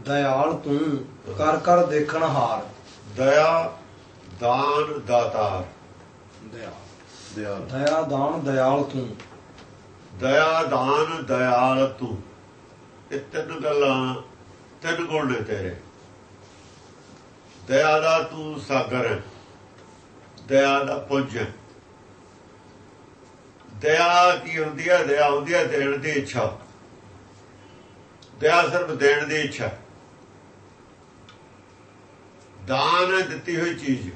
ਦਇਆਲ ਤੂੰ ਕਰ ਕਰ ਦੇਖਣ ਹਾਰ। ਦਇਆ ਦਾਨ ਦਾਤਾਰ। ਦਇਆ। ਦਇਆ ਦਇਆ ਦਾਨ ਦਇਆਲ ਤੂੰ। ਦਇਆ ਦਾਨ ਦਇਆਲ ਤੂੰ। ਇਹ ਤਿੰਨ ਗੱਲਾਂ ਤਿੰਨ ਗੁਣ ਨੇ ਤੇਰੇ। ਦਇਆ ਦਾ ਤੂੰ ਸਾਗਰ ਹੈ। ਦਇਆ ਦਾ ਪੁੰਜ ਹੈ। ਦਇਆ ਕੀ ਹੁੰਦੀ ਹੈ? ਦਇਆ ਹੁੰਦੀ ਹੈ ਦੇਣ ਦੀ ਇੱਛਾ। ਦਇਆ ਸਿਰਫ ਦੇਣ ਦੀ ਇੱਛਾ। ਦਾਨ ਹੈ ਦਿੱਤੀ ਹੋਈ ਚੀਜ਼।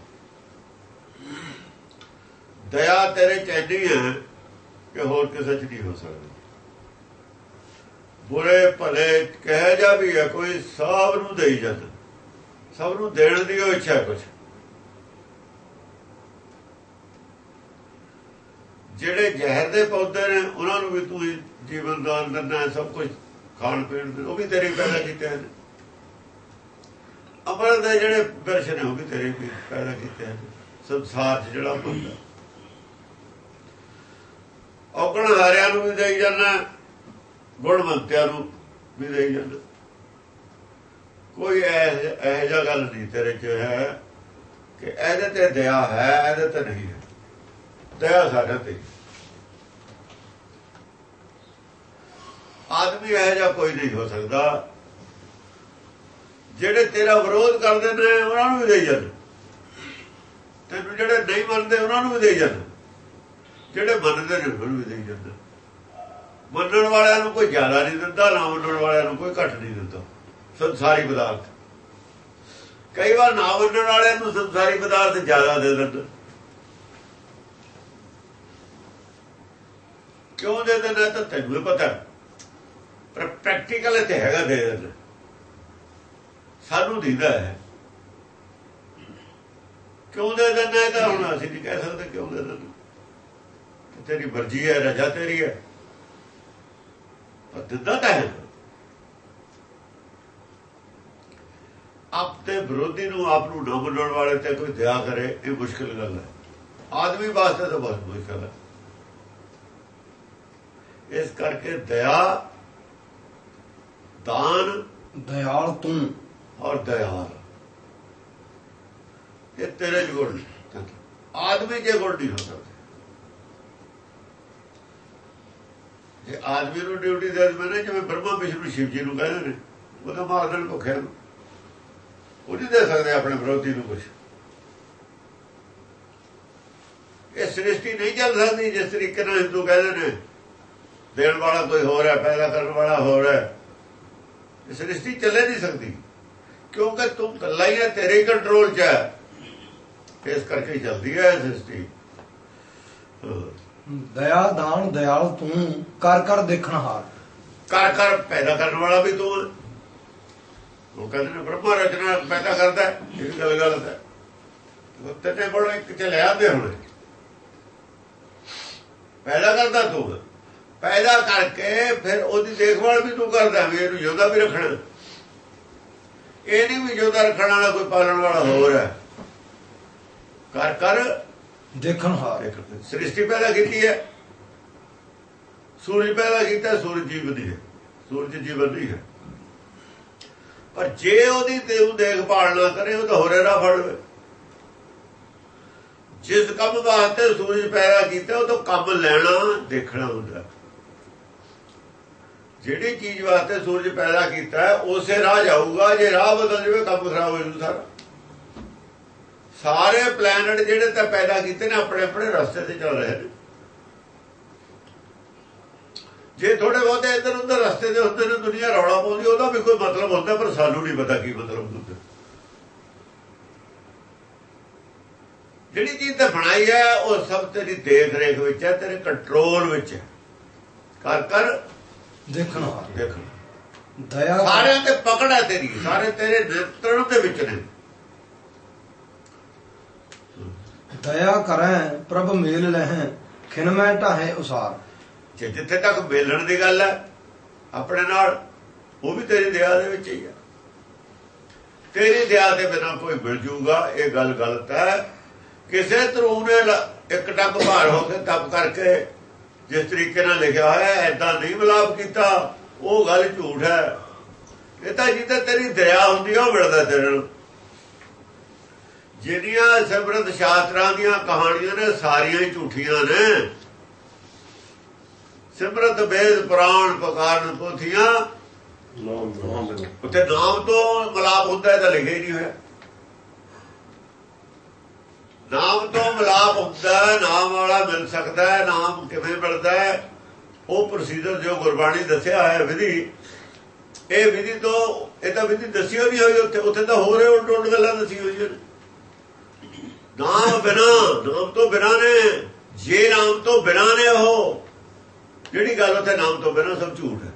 ਦਇਆ ਤੇਰੇ ਚ ਇੰਨੀ ਹੈ ਕਿ ਹੋਰ ਕਿਸੇ ਚ ਨਹੀਂ ਹੋ ਸਕਦੀ। ਬੁਰੇ ਭਲੇ ਕਹਿ ਜਾ ਵੀ ਹੈ, ਕੋਈ ਸਭ ਨੂੰ ਦੇਈ ਜਾਂਦਾ। ਸਭ ਨੂੰ ਦੇਣ ਦੀ ਉਹ ਇੱਛਾ ਕੁਝ ਜਿਹੜੇ ਜ਼ਹਿਰ ਦੇ ਪੌਦੇ ਨੇ, ਉਹਨਾਂ ਨੂੰ ਵੀ ਤੂੰ ਜੀਵਨ ਦਾਨ ਦਿੰਦਾ ਸਭ ਕੁਝ ਖਾਣ ਪੀਣ ਦੇ, ਉਹ ਵੀ ਤੇਰੇ ਪੈਦਾ ਕੀਤੇ ਹਨ। ਅਮਰ ਦੇ ਜਿਹੜੇ ਦਰਸ਼ਨ ਨੇ ਵੀ ਤੇਰੇ ਵੀ ਪੈਦਾ ਕੀਤੇ ਹਨ ਸੰਸਾਰ 'ਚ ਜਿਹੜਾ ਹੁੰਦਾ। ਔਗਣ ਹਾਰਿਆਂ ਨੂੰ ਵੀ ਦੇਈ ਜਾਂਦਾ, ਗੁਣਵੰਤਿਆਂ ਨੂੰ ਵੀ ਦੇਈ ਜਾਂਦਾ। ਕੋਈ ਇਹ ਇਹ ਜਿਹਾ ਗੱਲ ਨਹੀਂ ਤੇਰੇ 'ਚ ਹੈ ਕਿ ਇਹਦੇ ਤੇ ਦਇਆ ਹੈ, ਇਹਦੇ ਤੇ ਨਹੀਂ ਹੈ। ਦਇਆ ਸਾਡੇ ਤੇ ਆਦਮੀ ਇਹ ਜਿਹਾ ਕੋਈ ਨਹੀਂ ਹੋ ਸਕਦਾ। ਜਿਹੜੇ ਤੇਰਾ ਵਿਰੋਧ ਕਰਦੇ ਨੇ, ਉਹਨਾਂ ਨੂੰ ਵੀ ਦੇਈ ਜਾਂਦੇ। ਤੈਨੂੰ ਜਿਹੜੇ ਨਹੀਂ ਮੰਨਦੇ, ਉਹਨਾਂ ਨੂੰ ਵੀ ਦੇਈ ਜਾਂਦੇ। ਜਿਹੜੇ ਮੰਨਦੇ ਨੇ, ਉਹਨਾਂ ਨੂੰ ਵੀ ਦੇਈ ਜਾਂਦੇ। ਮੰਨਣ ਵਾਲਿਆਂ ਨੂੰ ਕੋਈ ਜ਼ਿਆਦਾ ਨਹੀਂ ਦਿੰਦਾ, ਨਾ ਮੰਨਣ ਵਾਲਿਆਂ ਨੂੰ ਕੋਈ ਘੱਟ ਨਹੀਂ ਦਿੰਦਾ। ਸੰਸਾਰੀ ਪਦਾਰਥ। ਕਈ ਵਾਰ ਨਾ ਮੰਨਣ ਵਾਲਿਆਂ ਨੂੰ ਸੰਸਾਰੀ ਪਦਾਰਥ ਜ਼ਿਆਦਾ ਦੇ ਦਿੰਦਾ। ਕਿਉਂ ਦੇ ਦਿੰਦਾ ਤਾਂ ਤੈਨੂੰ ਪਤਾ। ਪਰ ਪ੍ਰੈਕਟੀਕਲ ਤੇ ਹੈਗਾ ਦੇ ਦਿੰਦੇ। ਸਾਨੂੰ ਦਿੰਦਾ ਹੈ। ਕਿਉਂ ਦੇ ਦਿੰਦਾ ਦਿੰਦੇ ਤਾਂ ਹੁਣ ਅਸੀਂ ਨਹੀਂ ਕਹਿ ਸਕਦੇ ਕਿਉਂ ਦੇ ਦਿੰਦਾ। ਤੇਰੀ ਮਰਜ਼ੀ ਹੈ, ਰਜਾ ਤੇਰੀ ਹੈ। ਪਰ ਦਿੰਦਾ ਤਾਂ ਹੈ। ਆਪ ਤੇ ਵਿਰੋਧੀ ਨੂੰ ਆਪ ਨੂੰ ਨਾ ਮੰਨਣ ਵਾਲੇ ਤੇ ਕੋਈ ਦਇਆ ਕਰੇ, ਇਹ ਮੁਸ਼ਕਿਲ ਗੱਲ ਹੈ। ਆਦਮੀ ਵਾਸਤੇ ਤਾਂ ਬਹੁਤ ਮੁਸ਼ਕਿਲ ਹੈ। ਇਸ ਕਰਕੇ ਦਇਆ, ਦਾਨ ਦਇਆਲ ਤੂੰ। ਔਰ ਦਇਆਲ ਇਹ ਤੇਰੇ ਗੁਣ। ਆਦਮੀ ਜੇ ਗੁਣ ਨਹੀਂ ਹੋ ਸਕਦੇ। ਜੇ ਆਦਮੀ ਨੂੰ ਡਿਊਟੀ ਦੇ ਦਿੰਦੇ ਨੇ ਜਿਵੇਂ ਬ੍ਰਹਮਾ ਵਿਸ਼ਨੂੰ ਸ਼ਿਵ ਜੀ ਨੂੰ ਕਹਿੰਦੇ ਨੇ। ਉਹ ਤਾਂ ਮਾਰ ਦੇਣ ਭੁੱਖੇ ਨੂੰ। ਉਹ ਨਹੀਂ ਦੇ ਸਕਦੇ ਆਪਣੇ ਵਿਰੋਧੀ ਨੂੰ ਕੁਝ ਇਹ ਸ੍ਰਿਸ਼ਟੀ ਨਹੀਂ ਚੱਲ ਸਕਦੀ ਜਿਸ ਤਰੀਕੇ ਨਾਲ ਹਿੰਦੂ ਕਹਿੰਦੇ ਨੇ ਦੇਣ ਵਾਲਾ ਕੋਈ ਹੋਰ ਹੈ ਪੈਦਾ ਕਰਨ ਵਾਲਾ ਹੋਰ ਹੈ। ਇਹ ਸ੍ਰਿਸ਼ਟੀ ਚੱਲੇ ਨਹੀਂ ਸਕਦੀ। ਕਿਉਂਕਿ ਤੂੰ ਕੱਲਾ ਹੀ ਹੈ ਤੇਰੇ ਕੰਟਰੋਲ 'ਚ ਹੈ ਇਸ ਕਰਕੇ ਚੱਲਦੀ ਹੈ ਸ੍ਰਿਸ਼ਟੀ। ਦਇਆ ਦਾਨ ਦਇਆਲ ਤੂੰ ਕਰ ਕਰ ਦੇਖਣ ਹਾਰ ਕਰ ਕਰ ਪੈਦਾ ਕਰਨ ਵਾਲਾ ਵੀ ਤੂੰ। ਉਹ ਕਹਿੰਦੇ ਨੇ ਬ੍ਰਹਮਾ ਰਚਨਾ ਪੈਦਾ ਕਰਦਾ। ਇਹ ਗੱਲ ਗਲਤ ਹੈ ਉਹ ਤੇਰੇ ਕੋਲ ਇੱਕ ਚਲਿਆ ਦੇ ਹੁਣ ਪੈਦਾ ਕਰਦਾ ਤੂੰ। ਪੈਦਾ ਕਰਕੇ ਫਿਰ ਉਹਦੀ ਦੇਖਭਾਲ ਵੀ ਤੂੰ ਕਰਦਾ ਵੀ ਇਹਨੂੰ ਯੋਧਾ ਵੀ ਰੱਖਣਾ ਇਹ ਨਹੀਂ ਵੀ ਯੋਧਾ ਰੱਖਣ ਵਾਲਾ ਕੋਈ ਪਾਲਣ ਵਾਲਾ ਹੋਰ ਹੈ। ਕਰ ਕਰ ਦੇਖਣ ਹਾਰ। ਸ੍ਰਿਸ਼ਟੀ ਪੈਦਾ ਕੀਤੀ ਹੈ। ਸੂਰਜ ਪੈਦਾ ਕੀਤਾ ਸੂਰਜ ਨਹੀਂ ਹੈ। ਸੂਰਜ ਨਹੀਂ ਹੈ। ਪਰ ਜੇ ਉਹਦੀ ਤੇ ਦੇਖਭਾਲ ਨਾ ਕਰੇ ਉਹ ਤਾਂ ਹੋਰੇ ਨਾ ਫੜ ਲਵੇ। ਜਿਸ ਕੰਮ ਵਾਸਤੇ ਸੂਰਜ ਪੈਦਾ ਕੀਤਾ ਉਹ ਤੋਂ ਕੰਮ ਲੈਣਾ ਦੇਖਣਾ ਹੁੰਦਾ। ਜਿਹੜੀ ਚੀਜ਼ ਵਾਸਤੇ ਸੂਰਜ ਪੈਦਾ ਕੀਤਾ ਉਸੇ ਰਾਹ ਜਾਊਗਾ, ਜੇ ਰਾਹ ਬਦਲ ਜਾਵੇ ਕੰਮ ਖਰਾਬ ਹੋ ਜਾਊ ਸਾਰਾ। ਸਾਰੇ ਪਲੈਨਟ ਜਿਹੜੇ ਤਾਂ ਪੈਦਾ ਕੀਤੇ ਨੇ, ਆਪਣੇ ਆਪਣੇ ਰਸਤੇ ਤੇ ਚੱਲ ਰਹੇ ਨੇ। ਜੇ ਥੋੜੇ ਬਹੁਤੇ ਇੱਧਰ ਉੱਧਰ ਰਸਤੇ ਦੇ ਹੁੰਦੇ ਨੇ, ਦੁਨੀਆ ਰੌਲਾ ਪਾਉਂਦੀ, ਉਹਦਾ ਵੀ ਕੋਈ ਮਤਲਬ ਹੁੰਦਾ, ਪਰ ਸਾਨੂੰ ਨਹੀਂ ਪਤਾ ਕੀ ਮਤਲਬ ਹੁੰਦਾ। ਜਿਹੜੀ ਚੀਜ਼ ਤਾਂ ਬਣਾਈ ਹੈ, ਉਹ ਸਭ ਤੇਰੀ ਦੇਖ ਰੇਖ ਵਿੱਚ ਹੈ, ਤੇਰੇ ਕੰਟਰੋਲ ਵਿੱਚ ਹੈ। ਕਰ ਕਰ। ਦੇਖਣ ਹਾਰ ਦੇਖ। ਦਇਆ ਸਾਰਿਆਂ ਤੇ ਪਕੜ ਹੈ ਤੇਰੀ। ਸਾਰੇ ਤੇਰੇ ਨਿਯੰਤਰਣ ਦੇ ਵਿੱਚ ਨੇ। ਦਇਆ ਕਰੈ ਪ੍ਰਭ ਮੇਲ ਲਹਿ ਖਿਨ ਮੈਂ ਢਾਹੇ ਉਸਾਰ। ਜੇ ਜਿੱਥੇ ਤੱਕ ਮੇਲਣ ਦੀ ਗੱਲ ਹੈ ਆਪਣੇ ਨਾਲ ਉਹ ਵੀ ਤੇਰੀ ਦਇਆ ਦੇ ਵਿੱਚ ਹੀ ਹੈ ਤੇਰੀ ਦਇਆ ਦੇ ਬਿਨਾਂ ਕੋਈ ਮਿਲ ਜੂਗਾ ਇਹ ਗੱਲ ਗਲਤ ਹੈ। ਕਿਸੇ ਤਰੂ ਨੇ ਲ- ਇੱਕ ਟੱਕ ਭਾਰ ਹੋ ਕੇ ਤਪ ਕਰਕੇ ਜਿਸ ਤਰੀਕੇ ਨਾਲ ਲਿਖਿਆ ਹੋਇਆ ਹੈ ਐਦਾਂ ਨਹੀਂ ਮਿਲਾਪ ਕੀਤਾ ਉਹ ਗੱਲ ਝੂਠ ਹੈ। ਇਹ ਤਾਂ ਜਿੱਤੇ ਤੇਰੀ ਦਇਆ ਹੁੰਦੀ ਉਹ ਮਿਲਦਾ ਤੇਰੇ ਨੂੰ ਜਿਹੜੀਆਂ ਸਿਮਰਤ ਸ਼ਾਸਤਰਾਂ ਦੀਆਂ ਕਹਾਣੀਆਂ ਨੇ ਸਾਰੀਆਂ ਹੀ ਝੂਠੀਆਂ ਨੇ। ਸਿਮਰਤ ਵੇਦ ਪੁਰਾਣ ਪਕਾਰਨ ਪੋਥੀਆਂ ਉੱਥੇ ਨਾਮ ਤੋਂ ਮਲਾਪ ਹੁੰਦਾ ਹੈ ਤਾਂ ਲਿਖਿਆ ਹੀ ਨਹੀਂ ਹੋਇਆ। ਨਾਮ ਤੋਂ ਮਲਾਪ ਹੁੰਦਾ ਹੈ ਨਾਮ ਵਾਲਾ ਮਿਲ ਸਕਦਾ ਹੈ ਨਾਮ ਕਿਵੇਂ ਮਿਲਦਾ ਹੈ ਉਹ ਪ੍ਰੋਸੀਜਰ ਜੋ ਗੁਰਬਾਣੀ ਦੱਸਿਆ ਹੈ ਵਿਧੀ ਇਹ ਵਿਧੀ ਤੋਂ ਇਹ ਤਾਂ ਵਿਧੀ ਦੱਸੀ ਹੋਈ ਹੋਈ ਉੱਥੇ ਉੱਥੇ ਤਾਂ ਹੋਰ ਉਲਟ ਉਲਟ ਗੱਲਾਂ ਦੱਸੀ ਹੋਈਆਂ ਨੇ। ਨਾਮ ਬਿਨਾ ਨਾਮ ਤੋਂ ਬਿਨਾ ਨੇ ਜੇ ਨਾਮ ਤੋਂ ਬਿਨਾ ਨੇ ਉਹ ਜਿਹੜੀ ਗੱਲ ਉੱਥੇ ਨਾਮ ਤੋਂ ਬਿਨਾ ਸਭ ਝੂਠ ਹੈ।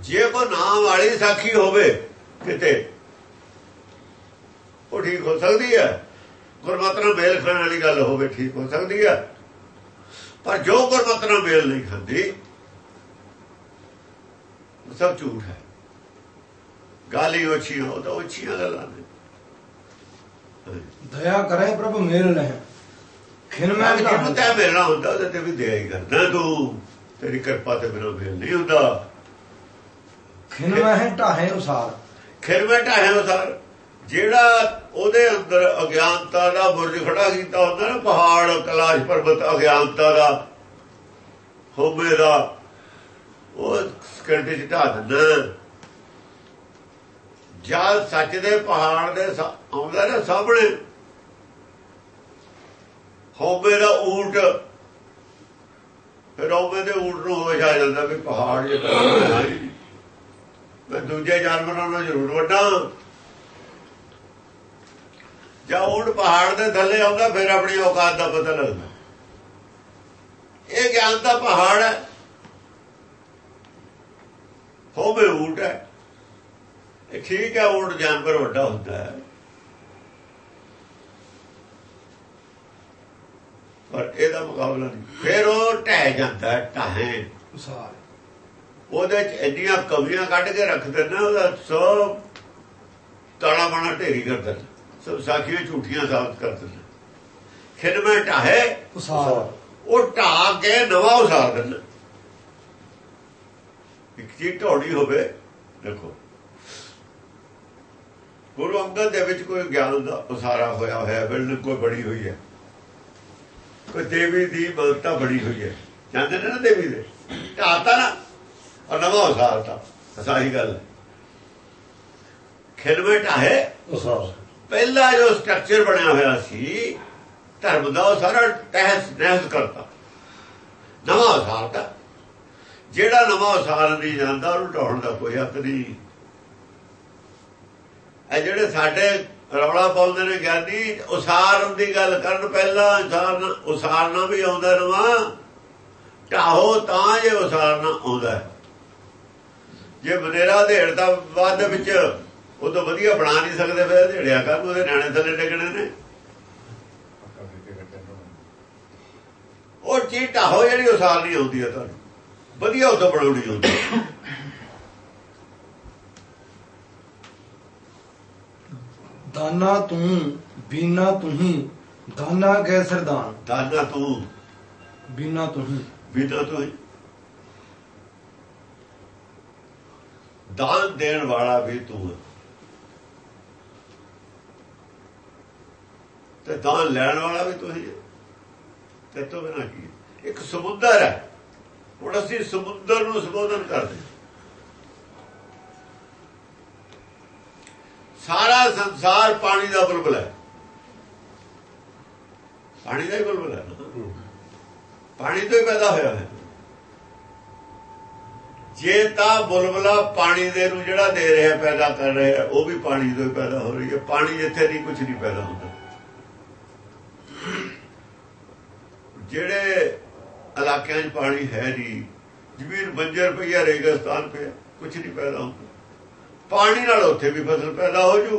ਜੇ ਕੋ ਨਾਮ ਵਾਲੀ ਸਾਖੀ ਹੋਵੇ ਕਿਤੇ ਉਹ ਠੀਕ ਹੋ ਸਕਦੀ ਹੈ। ਗੁਰਮਤਿ ਨਾਲ ਮੇਲ ਖਾਣ ਵਾਲੀ ਗੱਲ ਹੋਵੇ ਠੀਕ ਹੋ ਸਕਦੀ ਹੈ। ਪਰ ਜੋ ਗੁਰਮਤਿ ਨਾਲ ਮੇਲ ਨਹੀਂ ਖਾਂਦੀ ਉਹ ਸਭ ਝੂਠ ਹੈ। ਗਾਲੀ ਉੱਚੀ ਹੋ ਤਾਂ ਉੱਚੀਆਂ ਗੱਲਾਂ ਨੇ। ਦਇਆ ਕਰੇ ਪ੍ਰਭ ਮੇਲ ਲਹਿ ਖਿਨ ਮੈਂ ਜਿਹਨੂੰ ਤੈ ਮਿਲਣਾ ਹੁੰਦਾ ਉਹਦੇ ਤੇ ਵੀ ਦਇਆ ਹੀ ਕਰਦਾ। ਤੂੰ ਤੇਰੀ ਕਿਰਪਾ ਤੇ ਬਿਨਾਂ ਮੇਲ ਨਹੀਂ ਹੁੰਦਾ। ਖਿਨ ਮੈਂ ਢਾਹੇ ਉਸਾਰ। ਖਿਰ ਮੈਂ ਢਾਹੇ ਉਸਾਰ। ਜਿਹੜਾ ਉਹਦੇ ਅੰਦਰ ਅਗਿਆਨਤਾ ਦਾ ਬੁਰਜ ਖੜਾ ਕੀਤਾ ਹੁੰਦਾ ਨਾ, ਪਹਾੜ, ਕਲਾਸ਼ ਪਰਬਤ, ਅਗਿਆਨਤਾ ਦਾ ਹੋਵੇ ਦਾ, ਉਹ ਸਕੰਟੇ ਚ ਢਾ ਦਿੰਦਾ। ਜਦ ਸੱਚ ਦੇ ਪਹਾੜ ਦੇ ਆਉਂਦਾ ਨਾ ਸਾਹਮਣੇ ਹੋਵੇ ਦਾ ਊਟ, ਫਿਰ ਹੋਵੇ ਦੇ ਊਟ ਨੂੰ ਹੋਸ਼ ਆ ਜਾਂਦਾ ਵੀ ਪਹਾੜ ਜੇ ਮੈਂ ਦੂਜੇ ਜਾਨਵਰਾਂ ਨਾਲ ਜ਼ਰੂਰ ਵੱਡਾ ਜਾਂ ਊਂਟ ਪਹਾੜ ਦੇ ਥੱਲੇ ਆਉਂਦਾ ਫਿਰ ਆਪਣੀ ਔਕਾਤ ਦਾ ਪਤਾ ਲੱਗਦਾ। ਇਹ ਗਿਆਨ ਦਾ ਪਹਾੜ ਹੈ। ਹੋਵੇ ਊਂਟ ਹੈ। ਇਹ ਠੀਕ ਹੈ ਊਂਟ ਜਾਨਵਰ ਵੱਡਾ ਹੁੰਦਾ ਹੈ। ਪਰ ਇਹਦਾ ਮੁਕਾਬਲਾ ਨਹੀਂ। ਫਿਰ ਉਹ ਟਹਿ ਜਾਂਦਾ ਹੈ, ਢਾਹੇ। ਉਸਾਰ। ਉਹਦੇ ਚ ਇੰਨੀਆਂ ਕਵੀਆਂ ਕੱਢ ਕੇ ਰੱਖਦੇ ਨੇ ਉਹਦਾ ਸਭ ਤਾਲਾ ਬਣਾ ਢੇਰੀ ਕਰਦੇ ਨੇ। ਸਭ ਸਾਖੀਆਂ ਝੂਠੀਆਂ ਸਾਬਤ ਕਰਦੇ ਨੇ ਖਿਦਮੇ ਢਾਹੇ ਉਸਾਰ। ਉਹ ਢਾ ਕੇ ਨਵਾਂ ਉਸਾਰ ਦਿੰਦੇ। ਇੱਕ ਚੀਜ਼ ਢੋੜੀ ਹੋਵੇ ਦੇਖੋ। ਗੁਰੂ ਅੰਗਦ ਦੇ ਵਿੱਚ ਕੋਈ ਗਿਆਨ ਦਾ ਉਸਾਰਾ ਹੋਇਆ ਹੋਇਆ ਬਿਲਡ ਕੋਈ ਬੜੀ ਹੋਈ ਹੈ। ਕੋਈ ਦੇਵੀ ਦੀ ਬਲਤਾ ਬੜੀ ਹੋਈ ਹੈ। ਜਾਂਦੇ ਨੇ ਨਾ ਦੇਵੀ ਦੇ। ਢਾਤਾ ਨਾ ਔਰ ਨਵਾਂ ਉਸਾਰਤਾ ਸਾਰੀ ਗੱਲ ਖਿਲਵੇ ਢਾਹੇ ਉਸਾਰ। ਪਹਿਲਾ ਜੋ ਸਟਰਕਚਰ ਬਣਿਆ ਹੋਇਆ ਸੀ, ਧਰਮ ਦਾ ਉਹ ਸਾਰਾ ਤਹਿਸ ਨਹਿਸ ਕਰਤਾ। ਨਵਾਂ ਉਸਾਰਤਾ ਜਿਹੜਾ ਨਵਾਂ ਉਸਾਰ ਨਹੀਂ ਜਾਂਦਾ, ਉਹਨੂੰ ਢਾਉਣ ਦਾ ਕੋਈ ਹੱਕ ਨਹੀਂ। ਇਹ ਜਿਹੜੇ ਸਾਡੇ ਰੌਲਾ ਪਾਉਂਦੇ ਨੇ ਗਿਆਨੀ, ਉਸਾਰਨ ਦੀ ਗੱਲ ਕਰਨ ਪਹਿਲਾਂ ਉਸਾਰਨ, ਉਸਾਰਨਾ ਵੀ ਆਉਂਦਾ ਨਵਾਂ। ਢਾਹੋ ਤਾਂ ਜੇ ਉਸਾਰਨਾ ਆਉਂਦਾ ਜੇ ਬਨੇਰਾ ਦੇੜ ਤਾਂ ਬਾਅਦ ਵਿੱਚ ਉਹ ਤਾਂ ਵਧੀਆ ਬਣਾ ਨਹੀਂ ਸਕਦੇ ਫਿਰ ਢੇੜਿਆ ਕਰ ਉਹਦੇ ਨਿਆਣੇ ਥੱਲੇ ਡਿੱਗਣੇ ਨੇ ਉਹ ਚੀਜ਼ ਢਾਹੋ ਜਿਹੜੀ ਉਸਾਰ ਨਹੀਂ ਆਉਂਦੀ ਹੈ ਤੁਹਾਨੂੰ ਵਧੀਆ ਉਹ ਤੋਂ ਬਣਾਉਣੀ ਹੁੰਦੀ ਹੈ। ਦਾਨਾ ਤੂੰ ਬੀਨਾ ਤੁਹੀ ਦਾਨਾ ਕੈ ਸਰਦਾਨ ਦਾਨਾ ਤੂੰ ਬੀਨਾ ਤੁਹੀ ਬਿਨਾ ਤੂੰ ਹੀ। ਦਾਨ ਦੇਣ ਵਾਲਾ ਵੀ ਤੂੰ ਹੈ। ਤੇ ਦਾਨ ਲੈਣ ਵਾਲਾ ਵੀ ਤੁਸੀਂ ਤੇ ਤੋਂ ਬਿਨਾ ਕੀ? ਇੱਕ ਸਮੁੰਦਰ ਹੈ। ਹੁਣ ਅਸੀਂ ਸਮੁੰਦਰ ਨੂੰ ਸੰਬੋਧਨ ਕਰਦੇ ਹਾਂ। ਸਾਰਾ ਸੰਸਾਰ ਪਾਣੀ ਦਾ ਬੁਲਬੁਲ ਹੈ। ਪਾਣੀ ਦਾ ਹੀ ਬੁਲਬੁਲ ਹੈ। ਪਾਣੀ ਤੋਂ ਹੀ ਪੈਦਾ ਹੋਇਆ ਹੈ। ਜੇ ਤਾਂ ਬੁਲਬੁਲਾ ਪਾਣੀ ਦੇ ਨੂੰ ਜਿਹੜਾ ਦੇ ਰਿਹਾ, ਪੈਦਾ ਕਰ ਰਿਹਾ ਉਹ ਵੀ ਪਾਣੀ ਤੋਂ ਹੀ ਪੈਦਾ ਹੋ ਰਹੀ ਹੈ। ਪਾਣੀ ਜਿੱਥੇ ਨਹੀਂ ਕੁਝ ਨਹੀਂ ਪੈਦਾ ਹੁੰਦਾ। ਜਿਹੜੇ ਇਲਾਕਿਆਂ 'ਚ ਪਾਣੀ ਹੈ ਨਹੀਂ, ਜ਼ਮੀਨ ਬੰਜਰ ਪਈ ਹੈ ਰੇਗਿਸਤਾਨ ਪਿਆ ਕੁਝ ਨਹੀਂ ਪੈਦਾ ਹੁੰਦਾ। ਪਾਣੀ ਨਾਲ ਉੱਥੇ ਵੀ ਫਸਲ ਪੈਦਾ ਹੋ ਜੂ।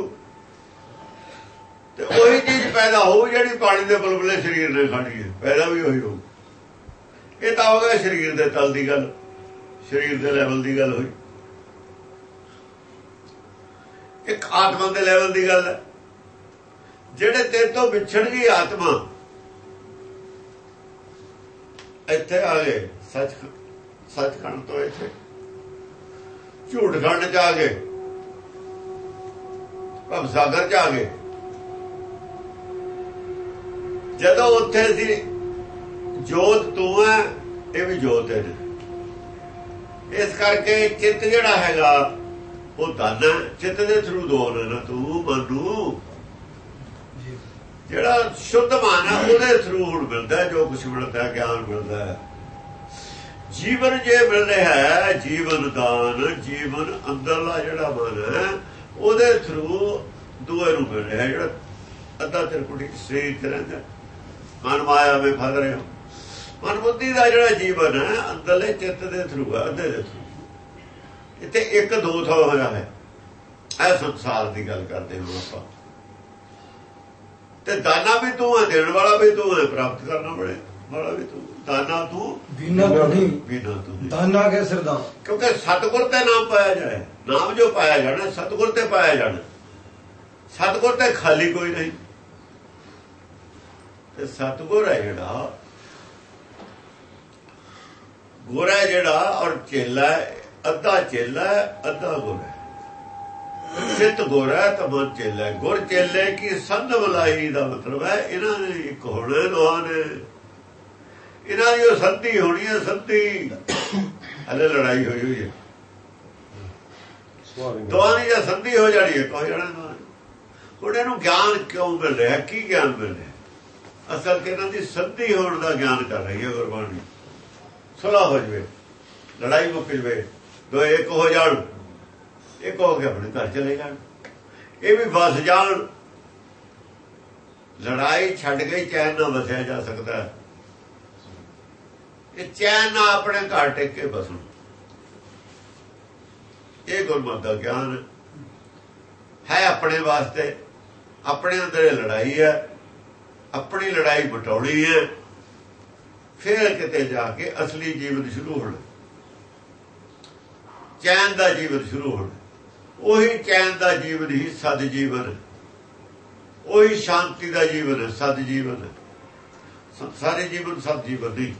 ਤੇ ਉਹੀ ਚੀਜ਼ ਪੈਦਾ ਹੋਊ ਜਿਹੜੀ ਪਾਣੀ ਦੇ ਬੁਲਬੁਲੇ ਸਰੀਰ ਨੇ ਖਾਣੀ ਹੈ, ਪੈਦਾ ਵੀ ਉਹੀ ਹੋਊ। ਇਹ ਤਾਂ ਹੋ ਗਿਆ ਸਰੀਰ ਦੇ ਤਲ ਦੀ ਗੱਲ, ਸਰੀਰ ਦੇ ਲੈਵਲ ਦੀ ਗੱਲ ਹੋਈ। ਇੱਕ ਆਤਮਾ ਦੇ ਲੈਵਲ ਦੀ ਗੱਲ ਹੈ। ਜਿਹੜੇ ਤੇਰੇ ਤੋਂ ਵਿਛੜ ਗਈ ਆਤਮਾ ਇੱਥੇ ਆ ਗਏ, ਸੱਚ ਸੱਚਖੰਡ ਤੋਂ ਇੱਥੇ। ਝੂਠ ਖੰਡ ਚ ਆ ਗਏ। ਭਵ ਸਾਗਰ ਚ ਆ ਗਏ। ਜਦੋਂ ਉੱਥੇ ਸੀ, ਜੋਤ ਤੂੰ ਹੈ ਇਹ ਵੀ ਜੋਤ ਹੈ ਇਸ ਕਰਕੇ ਚਿੱਤ ਜਿਹੜਾ ਹੈਗਾ, ਉਹ ਧਨ ਚਿੱਤ ਦੇ ਥਰੂ ਦੋ ਨਾ ਤੂੰ, ਮਨੂ। ਜਿਹੜਾ ਸ਼ੁੱਧ ਮਨ ਹੈ ਉਹਦੇ ਥਰੂ ਹੁਣ ਮਿਲਦਾ ਜੋ ਕੁਝ ਮਿਲਦਾ ਗਿਆਨ ਮਿਲਦਾ ਹੈ। ਜੀਵਨ ਜੇ ਮਿਲ ਰਿਹਾ ਹੈ, ਜੀਵਨ ਦਾਨ, ਜੀਵਨ ਅੰਦਰਲਾ ਜਿਹੜਾ ਮਨ ਹੈ, ਉਹਦੇ ਥਰੂ ਦੂਏ ਨੂੰ ਮਿਲ ਰਿਹਾ ਜਿਹੜਾ ਅੱਧਾ ਤਿਰਕੁਟੀ ਸਰੀਰ ਤੇ ਰਹਿੰਦਾ ਮਨ ਮਾਇਆ ਵਿੱਚ ਫਸ ਰਿਹਾ ਮਨ ਬੁੱਧੀ ਦਾ ਜਿਹੜਾ ਜੀਵਨ ਹੈ, ਅੰਦਰਲੇ ਚਿੱਤ ਦੇ ਥਰੂ ਹੈ, ਅੱਧੇ ਦੇ ਥਰੂ ਇੱਥੇ ਇੱਕ ਦੋ ਥਾਂ ਹੋਇਆ ਹੈ। ਇਹ ਸੰਸਾਰ ਦੀ ਗੱਲ ਕਰਦੇ ਹਾਂ ਆਪਾਂ। ਤੇ ਦਾਨਾ ਵੀ ਤੂੰ ਹੈ ਦੇਣ ਵਾਲਾ ਵੀ ਤੂੰ ਹੈ ਪ੍ਰਾਪਤ ਕਰਨਾ ਬੜੇ ਵਾਲਾ ਵੀ ਤੂੰ। ਦਾਨਾ ਤੂੰ ਬਿਨਾ ਨਹੀਂ। ਬਿਨਾ ਤੂੰ। ਦਾਨਾ ਕੇ ਸਿਰਦਾਂ ਕਿਉਂਕਿ ਸਤਗੁਰ ਤੇ ਨਾਮ ਪਾਇਆ ਜਾਏ ਨਾਮ ਜੋ ਪਾਇਆ ਜਾਣਾ ਸਤਗੁਰ ਤੇ ਪਾਇਆ ਜਾਣਾ। ਸਤਗੁਰ ਤੇ ਖਾਲੀ ਕੋਈ ਨਹੀਂ। ਤੇ ਸਤਗੁਰ ਹੈ ਜਿਹੜਾ ਗੋਰਾ ਹੈ ਜਿਹੜਾ ਔਰ ਚੇਲਾ ਅੱਧਾ ਚੇਲਾ ਅੱਧਾ ਗੋਰਾ ਹੈ। ਚਿੱਤ ਗੋਰਾ ਹੈ ਤਾਂ ਮਨ ਚੇਲਾ। ਗੁਰ ਚੇਲੇ ਕੀ ਸੰਧ ਬੁਲਾਈ ਦਾ ਮਤਲਬ ਹੈ ਇਹਨਾਂ ਨੇ ਇੱਕ ਹੋਣੇ ਦੋਹਾਂ ਨੇ। ਇਹਨਾਂ ਦੀ ਉਹ ਸੰਧੀ ਹੋਣੀ ਹੈ ਸੰਧੀ। ਹਲੇ ਲੜਾਈ ਹੋਈ ਹੋਈ ਹੈ। ਦੋਹਾਂ ਦੀ ਸੰਧੀ ਹੋ ਜਾਣੀ ਹੈ ਕੋਈ ਜਾਣਾ। ਹੁਣ ਇਹਨੂੰ ਗਿਆਨ ਕਿਉਂ ਮਿਲ ਰਿਹਾ ਕੀ ਗਿਆਨ ਮਿਲ ਰਿਹਾ ਅਸਲ ਤੇ ਇਹਨਾਂ ਦੀ ਸੰਧੀ ਹੋਣ ਦਾ ਗਿਆਨ ਕਰ ਰਹੀ ਹੈ ਗੁਰਬਾਣੀ। ਸੁਲਾ ਹੋ ਜਵੇ ਲੜਾਈ ਮੁੱਕ ਜਵੇ ਦੋ ਇੱਕ ਹੋ ਜਾਣ। ਇਹ ਕਹੋ ਕੇ ਆਪਣੇ ਘਰ ਚਲੇ ਜਾਣ। ਇਹ ਵੀ ਵਸ ਜਾਣ। ਲੜਾਈ ਛੱਡ ਕੇ ਚੈਨ ਨਾਲ ਵਸਿਆ ਜਾ ਸਕਦਾ ਹੈ। ਇਹ ਚੈਨ ਨਾਲ ਆਪਣੇ ਘਰ ਟਿਕ ਕੇ ਬਸਣ ਇਹ ਗੁਰਮਤ ਦਾ ਗਿਆਨ ਹੈ ਆਪਣੇ ਵਾਸਤੇ। ਆਪਣੇ ਅੰਦਰ ਲੜਾਈ ਹੈ। ਆਪਣੀ ਲੜਾਈ ਬਟਾਉਣੀ ਹੈ। ਫਿਰ ਕਿਤੇ ਜਾ ਕੇ ਅਸਲੀ ਜੀਵਨ ਸ਼ੁਰੂ ਹੋਣਾ। ਚੈਨ ਦਾ ਜੀਵਨ ਸ਼ੁਰੂ ਹੋਣਾ। ਉਹੀ ਚੈਨ ਦਾ ਜੀਵਨ ਹੀ ਸਦ ਜੀਵਨ ਉਹੀ ਸ਼ਾਂਤੀ ਦਾ ਜੀਵਨ ਹੈ ਸਦ ਜੀਵਨ ਸਾਰੇ ਜੀਵਨ ਸਦ ਜੀਵਨ ਨਹੀਂ।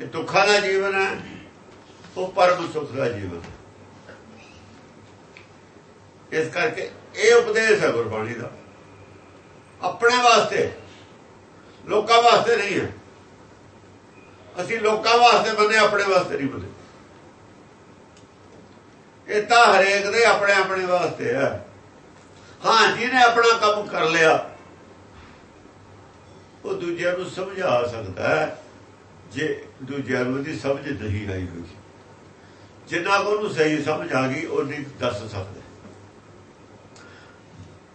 ਇਹ ਦੁੱਖਾਂ ਦਾ ਜੀਵਨ ਹੈ, ਉਹ ਪਰਮ ਸੁਖ ਦਾ ਜੀਵਨ ਇਸ ਕਰਕੇ ਇਹ ਉਪਦੇਸ਼ ਹੈ ਗੁਰਬਾਣੀ ਦਾ। ਆਪਣੇ ਵਾਸਤੇ, ਲੋਕਾਂ ਵਾਸਤੇ ਨਹੀਂ ਹੈ। ਅਸੀਂ ਲੋਕਾਂ ਵਾਸਤੇ ਬੰਨੇ, ਆਪਣੇ ਵਾਸਤੇ ਨਹੀਂ ਬੰਨੇ। ਇਹ ਤਾਂ ਹਰੇਕ ਦੇ ਆਪਣੇ ਆਪਣੇ ਵਾਸਤੇ ਹੈ ਹਾਂ ਜਿਹਨੇ ਆਪਣਾ ਕੰਮ ਕਰ ਲਿਆ ਉਹ ਦੂਜਿਆਂ ਨੂੰ ਸਮਝਾ ਸਕਦਾ ਹੈ। ਜੇ ਦੂਜਿਆਂ ਨੂੰ ਦੀ ਸਮਝ ਨਹੀਂ ਆਈ ਹੋਈ ਜਿੰਨਾ ਕੋ ਨੂੰ ਸਹੀ ਸਮਝ ਆ ਗਈ ਉਹ ਨਹੀਂ ਦੱਸ ਸਕਦਾ।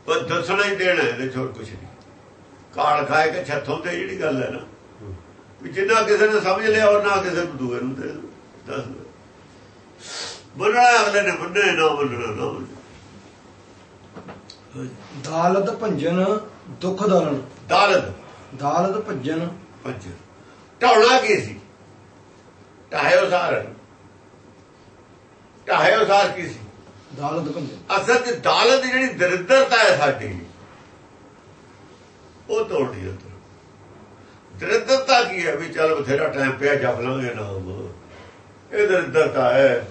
ਪਰ ਦੱਸਣਾ ਹੀ ਦੇਣਾ ਇਹਦੇ ਛੋੜ ਕੁਛ ਨਹੀਂ। ਕਾਲ ਖਾਏ ਕੇ ਛੱਤ ਹੁੰਦੇ ਜਿਹੜੀ ਗੱਲ ਹੈ ਨਾ ਵੀ ਜਿੰਨਾ ਕਿਸੇ ਨੇ ਸਮਝ ਲਿਆ ਉਹ ਨਾ ਕਿਸੇ ਨੂੰ ਦੂਏ ਨੂੰ ਦੇ ਦਿਓ, ਦੱਸ ਮੰਨਣਾ ਅਗਲੇ ਨੇ ਮੰਨੇ ਨਾ ਮੰਨਣਾ ਨਾ ਦਾਲਤ ਭੰਜਨ ਦੁੱਖ ਦਲਨ ਦਾਲਤ। ਦਾਲਤ ਭੰਜਨ। ਪੰਜ ਢਾਉਣਾ ਕੀ ਸੀ? ਢਾਇਓ ਸਾਰ ਢਾਇਓ ਸਾਰ ਕੀ ਸੀ? ਦਾਲਤ ਭੰਜਨ। ਅਸਲ ਚ ਦਾਲਤ ਜਿਹੜੀ ਦਰਿਦਰਤਾ ਹੈ ਸਾਡੀ ਉਹ ਤੋੜੀ ਉਤਰ ਦਰਿਦਰਤਾ ਕੀ ਹੈ? ਵੀ ਚੱਲ ਬਥੇਰਾ ਟਾਈਮ ਪਿਆ ਜਪ ਲਾਂਗੇ ਨਾਮ ਇਹ ਦਰਿਦਰਤਾ ਹੈ।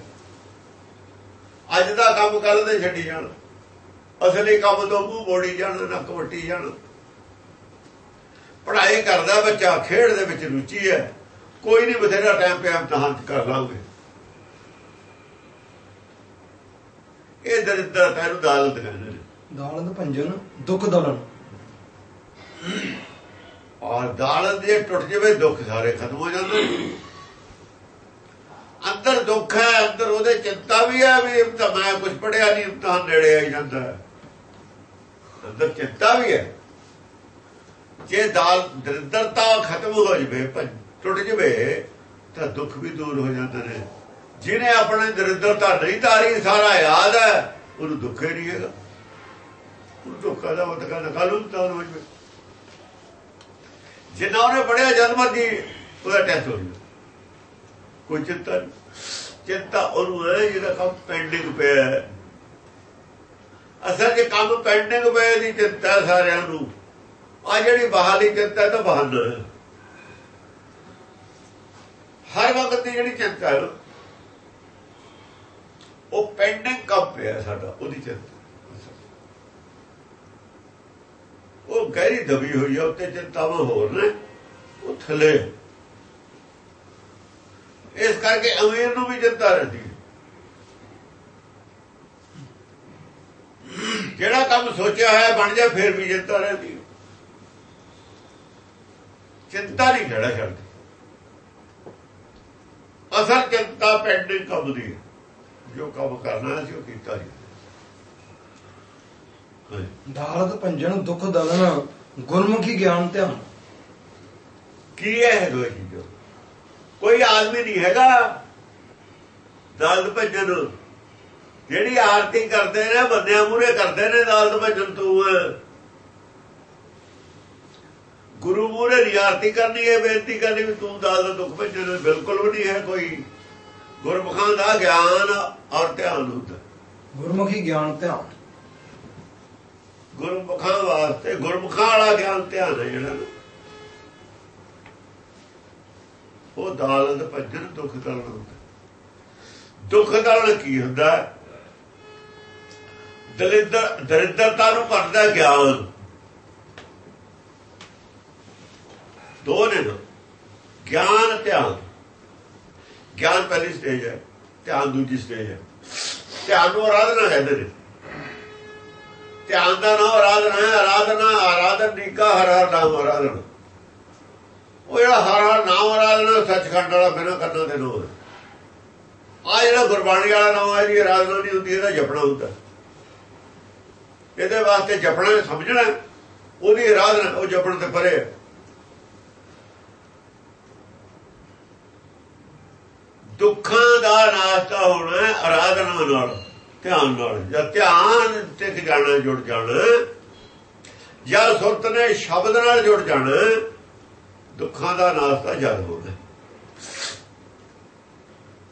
ਅੱਜ ਦਾ ਕੰਮ ਕੱਲ ਦੇ ਛੱਡੀ ਜਾਣ। ਅਸਲੀ ਕੰਮ ਤੋਂ ਮੂੰਹ ਮੋੜੀ ਜਾਣ ਨੱਕ ਵੱਟੀ ਜਾਣ। ਪੜ੍ਹਾਈ ਕਰਦਾ ਬੱਚਾ ਖੇਡ ਦੇ ਵਿੱਚ ਰੁਚੀ ਹੈ। ਕੋਈ ਨਹੀਂ ਬਥੇਰਾ ਟਾਈਮ ਪਿਆ ਇਮਤਿਹਾਨ ਚ ਕਰ ਲਾਂਗੇ। ਇਹ ਦਰਿਦਰਤਾ ਨੂੰ ਦਾਲਤ ਕਹਿੰਦੇ ਨੇ। ਦਾਲਤ ਭੰਜਨ ਦੁੱਖ ਦਲਨ ਔਰ ਦਾਲਤ ਜੇ ਟੁੱਟ ਜਾਵੇ ਦੁੱਖ ਸਾਰੇ ਖਤਮ ਹੋ ਜਾਂਦੇ। ਅੰਦਰ ਦੁੱਖ ਹੈ, ਅੰਦਰ ਉਹਦੇ ਚਿੰਤਾ ਵੀ ਹੈ, ਵੀ ਤਾਂ ਮੈਂ ਕੁਝ ਪੜਿਆ ਨਹੀਂ ਇਮਤਿਹਾਨ ਨੇੜੇ ਆਈ ਜਾਂਦਾ ਅੰਦਰ ਚਿੰਤਾ ਵੀ ਹੈ। ਜੇ ਦਾਲ ਦਰਿਦਰਤਾ ਖਤਮ ਹੋ ਜਵੇ ਟੁੱਟ ਜਵੇ, ਤਾਂ ਦੁੱਖ ਵੀ ਦੂਰ ਹੋ ਜਾਂਦੇ ਨੇ। ਜਿਹਨੇ ਆਪਣੇ ਦਰਿਦਰਤਾ ਨਹੀਂ ਤਾਰੀ, ਸਾਰਾ ਯਾਦ ਹੈ, ਉਹਨੂੰ ਦੁੱਖ ਹੀ ਨਹੀਂ ਹੈਗਾ। ਉਹ ਦੁੱਖ ਦਾ ਉਹ ਤਾਂ ਕਹਿੰਦਾ ਕੱਲੂ ਤਾਂ ਹੋ ਜਵੇ। ਜਿੰਨਾ ਉਹਨੇ ਪੜਿਆ ਜਨਮ ਦੀ ਉਹਦਾ ਟੈਸਟ ਹੋ ਗਿਆ ਕੋਈ ਚਿੰਤਾ ਨਹੀਂ। ਚਿੰਤਾ ਉਹਨੂੰ ਹੈ ਜਿਹੜਾ ਕੰਮ ਪੈਂਡਿੰਗ ਪਿਆ ਹੈ। ਅਸਲ ਜੇ ਕੰਮ ਪੈਂਡਿੰਗ ਪਿਆ ਦੀ ਚਿੰਤਾ ਸਾਰਿਆਂ ਨੂੰ। ਆ ਜਿਹੜੀ ਬਾਹਰਲੀ ਚਿੰਤਾ ਇਹ ਤਾਂ ਬਹਾਨਾ ਹੈ। ਹਰ ਵਕਤ ਦੀ ਜਿਹੜੀ ਚਿੰਤਾ ਹੈ ਉਹ ਪੈਂਡਿੰਗ ਕੰਮ ਪਿਆ ਸਾਡਾ, ਉਹਦੀ ਚਿੰਤਾ। ਉਹ ਗਹਿਰੀ ਦਬੀ ਹੋਈ ਆ, ਉੱਤੇ ਚਿੰਤਾਵਾਂ ਹੋਰ ਨੇ, ਉਹ ਥੱਲੇ। ਇਸ ਕਰਕੇ ਅਮੀਰ ਨੂੰ ਵੀ ਚਿੰਤਾ ਰਹਿੰਦੀ ਜਿਹੜਾ ਕੰਮ ਸੋਚਿਆ ਹੋਇਆ ਬਣ ਜਾ ਫਿਰ ਵੀ ਚਿੰਤਾ ਰਹਿੰਦੀ ਚਿੰਤਾ ਨਹੀਂ ਖੜਾ ਛੱਡਦੀ। ਅਸਲ ਚਿੰਤਾ ਪੈਂਡਿੰਗ ਕੰਮ ਦੀ ਜੋ ਕੰਮ ਕਰਨਾ ਸੀ ਉਹ ਕੀਤਾ ਜੀ ਦਾਲਤ ਭੰਜਨ ਦੁੱਖ ਦਲਨ ਗੁਰਮੁਖੀ ਗਿਆਨ ਧਿਆਨ। ਕੀ ਹੈ ਦੋ ਚੀਜ਼ਾਂ ਕੋਈ ਆਦਮੀ ਨਹੀਂ ਹੈਗਾ। ਦਲਤ ਭਜਨ ਜਿਹੜੀ ਆਰਤੀ ਕਰਦੇ ਨੇ ਬੰਦਿਆਂ ਮੂਰੇ ਕਰਦੇ ਨੇ ਦਲਤ ਭਜਨ ਤੂੰ। ਗੁਰੂ ਮੂਰੇ ਦੀ ਆਰਤੀ ਕਰਨੀ ਹੈ ਬੇਨਤੀ ਕਰਨੀ ਵੀ ਤੂੰ ਦਲਤ ਦੁੱਖ ਭਜਨ ਬਿਲਕੁਲ ਵੀ ਨਹੀਂ ਹੈ ਕੋਈ। ਗੁਰਮੁਖਾਂ ਦਾ ਗਿਆਨ ਔਰ ਧਿਆਨ ਹੁੰਦਾ। ਗੁਰਮੁਖੀ ਗਿਆਨ ਧਿਆਨ। ਗੁਰਮੁਖਾਂ ਵਾਸਤੇ ਗੁਰਮੁਖਾਂ ਵਾਲਾ ਗਿਆਨ ਧਿਆਨ ਹੈ ਜਿਹੜਾ। ਉਹ ਦਾਲਤ ਭਜਨ ਦੁੱਖ ਦਲਨ ਹੁੰਦਾ ਦੁੱਖ ਦਲਨ ਕੀ ਹੁੰਦਾ? ਦਲਿੱਦਰ ਦਰਿਦਰਤਾ ਨੂੰ ਭਰਦਾ ਗਿਆਨ। ਦੋ ਨੇ ਗਿਆਨ, ਧਿਆਨ। ਗਿਆਨ ਪਹਿਲੀ ਸਟੇਜ ਹੈ, ਧਿਆਨ ਦੂਜੀ ਸਟੇਜ ਹੈ। ਧਿਆਨ ਨੂੰ ਆਰਾਧਨਾ ਕਹਿੰਦੇ ਨੇ। ਧਿਆਨ ਦਾ ਨਾਮ ਆਰਾਧਨਾ ਹੈ, ਆਰਾਧਨਾ, ਆਰਾਧਨ ਨੀਕਾ ਹਰ ਹਰ ਨਾਮ ਆਰਾਧਨਾ। ਉਹ ਜਿਹੜਾ ਹਰ ਹਰ ਨਾਮ ਆਰਾਧਨਾ ਸੱਚਖੰਡ ਵਾਲਾ ਬਿਨਾਂ ਕਰਨਾ ਦੇ ਨੋ ਆ ਜਿਹੜਾ ਗੁਰਬਾਣੀ ਵਾਲਾ ਨਾਮ ਹੈ ਜੀ ਆਰਾਧਨਾ ਨਹੀਂ ਹੁੰਦੀ ਇਹਦਾ ਜਪਣਾ ਹੁੰਦਾ। ਇਹਦੇ ਵਾਸਤੇ ਜਪਣਾ ਸਮਝਣਾ ਉਹਦੀ ਆਰਾਧਨਾ ਉਹ ਜਪਣ ਤੇ ਪਰੇ ਦੁੱਖਾਂ ਦਾ ਨਾਸ਼ਤਾ ਹੋਣਾ ਆਰਾਧਨਾ ਨਾਲ, ਧਿਆਨ ਨਾਲ। ਜਦ ਧਿਆਨ ਤੇ ਜਾਣਾ ਜੁੜ ਜਾਣਾ ਜਾਂ ਸੁਰਤ ਨੇ ਸ਼ਬਦ ਨਾਲ ਜੁੜ ਜਾਣਾ ਦੁੱਖਾਂ ਦਾ ਨਾਸ਼ਤਾ ਜਦ ਹੋਣਾ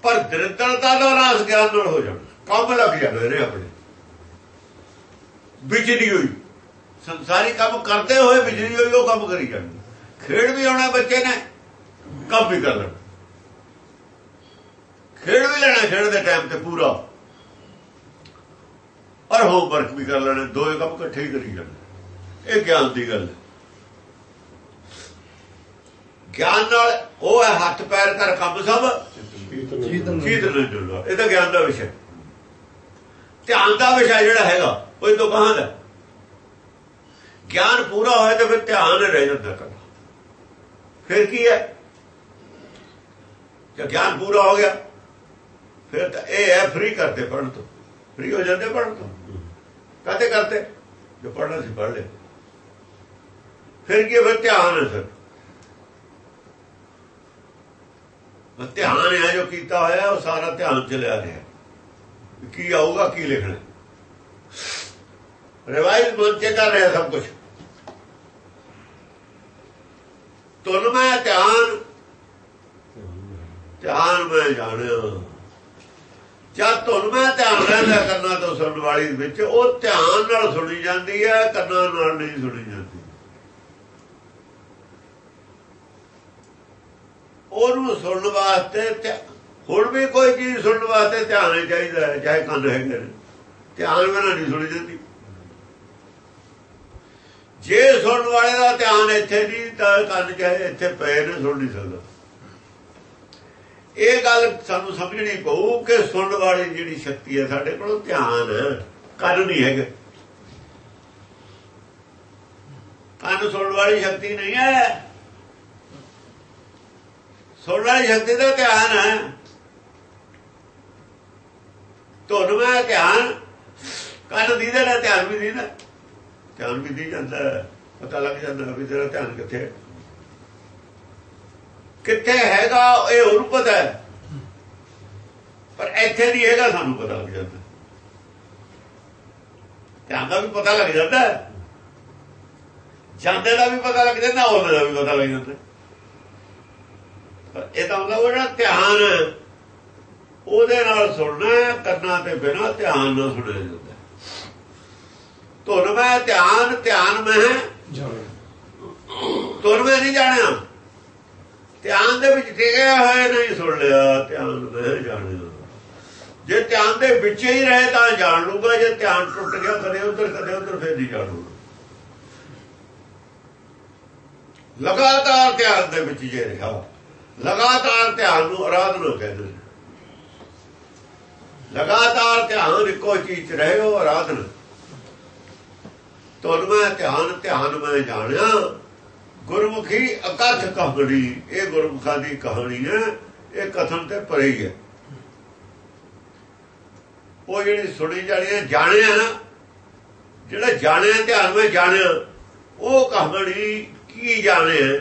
ਪਰ ਦਰਿਦਰਤਾ ਦਾ ਨਾਸ਼ ਗਿਆਨ ਨਾਲ ਹੋ ਜਾਣਾ। ਕੰਮ ਲੱਗ ਜਾਣਾ ਨੇ ਆਪਣੇ। ਬਿਜਲੀ ਹੋਈ। ਸੰਸਾਰੀ ਕੰਮ ਕਰਦੇ ਹੋਏ ਬਿਜਲੀ ਹੋਈ, ਉਹ ਕੰਮ ਕਰੀ ਜਾਂਦੀ। ਖੇਡ ਵੀ ਆਉਣਾ ਬੱਚੇ ਨੇ, ਕੰਮ ਵੀ ਕਰ ਲੈਣਾ ਖੇਡ ਵੀ ਲੈਣਾ ਖੇਡ ਦੇ ਟਾਈਮ ਤੇ ਪੂਰਾ। ਔਰ ਹੋਮਵਰਕ ਵੀ ਕਰ ਲੈਣਾ ਦੋਏ ਕੰਮ ਇਕੱਠੇ ਹੀ ਕਰੀ ਜਾਣੇ ਇਹ ਗਿਆਨ ਦੀ ਗੱਲ ਹੈ। ਗਿਆਨ ਨਾਲ, ਉਹ ਹੈ ਹੱਥ, ਪੈਰ ਕਰ ਕੰਮ ਸਭ। ਜੀਤ ਨੂੰ ਇਹ ਤਾਂ ਗਿਆਨ ਦਾ ਵਿਸ਼ਾ। ਧਿਆਨ ਦਾ ਵਿਸ਼ਾ ਜਿਹੜਾ ਹੈਗਾ, ਉਹ ਇਹ ਤੋਂ ਕਹਾਂ ਦਾ? ਗਿਆਨ ਪੂਰਾ ਹੋਇਆ ਤਾਂ ਫਿਰ ਧਿਆਨ ਰਹਿ ਜਾਂਦਾ ਕਰਨਾ। ਫਿਰ ਕੀ ਹੈ? ਜੇ ਗਿਆਨ ਪੂਰਾ ਹੋ ਗਿਆ, ਫਿਰ ਤਾਂ ਇਹ ਹੈ ਫ੍ਰੀ ਕਰਦੇ ਪੜਨ ਤੋਂ। ਫ੍ਰੀ ਹੋ ਜਾਂਦੇ ਪੜਨ ਤੋਂ। ਕਾਤੇ ਕਰਤੇ ਜੋ ਪੜਨਾ ਸੀ ਪੜ ਲੈ ਫਿਰ ਕੀ ਫਿਰ ਧਿਆਨ ਹੈ ਸਰ ਉਹ ਧਿਆਨ ਹੈ ਜੋ ਕੀਤਾ ਹੋਇਆ, ਉਹ ਸਾਰਾ ਧਿਆਨ ਚ ਲਿਆ ਰਿਹਾ। ਕੀ ਆਊਗਾ, ਕੀ ਲਿਖਣਾ? ਰਿਵਾਈਜ਼ ਮਨ ਚ ਕਰ ਰਿਹਾ ਸਭ ਕੁਝ ਤੁਨ ਮੈਂ ਧਿਆਨ ਧਿਆਨ ਮੈਂ ਜਾਣਿਆ। ਜਦ ਤੁਨ ਮੈਂ ਧਿਆਨ ਰਹਿੰਦਾ ਕਰਨਾ ਤੋਂ ਸੁਣਨ ਵਾਲੀ ਵਿੱਚ, ਉਹ ਧਿਆਨ ਨਾਲ ਸੁਣੀ ਜਾਂਦੀ ਹੈ, ਕੰਨਾਂ ਨਾਲ ਨਹੀਂ ਸੁਣੀ ਜਾਂਦੀ ਉਹਨੂੰ ਸੁਣਨ ਵਾਸਤੇ ਧਿ- ਹੁਣ ਵੀ ਕੋਈ ਚੀਜ਼ ਸੁਣਨ ਵਾਸਤੇ ਧਿਆਨ ਚਾਹੀਦਾ ਹੈ ਚਾਹੇ ਕੰਨ ਹੈਗੇ ਨੇ। ਧਿਆਨ ਬਿਨਾਂ ਨਹੀਂ ਸੁਣੀ ਜਾਂਦੀ। ਜੇ ਸੁਣਨ ਵਾਲੇ ਦਾ ਧਿਆਨ ਇੱਥੇ ਨਹੀਂ, ਤਾਂ ਕੰਨ ਚਾਹੇ ਇੱਥੇ ਪਏ ਨੇ, ਸੁਣ ਨਹੀਂ ਸਕਦਾ। ਇਹ ਗੱਲ ਸਾਨੂੰ ਸਮਝਣੀ ਪਊ ਕਿ ਸੁਣਨ ਵਾਲੀ ਜਿਹੜੀ ਸ਼ਕਤੀ ਹੈ, ਸਾਡੇ ਕੋਲ ਧਿਆਨ ਕੰਨ ਨਹੀਂ ਹੈਗਾ। ਕੰਨ ਸੁਣਨ ਵਾਲੀ ਸ਼ਕਤੀ ਨਹੀਂ ਹੈ। ਸੁਣਨ ਵਾਲੀ ਸ਼ਕਤੀ ਦਾ ਧਿਆਨ ਹੈ। ਤੁਹਾਨੂੰ ਮੈਂ ਧਿਆਨ ਕੰਨ ਦੀਦੇ ਨਾਲ ਧਿਆਨ ਵੀ ਦੀਦਾ ਧਿਆਨ ਵੀ ਦੀ ਜਾਂਦਾ, ਪਤਾ ਲੱਗ ਜਾਂਦਾ ਵੀ ਤੇਰਾ ਧਿਆਨ ਕਿੱਥੇ ਹੈ। ਕਿੱਥੇ ਹੈਗਾ ਇਹ ਹੋਰ ਪਤਾ ਹੈ। ਪਰ ਇੱਥੇ ਨਹੀਂ ਹੈਗਾ, ਸਾਨੂੰ ਪਤਾ ਲੱਗ ਜਾਂਦਾ। ਧਿਆਨ ਦਾ ਵੀ ਪਤਾ ਲੱਗ ਜਾਂਦਾ। ਜਾਂਦੇ ਦਾ ਵੀ ਪਤਾ ਲੱਗ ਜਾਂਦਾ ਆਉਂਦੇ ਦਾ ਵੀ ਪਤਾ ਲੱਗ ਜਾਂਦਾ। ਇਹ ਤਾਂ ਹੁੰਦਾ ਉਹ ਜਿਹੜਾ ਧਿਆਨ ਉਹਦੇ ਨਾਲ ਸੁਣਨਾ ਕੰਨਾਂ ਤੇ ਬਿਨਾ ਧਿਆਨ ਨਾਲ ਸੁਣਿਆ ਜਾਂਦਾ। ਧੁਨ ਮੈਂ ਧਿਆਨ ਧਿਆਨ ਮੈਂ ਜਾਣੇ। ਧੁਨ ਮੈਂ ਨਹੀਂ ਜਾਣਿਆ। ਧਿਆਨ ਦੇ ਵਿੱਚ ਟਿਕਿਆ ਹੋਇਆ ਨਹੀਂ ਸੁਣ ਲਿਆ ਧਿਆਨ ਮੈਂ ਜਾਣਿਆ। ਜੇ ਧਿਆਨ ਦੇ ਵਿੱਚ ਹੀ ਰਹੇ ਤਾਂ ਜਾਣ ਲੂਗਾ ਜੇ ਧਿਆਨ ਟੁੱਟ ਗਿਆ ਕਦੇ ਉਧਰ ਕਦੇ ਉਧਰ ਫੇਰ ਨਹੀਂ ਜਾਣੂਗਾ ਲਗਾਤਾਰ ਧਿਆਨ ਦੇ ਵਿੱਚ ਜੇ ਰਿਹਾ। ਲਗਾਤਾਰ ਧਿਆਨ ਨੂੰ ਆਰਾਧਨਾ ਕਹਿੰਦੇ ਨੇ। ਲਗਾਤਾਰ ਧਿਆਨ ਇੱਕੋ ਚੀਜ਼ 'ਚ ਰਹੇ ਹੋ ਆਰਾਧਨਾ ਤੁਹਾਨੂੰ ਮੈਂ ਧਿਆਨ ਧਿਆਨ ਮੈਂ ਜਾਣਿਆ, ਗੁਰਮੁਖੀ ਅਕਥ ਕਹਾਣੀ, ਇਹ ਗੁਰਮੁਖਾਂ ਦੀ ਕਹਾਣੀ ਹੈ, ਇਹ ਕਥਨ ਤੇ ਪਰੇ ਹੀ ਹੈ। ਉਹ ਜਿਹੜੀ ਸੁਣੀ ਜਾਣੀ ਹੈ ਜਾਣਿਆ ਨਾ, ਜਿਹੜਾ ਜਾਣਿਆ ਧਿਆਨ ਵਿੱਚ ਜਾਣਿਆ, ਉਹ ਕਹਾਣੀ ਕੀ ਜਾਣਿਆ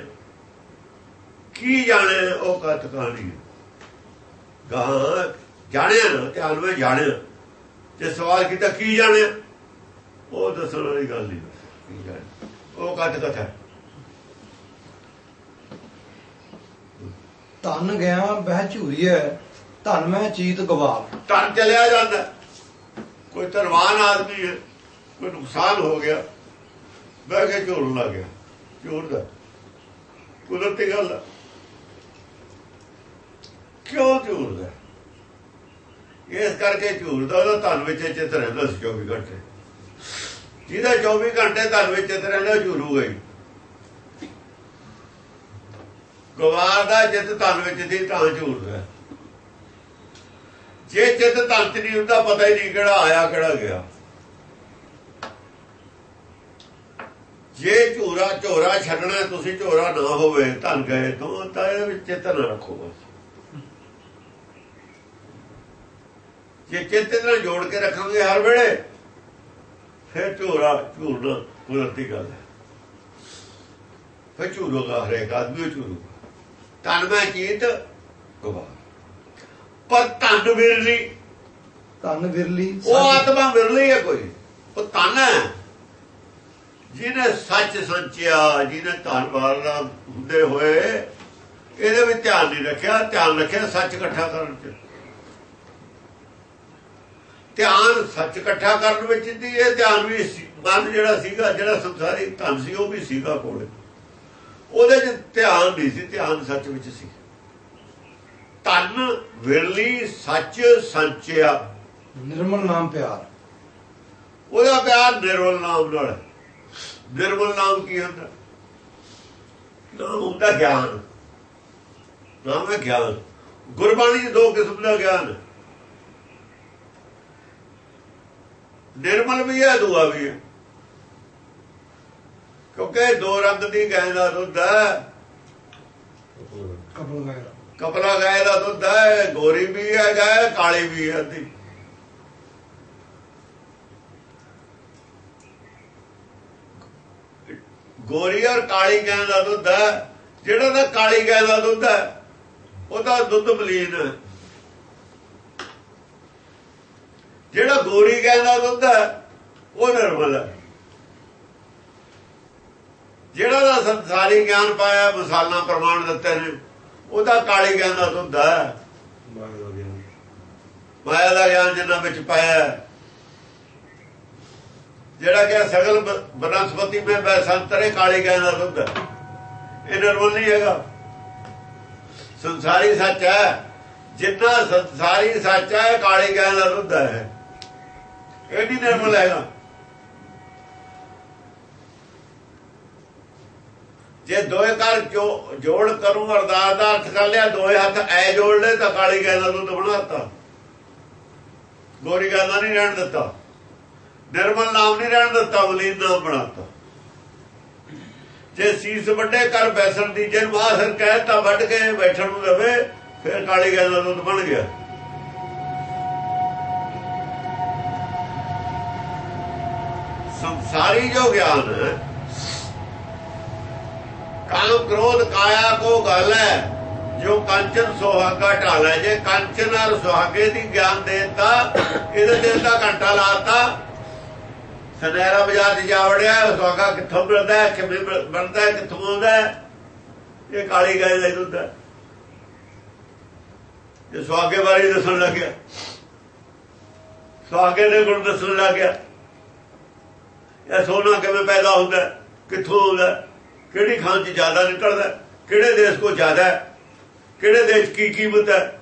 ਕੀ ਜਾਣਿਆ ਉਹ ਕਥ ਕਹਾਣੀ ਗਾ ਜਾਣਿਆ ਨਾ ਧਿਆਨ ਵਿੱਚ ਜਾਣਿਆ ਜੇ ਸਵਾਲ ਕੀਤਾ ਕੀ ਜਾਣਿਆ ਉਹ ਦੱਸਣ ਵਾਲੀ ਗੱਲ ਨਹੀਂ। ਕੀ ਜਾਣਿਆ ਉਹ ਕਥ ਕਥਾ ਧਨ ਗਿਆ ਬਹਿ ਝੂਰੀਐ ਧਨ ਮੈਂ ਚੀਤ ਗਵਾਲ ਤਨ ਚਲਿਆ ਜਾਂਦਾ। ਕੋਈ ਧਰਵਾਨ ਆਦਮੀ ਹੈ ਕੋਈ ਨੁਕਸਾਨ ਹੋ ਗਿਆ। ਬਹਿ ਕੇ ਝੂਰਨ ਲੱਗ ਗਿਆ। ਝੂਰਦਾ ਕੁਦਰਤੀ ਗੱਲ ਹੈ। ਕਿਉਂ ਝੂਲਦਾ ਇਸ ਕਰਕੇ ਝੂਲਦਾ ਉਹਦਾ ਧਨ ਵਿੱਚ ਚਿੱਤ ਰਹਿੰਦਾ ਸੀ 24 ਘੰਟੇ। ਜਿਹਦਾ 24 ਘੰਟੇ ਧਨ ਵਿੱਚ ਚਿੱਤ ਰਹਿੰਦਾ ਝੂਰੂਗਾ ਹੀ। ਗਵਾਰ ਦਾ ਜਿੱਤ ਧਨ ਵਿੱਚ ਦੀ ਤਾਂ ਝੂਲਦਾ ਜੇ ਚਿੱਤ ਧਨ ਚ ਨਹੀਂ ਹੁੰਦਾ, ਪਤਾ ਹੀ ਨਹੀਂ ਕਿਹੜਾ ਆਇਆ, ਕਿਹੜਾ ਗਿਆ। ਜੇ ਝੂਰਾ ਝੋਰਾ ਛੱਡਣਾ, ਤੁਸੀਂ ਝੋਰਾ ਨਾ ਹੋਵੇ, ਧਨ ਗਏ ਤੋਂ, ਤਾਂ ਇਹਦੇ ਵਿੱਚ ਚਿੱਤ ਨਾ ਰੱਖੋ ਬਸ। ਜੇ ਚਿੱਤ ਨਾਲ ਜੋੜ ਕੇ ਰੱਖਾਂਗੇ ਹਰ ਵੇਲੇ ਫਿਰ ਝੋਰਾ ਝੂਰਨਾ ਕੁਦਰਤੀ ਗੱਲ ਹੈ। ਫਿਰ ਝੂਰੋਗਾ ਹਰੇਕ ਆਦਮੀ ਝੂਰੂਗਾ। ਤਨ ਮੈਂ ਚੀਤ ਗਵਾ ਪਰ ਤਨ ਵਿਰਲੀ ਧਨ ਵਿਰਲੀ ਉਹ ਆਤਮਾ ਵਿਰਲੀ ਹੈ ਕੋਈ। ਉਹ ਤਨ ਹੈ। ਜਿਹਨੇ ਸੱਚ ਸੰਚਿਆ ਜਿਹਨੇ ਧਨ ਵਾਲਾ ਹੁੰਦੇ ਹੋਏ ਇਹਦੇ ਵਿੱਚ ਧਿਆਨ ਨਹੀਂ ਰੱਖਿਆ ਧਿਆਨ ਰੱਖਿਆ ਸੱਚ ਇਕੱਠਾ ਕਰਨ ਚ। ਧਿਆਨ ਸੱਚ ਇਕੱਠਾ ਕਰਨ ਵਿੱਚ ਦੀ ਇਹ ਧਿਆਨ ਵੀ ਮਨ ਜਿਹੜਾ ਸੀਗਾ ਜਿਹੜਾ ਸੰਸਾਰੀ ਧਨ ਸੀ ਉਹ ਵੀ ਸੀਗਾ ਕੋਲੇ। ਉਹਦੇ ਚ ਧਿਆਨ ਨਹੀਂ ਸੀ ਧਿਆਨ ਸੱਚ ਵਿੱਚ ਸੀ। ਧਨ ਵਿਰਲੀ ਸੱਚ ਸੰਚਿਆ। ਨਿਰਮਲ ਨਾਮ ਪਿਆਰ। ਉਹਦਾ ਪਿਆਰ ਨਿਰਮਲ ਨਾਮ ਨਾਲ। ਨਿਰਮਲ ਨਾਮ ਕੀ ਹੁੰਦਾ? ਨਾਮ ਹੁੰਦਾ ਗਿਆਨ। ਨਾਮ ਹੈ ਗਿਆਨ। ਗੁਰਬਾਣੀ ਦੇ ਦੋ ਕਿਸਮ ਦਾ ਗਿਆਨ ਨਿਰਮਲ ਵੀ ਹੈ ਦੂਆ ਵੀ ਹੈ। ਕਿਉਂਕਿ ਦੋ ਰੰਗ ਦੀ ਗਾਂ ਦਾ ਦੁੱਧ ਹੈ। ਕਪਲ ਗਾਇ ਦਾ। ਦੁੱਧ ਹੈ ਗੋਰੀ ਵੀ ਹੈ ਗਾਇ ਕਾਲੀ ਵੀ ਹੈ ਅੱਧੀ। ਗੋਰੀ ਔਰ ਕਾਲੀ ਗਾਂ ਦਾ ਦੁੱਧ ਹੈ। ਜਿਹੜਾ ਦਾ ਕਾਲੀ ਗਾਂ ਦਾ ਦੁੱਧ ਹੈ ਉਹਦਾ ਦੁੱਧ ਮਲੀਨ ਹੈ। ਜਿਹੜਾ ਗੋਰੀ ਗਾਂ ਦਾ ਦੁੱਧ ਹੈ ਉਹ ਨਿਰਮਲ ਹੈ। ਜਿਹੜਾ ਦਾ ਸੰਸਾਰੀ ਗਿਆਨ ਪਾਇਆ, ਮਸਾਲਾ ਪ੍ਰਮਾਣ ਦਿੱਤੇ ਨੇ, ਉਹਦਾ ਕਾਲੀ ਗਿਆਨ ਦਾ ਦੁੱਧ ਹੈ। ਮਾਇਆ ਦਾ ਗਿਆਨ ਜਿੰਨਾ ਵਿੱਚ ਪਾਇਆ ਜਿਹੜਾ ਕਿ ਸਗਲ ਬਨਸਪਤੀ ਮੈਂ ਬੈਸੰਤਰੇ ਕਾਲੇ ਗਿਆਨ ਦਾ ਦੁੱਧ ਹੈ। ਇਹ ਨਿਰਮਲ ਨਹੀਂ ਹੈਗਾ। ਸੰਸਾਰੀ ਸੱਚ ਹੈ। ਜਿੰਨਾ ਸੰਸਾਰੀ ਸੱਚ ਹੈ, ਕਾਲੇ ਗਿਆਨ ਦਾ ਦੁੱਧ ਹੈ। ਇਹ ਨਹੀਂ ਨਿਰਮਲ ਹੈਗਾ ਜੇ ਦੋਏ ਕਰ ਜੋੜ ਕਰੂੰ, ਅਰਦਾਸ ਦਾ ਅਰਥ ਕਰ ਲਿਆ, ਦੋਏ ਹੱਥ ਐ ਜੋੜ ਲੈ ਤਾਂ ਕਾਲੀ ਗਾਂ ਦਾ ਦੁੱਧ ਬਣਾਤਾ। ਗੋਰੀ ਗਾਂ ਦਾ ਨਹੀਂ ਰਹਿਣ ਦਿੱਤਾ। ਨਿਰਮਲ ਨਾਮ ਨਹੀਂ ਰਹਿਣ ਦਿੱਤਾ ਵਲੀਨ ਨਾਮ ਬਣਾਤਾ। ਜੇ ਸੀਸ ਵੱਡੇ ਕਰ ਬੈਸਣ ਦੀ ਜੇ ਮਾਸਰ ਕਹਿ ਤਾਂ ਵੱਢ ਕੇ ਬੈਠਣ ਨੂੰ ਲਵੇ ਫਿਰ ਕਾਲੀ ਗਾਂ ਦਾ ਦੁੱਧ ਬਣ ਗਿਆ। ਸੰਸਾਰੀ ਜੋ ਗਿਆਨ ਹੈ ਕਾਮ ਕ੍ਰੋਧ ਕਾਇਆ ਕੋ ਗੱਲ ਹੈ, ਜੋ ਕੰਚਨ ਸੁਹਾਗਾ ਢਾਲਾ ਜੇ ਕੰਚਨ ਔਰ ਸੁਹਾਗੇ ਦੀ ਗਿਆਨ ਦੇਤਾ, ਇਹਦੇ ਤੇ ਦਾ ਘੰਟਾ ਲਾਤਾ ਸਨੇਰਾ ਬਾਜ਼ਾਰ 'ਚ ਜਾ ਵੜਿਆ, ਸੁਹਾਗਾ ਕਿੱਥੋਂ ਮਿਲਦਾ ਹੈ, ਕਿਵੇਂ ਬਣਦਾ ਹੈ, ਕਿੱਥੋਂ ਆਉਂਦਾ ਹੈ, ਇਹ ਕਾਲੀ ਗਾਇ ਦਾ ਦੁੱਧ ਹੈ। ਜੇ ਸੁਹਾਗੇ ਬਾਰੇ ਦੱਸਣ ਲੱਗਿਆ, ਸੁਹਾਗੇ ਦੇ ਗੁਣ ਦੱਸਣ ਲੱਗਿਆ ਇਹ ਸੋਨਾ ਕਿਵੇਂ ਪੈਦਾ ਹੁੰਦਾ ਕਿੱਥੋਂ ਆਉਂਦਾ ਕਿਹੜੀ ਖਾਨ 'ਚ ਜ਼ਿਆਦਾ ਨਿਕਲਦਾ ਕਿਹੜੇ ਦੇਸ਼ ਕੋ ਜ਼ਿਆਦਾ ਕਿਹੜੇ ਦੇਸ਼ ਕੀ ਕੀਮਤ ਹੈ?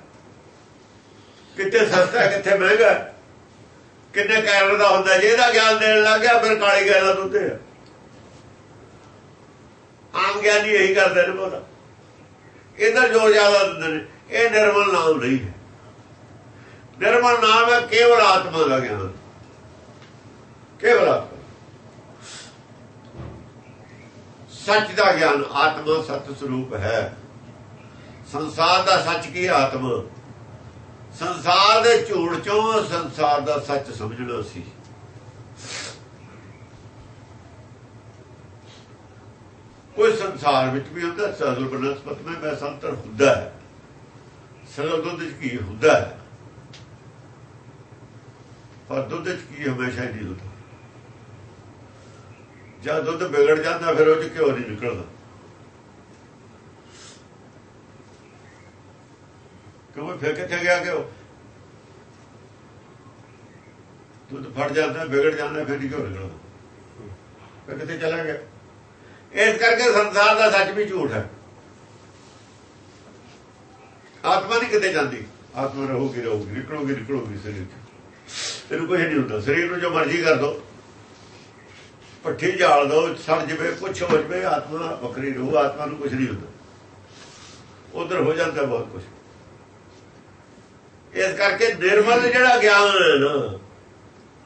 ਕਿੱਥੇ ਸਸਤਾ ਕਿੱਥੇ ਮਹਿੰਗਾ ਕਿੰਨੇ ਕੈਲਰ ਦਾ ਹੁੰਦਾ ਜੇ ਇਹਦਾ ਗਿਆਨ ਦੇਣ ਲੱਗ ਗਿਆ, ਫਿਰ ਕਾਲੀ ਗੈਲਾ ਦੁੱਤੇ ਆਮ ਗਿਆਨੀ ਇਹੀ ਕਰਦੇ ਨੇ ਬੋਲਾ ਇਹਦਾ ਜੋ ਜ਼ਿਆਦਾ ਦਿੰਦੇ ਨੇ, ਇਹ ਨਿਰਮਲ ਨਾਮ ਨਹੀਂ ਹੈ। ਨਿਰਮਲ ਨਾਮ ਹੈ ਕੇਵਲ ਆਤਮਾ ਦਾ ਗਿਆਨ। ਕੇਵਲ ਆਤਮਾ। ਸੱਚ ਦਾ ਗਿਆਨ ਆਤਮਾ ਸਤ ਸਰੂਪ ਹੈ। ਸੰਸਾਰ ਦਾ ਸੱਚ ਕੀ ਆਤਮਾ? ਸੰਸਾਰ ਦੇ ਝੂਠ ਚੋਂ ਸੰਸਾਰ ਦਾ ਸੱਚ ਸਮਝਣਾ ਸੀ ਕੋਈ ਸੰਸਾਰ ਵਿੱਚ ਵੀ ਹੁੰਦਾ, ਸਰਲ ਬਨਸਪਤ ਵਿੱਚ ਮੈਂ ਸੰਤਰ ਹੁੰਦਾ ਹੈ। ਸਰਲ ਦੁੱਧ ਚ ਕੀ ਹੁੰਦਾ ਹੈ? ਪਰ ਦੁੱਧ ਚ ਕੀ ਹਮੇਸ਼ਾ ਹੀ ਨਹੀਂ ਹੁੰਦਾ। ਜਦ ਦੁੱਧ ਵਿਗੜ ਜਾਂਦਾ, ਫਿਰ ਉਹ ਚ ਘਿਓ ਨਹੀਂ ਨਿਕਲਦਾ। ਕਿਉਂਕਿ ਫਿਰ ਕਿੱਥੇ ਗਿਆ ਘਿਓ? ਦੁੱਧ ਫਟ ਜਾਂਦਾ, ਵਿਗੜ ਜਾਂਦਾ, ਫਿਰ ਘਿਓ ਨਿਕਲਦਾ। ਫਿਰ ਕਿੱਥੇ ਚਲਾ ਗਿਆ? ਇਸ ਕਰਕੇ ਸੰਸਾਰ ਦਾ ਸੱਚ ਵੀ ਝੂਠ ਹੈ। ਆਤਮਾ ਨਹੀਂ ਕਿਤੇ ਜਾਂਦੀ। ਆਤਮਾ ਰਹੂਗੀ ਰਹੂਗੀ, ਨਿਕਲੂਗੀ ਨਿਕਲੂਗੀ ਸਰੀਰ ਚ। ਤੈਨੂੰ ਕੁਝ ਨਹੀਂ ਹੁੰਦਾ। ਸਰੀਰ ਨੂੰ ਜੋ ਮਰਜ਼ੀ ਕਰ ਦੋ। ਪੱਠੀ ਜਾਲ ਦੋ ਸੜ ਜਵੇ, ਕੁਛ ਹੋ ਜਵੇ, ਆਤਮਾ ਵੱਖਰੀ ਰਹੂ, ਆਤਮਾ ਨੂੰ ਕੁਛ ਨਹੀਂ ਹੁੰਦਾ। ਉਧਰ ਹੋ ਜਾਂਦਾ ਬਹੁਤ ਕੁਝ ਇਸ ਕਰਕੇ ਨਿਰਮਲ ਜਿਹੜਾ ਗਿਆਨ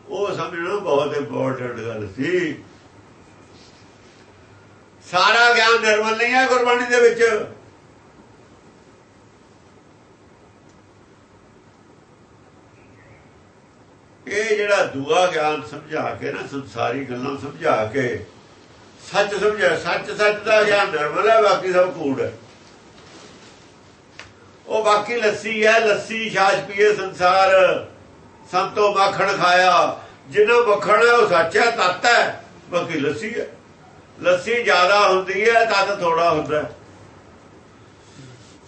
ਉਹ ਸਮਝਣਾ ਬਹੁਤ ਇੰਪੋਰਟੈਂਟ ਗੱਲ ਸੀ। ਸਾਰਾ ਗਿਆਨ ਨਿਰਮਲ ਨਹੀਂ ਹੈ ਗੁਰਬਾਣੀ ਦੇ ਵਿੱਚ। ਇਹ ਜਿਹੜਾ ਦੂਆ ਗਿਆਨ ਸਮਝਾ ਕੇ ਨਾ, ਸੰਸਾਰੀ ਗੱਲਾਂ ਸਮਝਾ ਕੇ, ਸੱਚ ਸਮਝਾ ਸੱਚ ਸੱਚ ਦਾ ਗਿਆਨ ਨਿਰਮਲ ਹੈ ਬਾਕੀ ਸਭ ਕੂੜ ਹੈ। ਉਹ ਬਾਕੀ ਲੱਸੀ ਹੈ, ਲੱਸੀ ਛਾਛ ਪੀਏ ਸੰਸਾਰ ਸੰਤੋ ਮੱਖਣ ਖਾਇਆ। ਜਿੰਨਾ ਮੱਖਣ ਹੈ, ਉਹ ਸੱਚ ਹੈ, ਤੱਤ ਹੈ, ਬਾਕੀ ਲੱਸੀ ਹੈ। ਲੱਸੀ ਜ਼ਿਆਦਾ ਹੁੰਦੀ ਹੈ, ਤੱਤ ਥੋੜਾ ਹੁੰਦਾ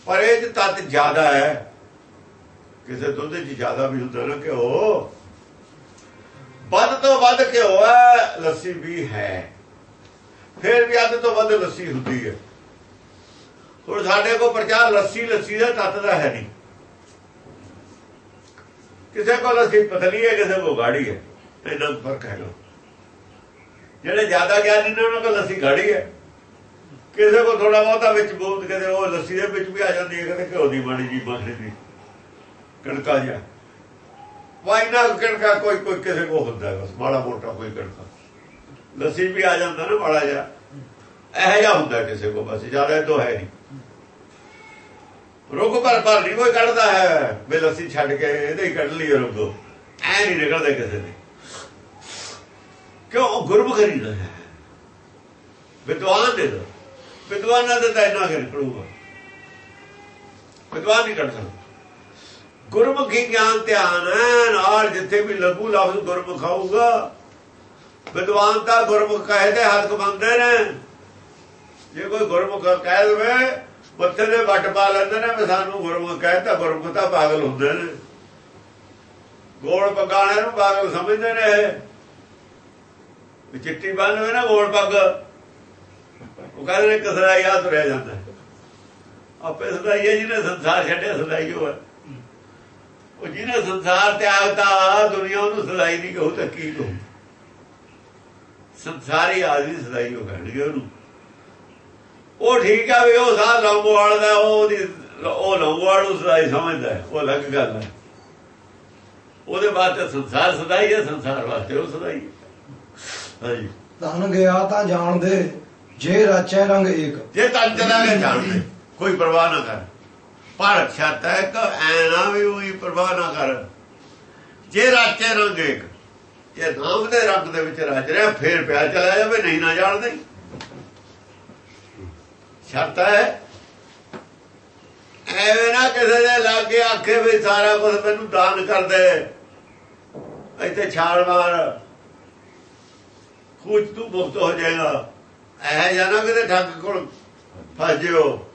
ਪਰ ਇਹ ਤੱਤ ਜ਼ਿਆਦਾ ਹੈ। ਕਿਸੇ ਦੁੱਧ 'ਚ ਜ਼ਿਆਦਾ ਵੀ ਹੁੰਦਾ ਨਾ ਕਿ ਉਹ ਵੱਧ ਤੋਂ ਵੱਧ ਘਿਓ ਹੈ, ਲੱਸੀ ਵੀ ਹੈ। ਫਿਰ ਵੀ ਅੱਧ ਤੋਂ ਵੱਧ ਲੱਸੀ ਹੁੰਦੀ ਹੈ। ਹੁਣ ਸਾਡੇ ਕੋਲ ਪ੍ਰਚਾਰ ਲੱਸੀ ਲੱਸੀ ਦਾ ਤੱਤ ਦਾ ਹੈ ਨਹੀਂ। ਕਿਸੇ ਕੋਲ ਲੱਸੀ ਪਤਲੀ ਹੈ, ਕਿਸੇ ਕੋਲ ਗਾੜੀ ਹੈ। ਇਹਨਾਂ ਫ਼ਰਕ ਹੈਗਾ। ਜਿਹੜੇ ਜ਼ਿਆਦਾ ਗਿਆਨੀ ਨੇ, ਉਹਨਾਂ ਕੋਲ ਲੱਸੀ ਗਾੜੀ ਹੈ। ਕਿਸੇ ਕੋਲ ਥੋੜਾ ਬਹੁਤਾ ਵਿੱਚ ਬਹੁਤ ਕਦੇ ਉਹ ਲੱਸੀ ਦੇ ਵਿੱਚ ਵੀ ਆ ਜਾਂਦੀ ਹੈ ਕਦੇ ਘਿਓ ਦੀ ਮਾੜੀ ਜੀ ਮੱਖਣੀ ਦੀ ਕਣਕਾ ਜਿਹਾ। ਵਾਇਨਾ ਕਿਣਕਾ, ਕੋਈ ਕੋਈ ਕਿਸੇ ਕੋ ਹੁੰਦਾ ਬਸ, ਮਾੜਾ ਮੋਟਾ ਕੋਈ ਕਿਣਕਾ। ਲੱਸੀ ਵੀ ਆ ਜਾਂਦਾ ਨਾ ਮਾੜਾ ਜਿਹਾ। ਇਹ ਜਿਹਾ ਹੁੰਦਾ ਕਿਸੇ ਕੋ ਬਸ, ਜ਼ਿਆਦਾ ਤੋਂ ਹੈ ਨਹੀਂ। ਰੁੱਗ ਪਰ ਪਰ ਨਹੀਂ, ਕੋਈ ਕੱਢਦਾ ਹੈ। ਬੇ ਲੱਸੀ ਛੱਡ ਕੇ ਇਹਦੇ ਹੀ ਕੱਢ ਲਈ ਰੁੱਗ ਐ ਨਹੀਂ ਨਿਕਲਦੇ ਕਿਸੇ ਦੇ। ਕਿਉਂ? ਗੁਰਮੁਖ ਨਹੀਂ ਹੈ ਵਿਦਵਾਨ ਦੇ ਵਿਦਵਾਨਾਂ ਦੇ ਤਾਂ ਇੰਨਾ ਕਿ ਨਿਕਲੂਗਾ ਵਿਦਵਾਨ ਨਹੀਂ ਕੱਢ ਸਕਦਾ। ਗੁਰਮੁਖੀ ਗਿਆਨ ਧਿਆਨ ਨਾਲ ਜਿੱਥੇ ਵੀ ਲਘੂ ਲਫ਼ਜ਼ ਗੁਰਮੁਖ ਆਊਗਾ, ਵਿਦਵਾਨ ਤਾਂ ਗੁਰਮੁਖ ਕਹਦੇ ਹੱਥ ਬੰਦੇ ਨੇ। ਜੇ ਕੋਈ ਗੁਰਮੁਖ ਕਹਿ ਦਵੇ ਬੱਤੇ ਦੇ ਵੱਟ ਪਾ ਲੈਂਦੇ ਨੇ ਵੀ ਸਾਨੂੰ ਗੁਰਮੁਖ ਕਹਿਤਾ ਗੁਰਮੁਖ ਤਾਂ ਪਾਗਲ ਹੁੰਦੇ ਨੇ। ਗੋਲ ਪਗਾਣੇ ਨੂੰ ਪਾਗਲ ਸਮਝਦੇ ਨੇ ਚਿੱਟੀ ਬੰਨ੍ਹਵੇ ਨਾ ਗੋਲ ਪੱਗ, ਉਹ ਕਹਿੰਦੇ ਨੇ ਕਸਰਾਈ ਆ ਤੁਰਿਆ ਜਾਂਦਾ। ਆਪੇ ਸਦਾਈ ਹੈ ਜਿਹਨੇ ਸੰਸਾਰ ਛੱਡਿਆ, ਸਦਾਈ ਹੋਇਆ ਉਹ ਜਿਹਨੇ ਸੰਸਾਰ ਤਿਆਗਤਾ ਦੁਨੀਆ ਨੂੰ ਸਦਾਈ ਨਹੀਂ ਕਹੂ ਤਾਂ ਕੀ ਕਹੂ? ਸੰਸਾਰੀ ਆਦਮੀ ਸਦਾਈ ਹੋ ਕਹਿਣਗੇ ਉਹਨੂੰ। ਉਹ ਠੀਕ ਆ ਵੀ ਉਹ ਸਾਹ ਲੰਗੋਵਾਲ ਦਾ ਉਹਦੀ ਉਹ ਲੰਗੋਵਾਲ ਨੂੰ ਸਦਾਈ ਸਮਝਦਾ ਉਹ ਅਲੱਗ ਗੱਲ ਹੈ। ਉਹਦੇ ਬਾਅਦ ਸੰਸਾਰ ਸਦਾਈ ਹੈ ਸੰਸਾਰ ਵਾਸਤੇ ਉਹ ਸਦਾਈ ਹਾਂਜੀ। ਤਨ ਗਿਆ ਤਾਂ ਜਾਣ ਦੇ ਜੇ ਰਾਚੈ ਰੰਗ ਏਕ। ਜੇ ਤਨ ਚਲਾ ਗਿਆ ਜਾਣ ਕੋਈ ਪਰਵਾਹ ਨਾ ਕਰ। ਪਰ ਛੱਤ ਹੈ ਕਿ ਐਨਾ ਵੀ ਉਹੀ ਪਰਵਾਹ ਨਾ ਕਰ। ਜੇ ਰਾਚੇ ਰੰਗ ਇੱਕ, ਜੇ ਨਾਮ ਦੇ ਰੰਗ ਦੇ ਵਿੱਚ ਰਚ ਰਿਹਾ, ਫੇਰ ਪਿਆ ਚਲਾ ਜਾਵੇ, ਨਹੀਂ ਨਾ ਜਾਣਦੇ। ਸ਼ਰਤ ਹੈ। ਐਵੇਂ ਨਾ ਕਿਸੇ ਦੇ ਲਾਗੇ ਆਖੇ ਵੀ ਸਾਰਾ ਕੁਝ ਮੈਨੂੰ ਦਾਨ ਕਰ ਦੇ। ਇੱਥੇ ਛਾਲ ਮਾਰ। ਖੂਚ ਤੂੰ ਮੁਕਤ ਹੋ ਜਾਏਗਾ। ਐ ਜਾਣਾ ਕਿਤੇ ਠੱਗ ਕੋਲ ਫਸ ਜਿਓ।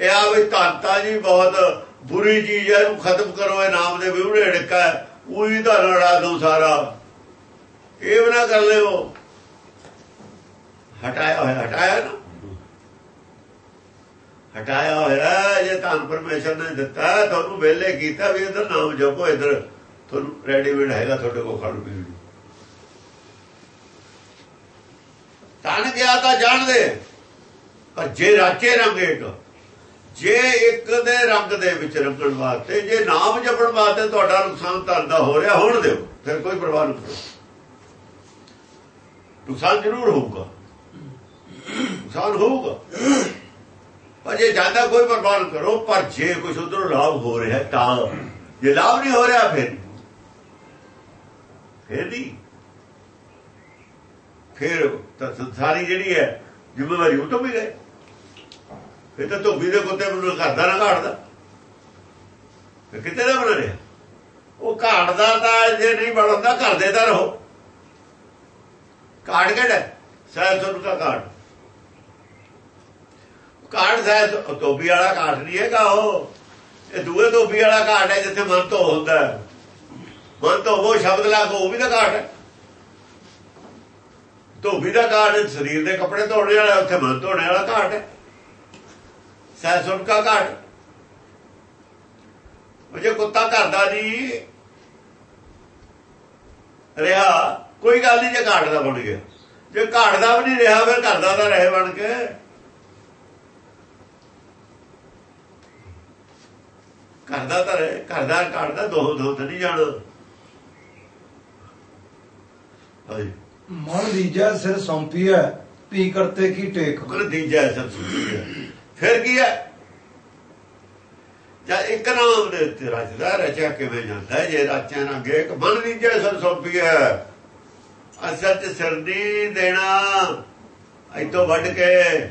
ਇਹ ਆ ਵੀ ਧੰਤਾ ਜੀ ਬਹੁਤ ਬੁਰੀ ਚੀਜ਼ ਹੈ ਇਹਨੂੰ ਖਤਮ ਕਰੋ, ਇਹ ਨਾਮ ਦੇ ਵਿਹੜੇ ਢਿੱਕਾ ਉਹੀ ਤਾਂ ਲੜਾ ਦੋ ਸਾਰਾ। ਇਹ ਵੀ ਨਾ ਕਰ ਲਿਓ। ਹਟਾਇਆ ਹੋਇਆ, ਹਟਾਇਆ ਨਾ। ਹਟਾਇਆ ਹੋਇਆ ਜੇ ਤਾਂ ਪਰਮੇਸ਼ਰ ਨੇ ਦਿੱਤਾ, ਤੁਹਾਨੂੰ ਵੇਲੇ ਕੀਤਾ ਵੀ ਇਧਰ ਨਾਮ ਜਪੋ, ਇਧਰ। ਤੁਹਾਨੂੰ ਰੈਡੀਮੇਡ ਹੈਗਾ ਤੁਹਾਡੇ ਕੋਲ ਖਾਣ ਪੀਣ। ਨੂੰ ਤਨ ਗਿਆ ਤਾਂ ਜਾਣਦੇ ਪਰ ਜੇ ਰਾਚੇ ਰੰਗੇਟ ਜੇ ਇੱਕ ਦੇ ਰੰਗ ਦੇ ਵਿੱਚ ਰੰਗਣ ਵਾਸਤੇ, ਜੇ ਨਾਮ ਜਪਣ ਵਾਸਤੇ ਤੁਹਾਡਾ ਨੁਕਸਾਨ ਤਰਦਾ ਹੋ ਰਿਹਾ, ਹੋਣ ਦਿਓ, ਫਿਰ ਕੋਈ ਪਰਵਾਹ ਨਹੀਂ ਕਰੋ। ਨੁਕਸਾਨ ਜ਼ਰੂਰ ਹੋਊਗਾ। ਨੁਕਸਾਨ ਹੋਊਗਾ। ਪਰ ਜੇ ਜਾਂਦਾ ਕੋਈ ਪਰਵਾਹ ਕਰੋ, ਪਰ ਜੇ ਕੁਝ ਉਧਰੋਂ ਲਾਭ ਹੋ ਰਿਹਾ, ਤਾਂ ਜੇ ਲਾਭ ਨਹੀਂ ਹੋ ਰਿਹਾ, ਫਿਰ ਫਿਰ ਨਹੀਂ। ਫਿਰ ਤਾਂ ਸੰਸਾਰੀ ਜਿਹੜੀ ਹੈ, ਜ਼ਿੰਮੇਵਾਰੀ ਉਹ ਤੋਂ ਵੀ ਗਏ। ਫਿਰ ਤਾਂ ਧੋਬੀ ਦੇ ਕੁੱਤੇ ਨੂੰ ਘਰਦਾ ਨਾ ਘਾੜਦਾ ਫਿਰ ਕਿਤੇ ਦਾ ਬਣਾ ਰਿਹਾ? ਉਹ ਘਾੜਦਾ ਤਾਂ ਜੇ ਨਹੀਂ ਬਣਦਾ ਘਰ ਦੇ ਦਾ ਰਹੋ। ਕਾੜ ਕਿਹੜਾ? ਸਹਿਜ ਸੁਣ ਦਾ ਕਾੜ ਕਾੜ ਸਹਿਜ ਧੋਬੀ ਵਾਲਾ ਕਾੜ ਨਹੀਂ ਹੈਗਾ ਉਹ। ਇਹ ਦੂਏ ਧੋਬੀ ਵਾਲਾ ਕਾੜ ਹੈ ਜਿੱਥੇ ਮਨ ਤੋਂ ਹੁੰਦਾ ਮਨ ਤੋਂ ਉਹ ਸ਼ਬਦ ਲਾ ਕੇ ਉਹ ਵੀ ਤਾਂ ਕਾੜ ਹੈ। ਧੋਬੀ ਦਾ ਕਾੜ ਸਰੀਰ ਦੇ ਕੱਪੜੇ ਧੋਣੇ ਵਾਲਾ, ਉੱਥੇ ਮਨ ਧੋਣੇ ਵਾਲਾ ਘਾਟ ਹੈ। ਸਹਿ ਸੁਣ ਕਾ ਘਾਟ ਉਹ ਜੇ ਕੁੱਤਾ ਕਰਦਾ ਨਹੀਂ ਰਿਹਾ ਕੋਈ ਗੱਲ ਨਹੀਂ ਜੇ ਘਾਟ ਦਾ ਬਣ ਗਿਆ। ਜੇ ਘਾਟ ਦਾ ਵੀ ਨਹੀਂ ਰਿਹਾ ਫਿਰ ਘਰ ਦਾ ਤਾਂ ਰਹੇ ਬਣ ਕੇ। ਘਰ ਦਾ ਤਾਂ ਰਹੇ ਘਰ ਦਾ ਘਾਟ ਦਾ ਦੋ ਨਹੀਂ ਜਾਣਾ ਹਾਂਜੀ ਮਨ ਦੀਜੈ ਸਿਰ ਸੌਂਪੀਐ ਪੀ ਕਰਤੇ ਕੀ ਟੇਕ। ਕਰ ਦੀਜਾ ਸੁਣੀ ਹੈ। ਫਿਰ ਕੀ ਹੈ? ਜਦ ਇੱਕ ਨਾਮ ਦੇ ਉੱਤੇ ਰਚਦਾ ਰਚਿਆ ਕਿਵੇਂ ਜਾਂਦਾ ਜੇ ਰਚਿਆ ਨਾ ਗੇ ਇੱਕ ਮਨ ਦੀਜਾ ਸਭ ਸੌਂਪੀ ਹੈ। ਅਸਲ ਸਰਦੀ ਦੇਣਾ। ਇਤੋਂ ਵੱਢ ਕੇ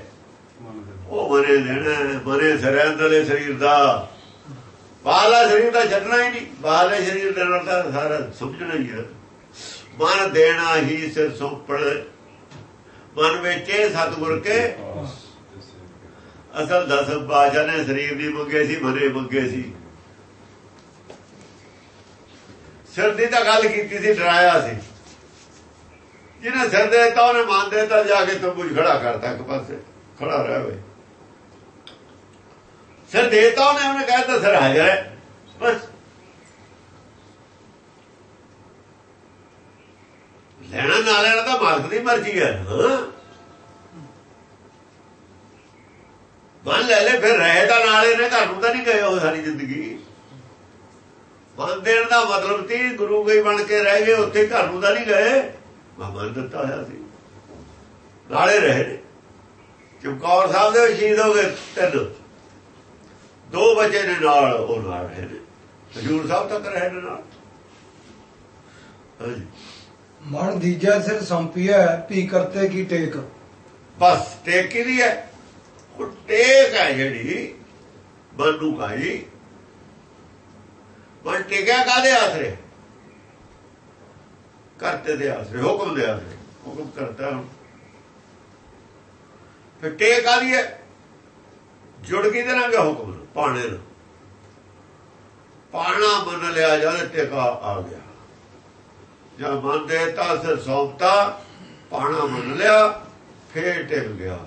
ਉਹ ਮਰੇ ਦੇਣਾ ਮਰੇ ਸਰੇ ਸਰੀਰ ਦਾ। ਬਾਹਲਾ ਸਰੀਰ ਦਾ ਛੱਡਣਾ ਹੀ ਨਹੀਂ। ਬਾਹਲੇ ਸਰੀਰ ਦੇ ਨਾਲ ਤਾਂ ਸਾਰਾ ਸਮਝਣਾ ਹੀ ਹੈ। ਮਨ ਦੇਣਾ ਹੀ ਸਿਰ ਸੌਂਪਣ। ਮਨ ਵਿੱਚ ਇਹ ਸਤਿਗੁਰ ਕੇ ਅਸਲ ਦਸ ਬਾਜਾ ਨੇ ਸਰੀਰ ਦੀ ਮੰਗੇ ਸੀ ਮਨੇ ਮੰਗੇ ਸੀ। ਸਿਰ ਦੀ ਤਾਂ ਗੱਲ ਕੀਤੀ ਸੀ, ਡਰਾਇਆ ਸੀ। ਜਿਹਨੇ ਸਿਰ ਦੇ ਤਾਂ ਉਹਨੇ ਮੰਨ ਦੇ ਜਾ ਕੇ ਤੰਬੂ ਖੜਾ ਕਰਤਾ ਇੱਕ ਪਾਸੇ ਖੜਾ ਰਹਿ ਵੇ। ਸਿਰ ਦੇਤਾ, ਉਹਨੇ ਉਹਨੇ ਕਹਿਤਾ ਸਿਰ ਹਾਜ਼ਰ ਹੈ। ਬਸ। ਲੈਣਾ, ਨਾ ਲੈਣਾ ਤਾਂ ਮਾਲਕ ਦੀ ਮਰਜ਼ੀ ਹੈ, ਹਾਂ। ਮਨ ਲੈ ਲੈ ਫਿਰ ਰਹੇ ਤਾਂ ਨਾਲੇ ਨੇ ਘਰ ਨੂੰ ਤਾਂ ਨਹੀਂ ਗਏ ਉਹ ਸਾਰੀ ਜ਼ਿੰਦਗੀ। ਮਨ ਦੇਣ ਦਾ ਮਤਲਬ ਸੀ ਗੁਰੂ ਗਈ ਬਣ ਕੇ ਰਹਿ ਗਏ ਉੱਥੇ ਘਰ ਨੂੰ ਤਾਂ ਨਹੀਂ ਗਏ। ਬਾਬਾ ਨੇ ਦਿੱਤਾ ਹੋਇਆ ਸੀ। ਨਾਲੇ ਰਹੇ ਨੇ। ਚਮਕੌਰ ਸਾਹਿਬ ਦੇ ਸ਼ਹੀਦ ਹੋ ਗਏ ਤਿੰਨ। ਦੋ ਬੱਚੇ ਨੇ ਨਾਲ ਉਹ ਨਾਲ ਰਹੇ ਨੇ। ਹਜੂਰ ਸਾਹਿਬ ਤੱਕ ਰਹੇ ਨੇ ਨਾਲ। ਹਾਂਜੀ। ਮਨ ਦੀਜੈ ਸਿਰ ਸੌਂਪੀਐ ਪੀ ਕਰਤੇ ਕੀ ਟੇਕ। ਬਸ ਟੇਕ ਦੀ ਹੈ ਉਹ ਟੇਕ ਹੈ ਜਿਹੜੀ ਮਨ ਨੂੰ ਕਾਈ ਮਨ ਟੇਕਿਆ ਕਾਦੇ ਆਸਰੇ? ਕਰਤੇ ਦੇ ਆਸਰੇ ਹੁਕਮ ਦੇ ਆਸਰੇ ਹੁਕਮ ਕਰਤਾ ਹੁਣ। ਫਿਰ ਟੇਕ ਆਦੀ ਹੈ? ਜੁੜ ਕੇ ਦੇ ਨਾਲ ਹੁਕਮ ਨਾਲ, ਪਾਣੇ ਨਾਲ ਪਾਣਾ ਮੰਨ ਲਿਆ ਜਦ ਟੇਕਾ ਆ ਗਿਆ। ਜਾਂ ਮਨ ਦੇ ਤਾਂ ਸਿਰ ਸੌਂਪਤਾ ਪਾਣਾ ਮੰਨ ਲਿਆ ਫੇਰ ਟਿਕ ਗਿਆ।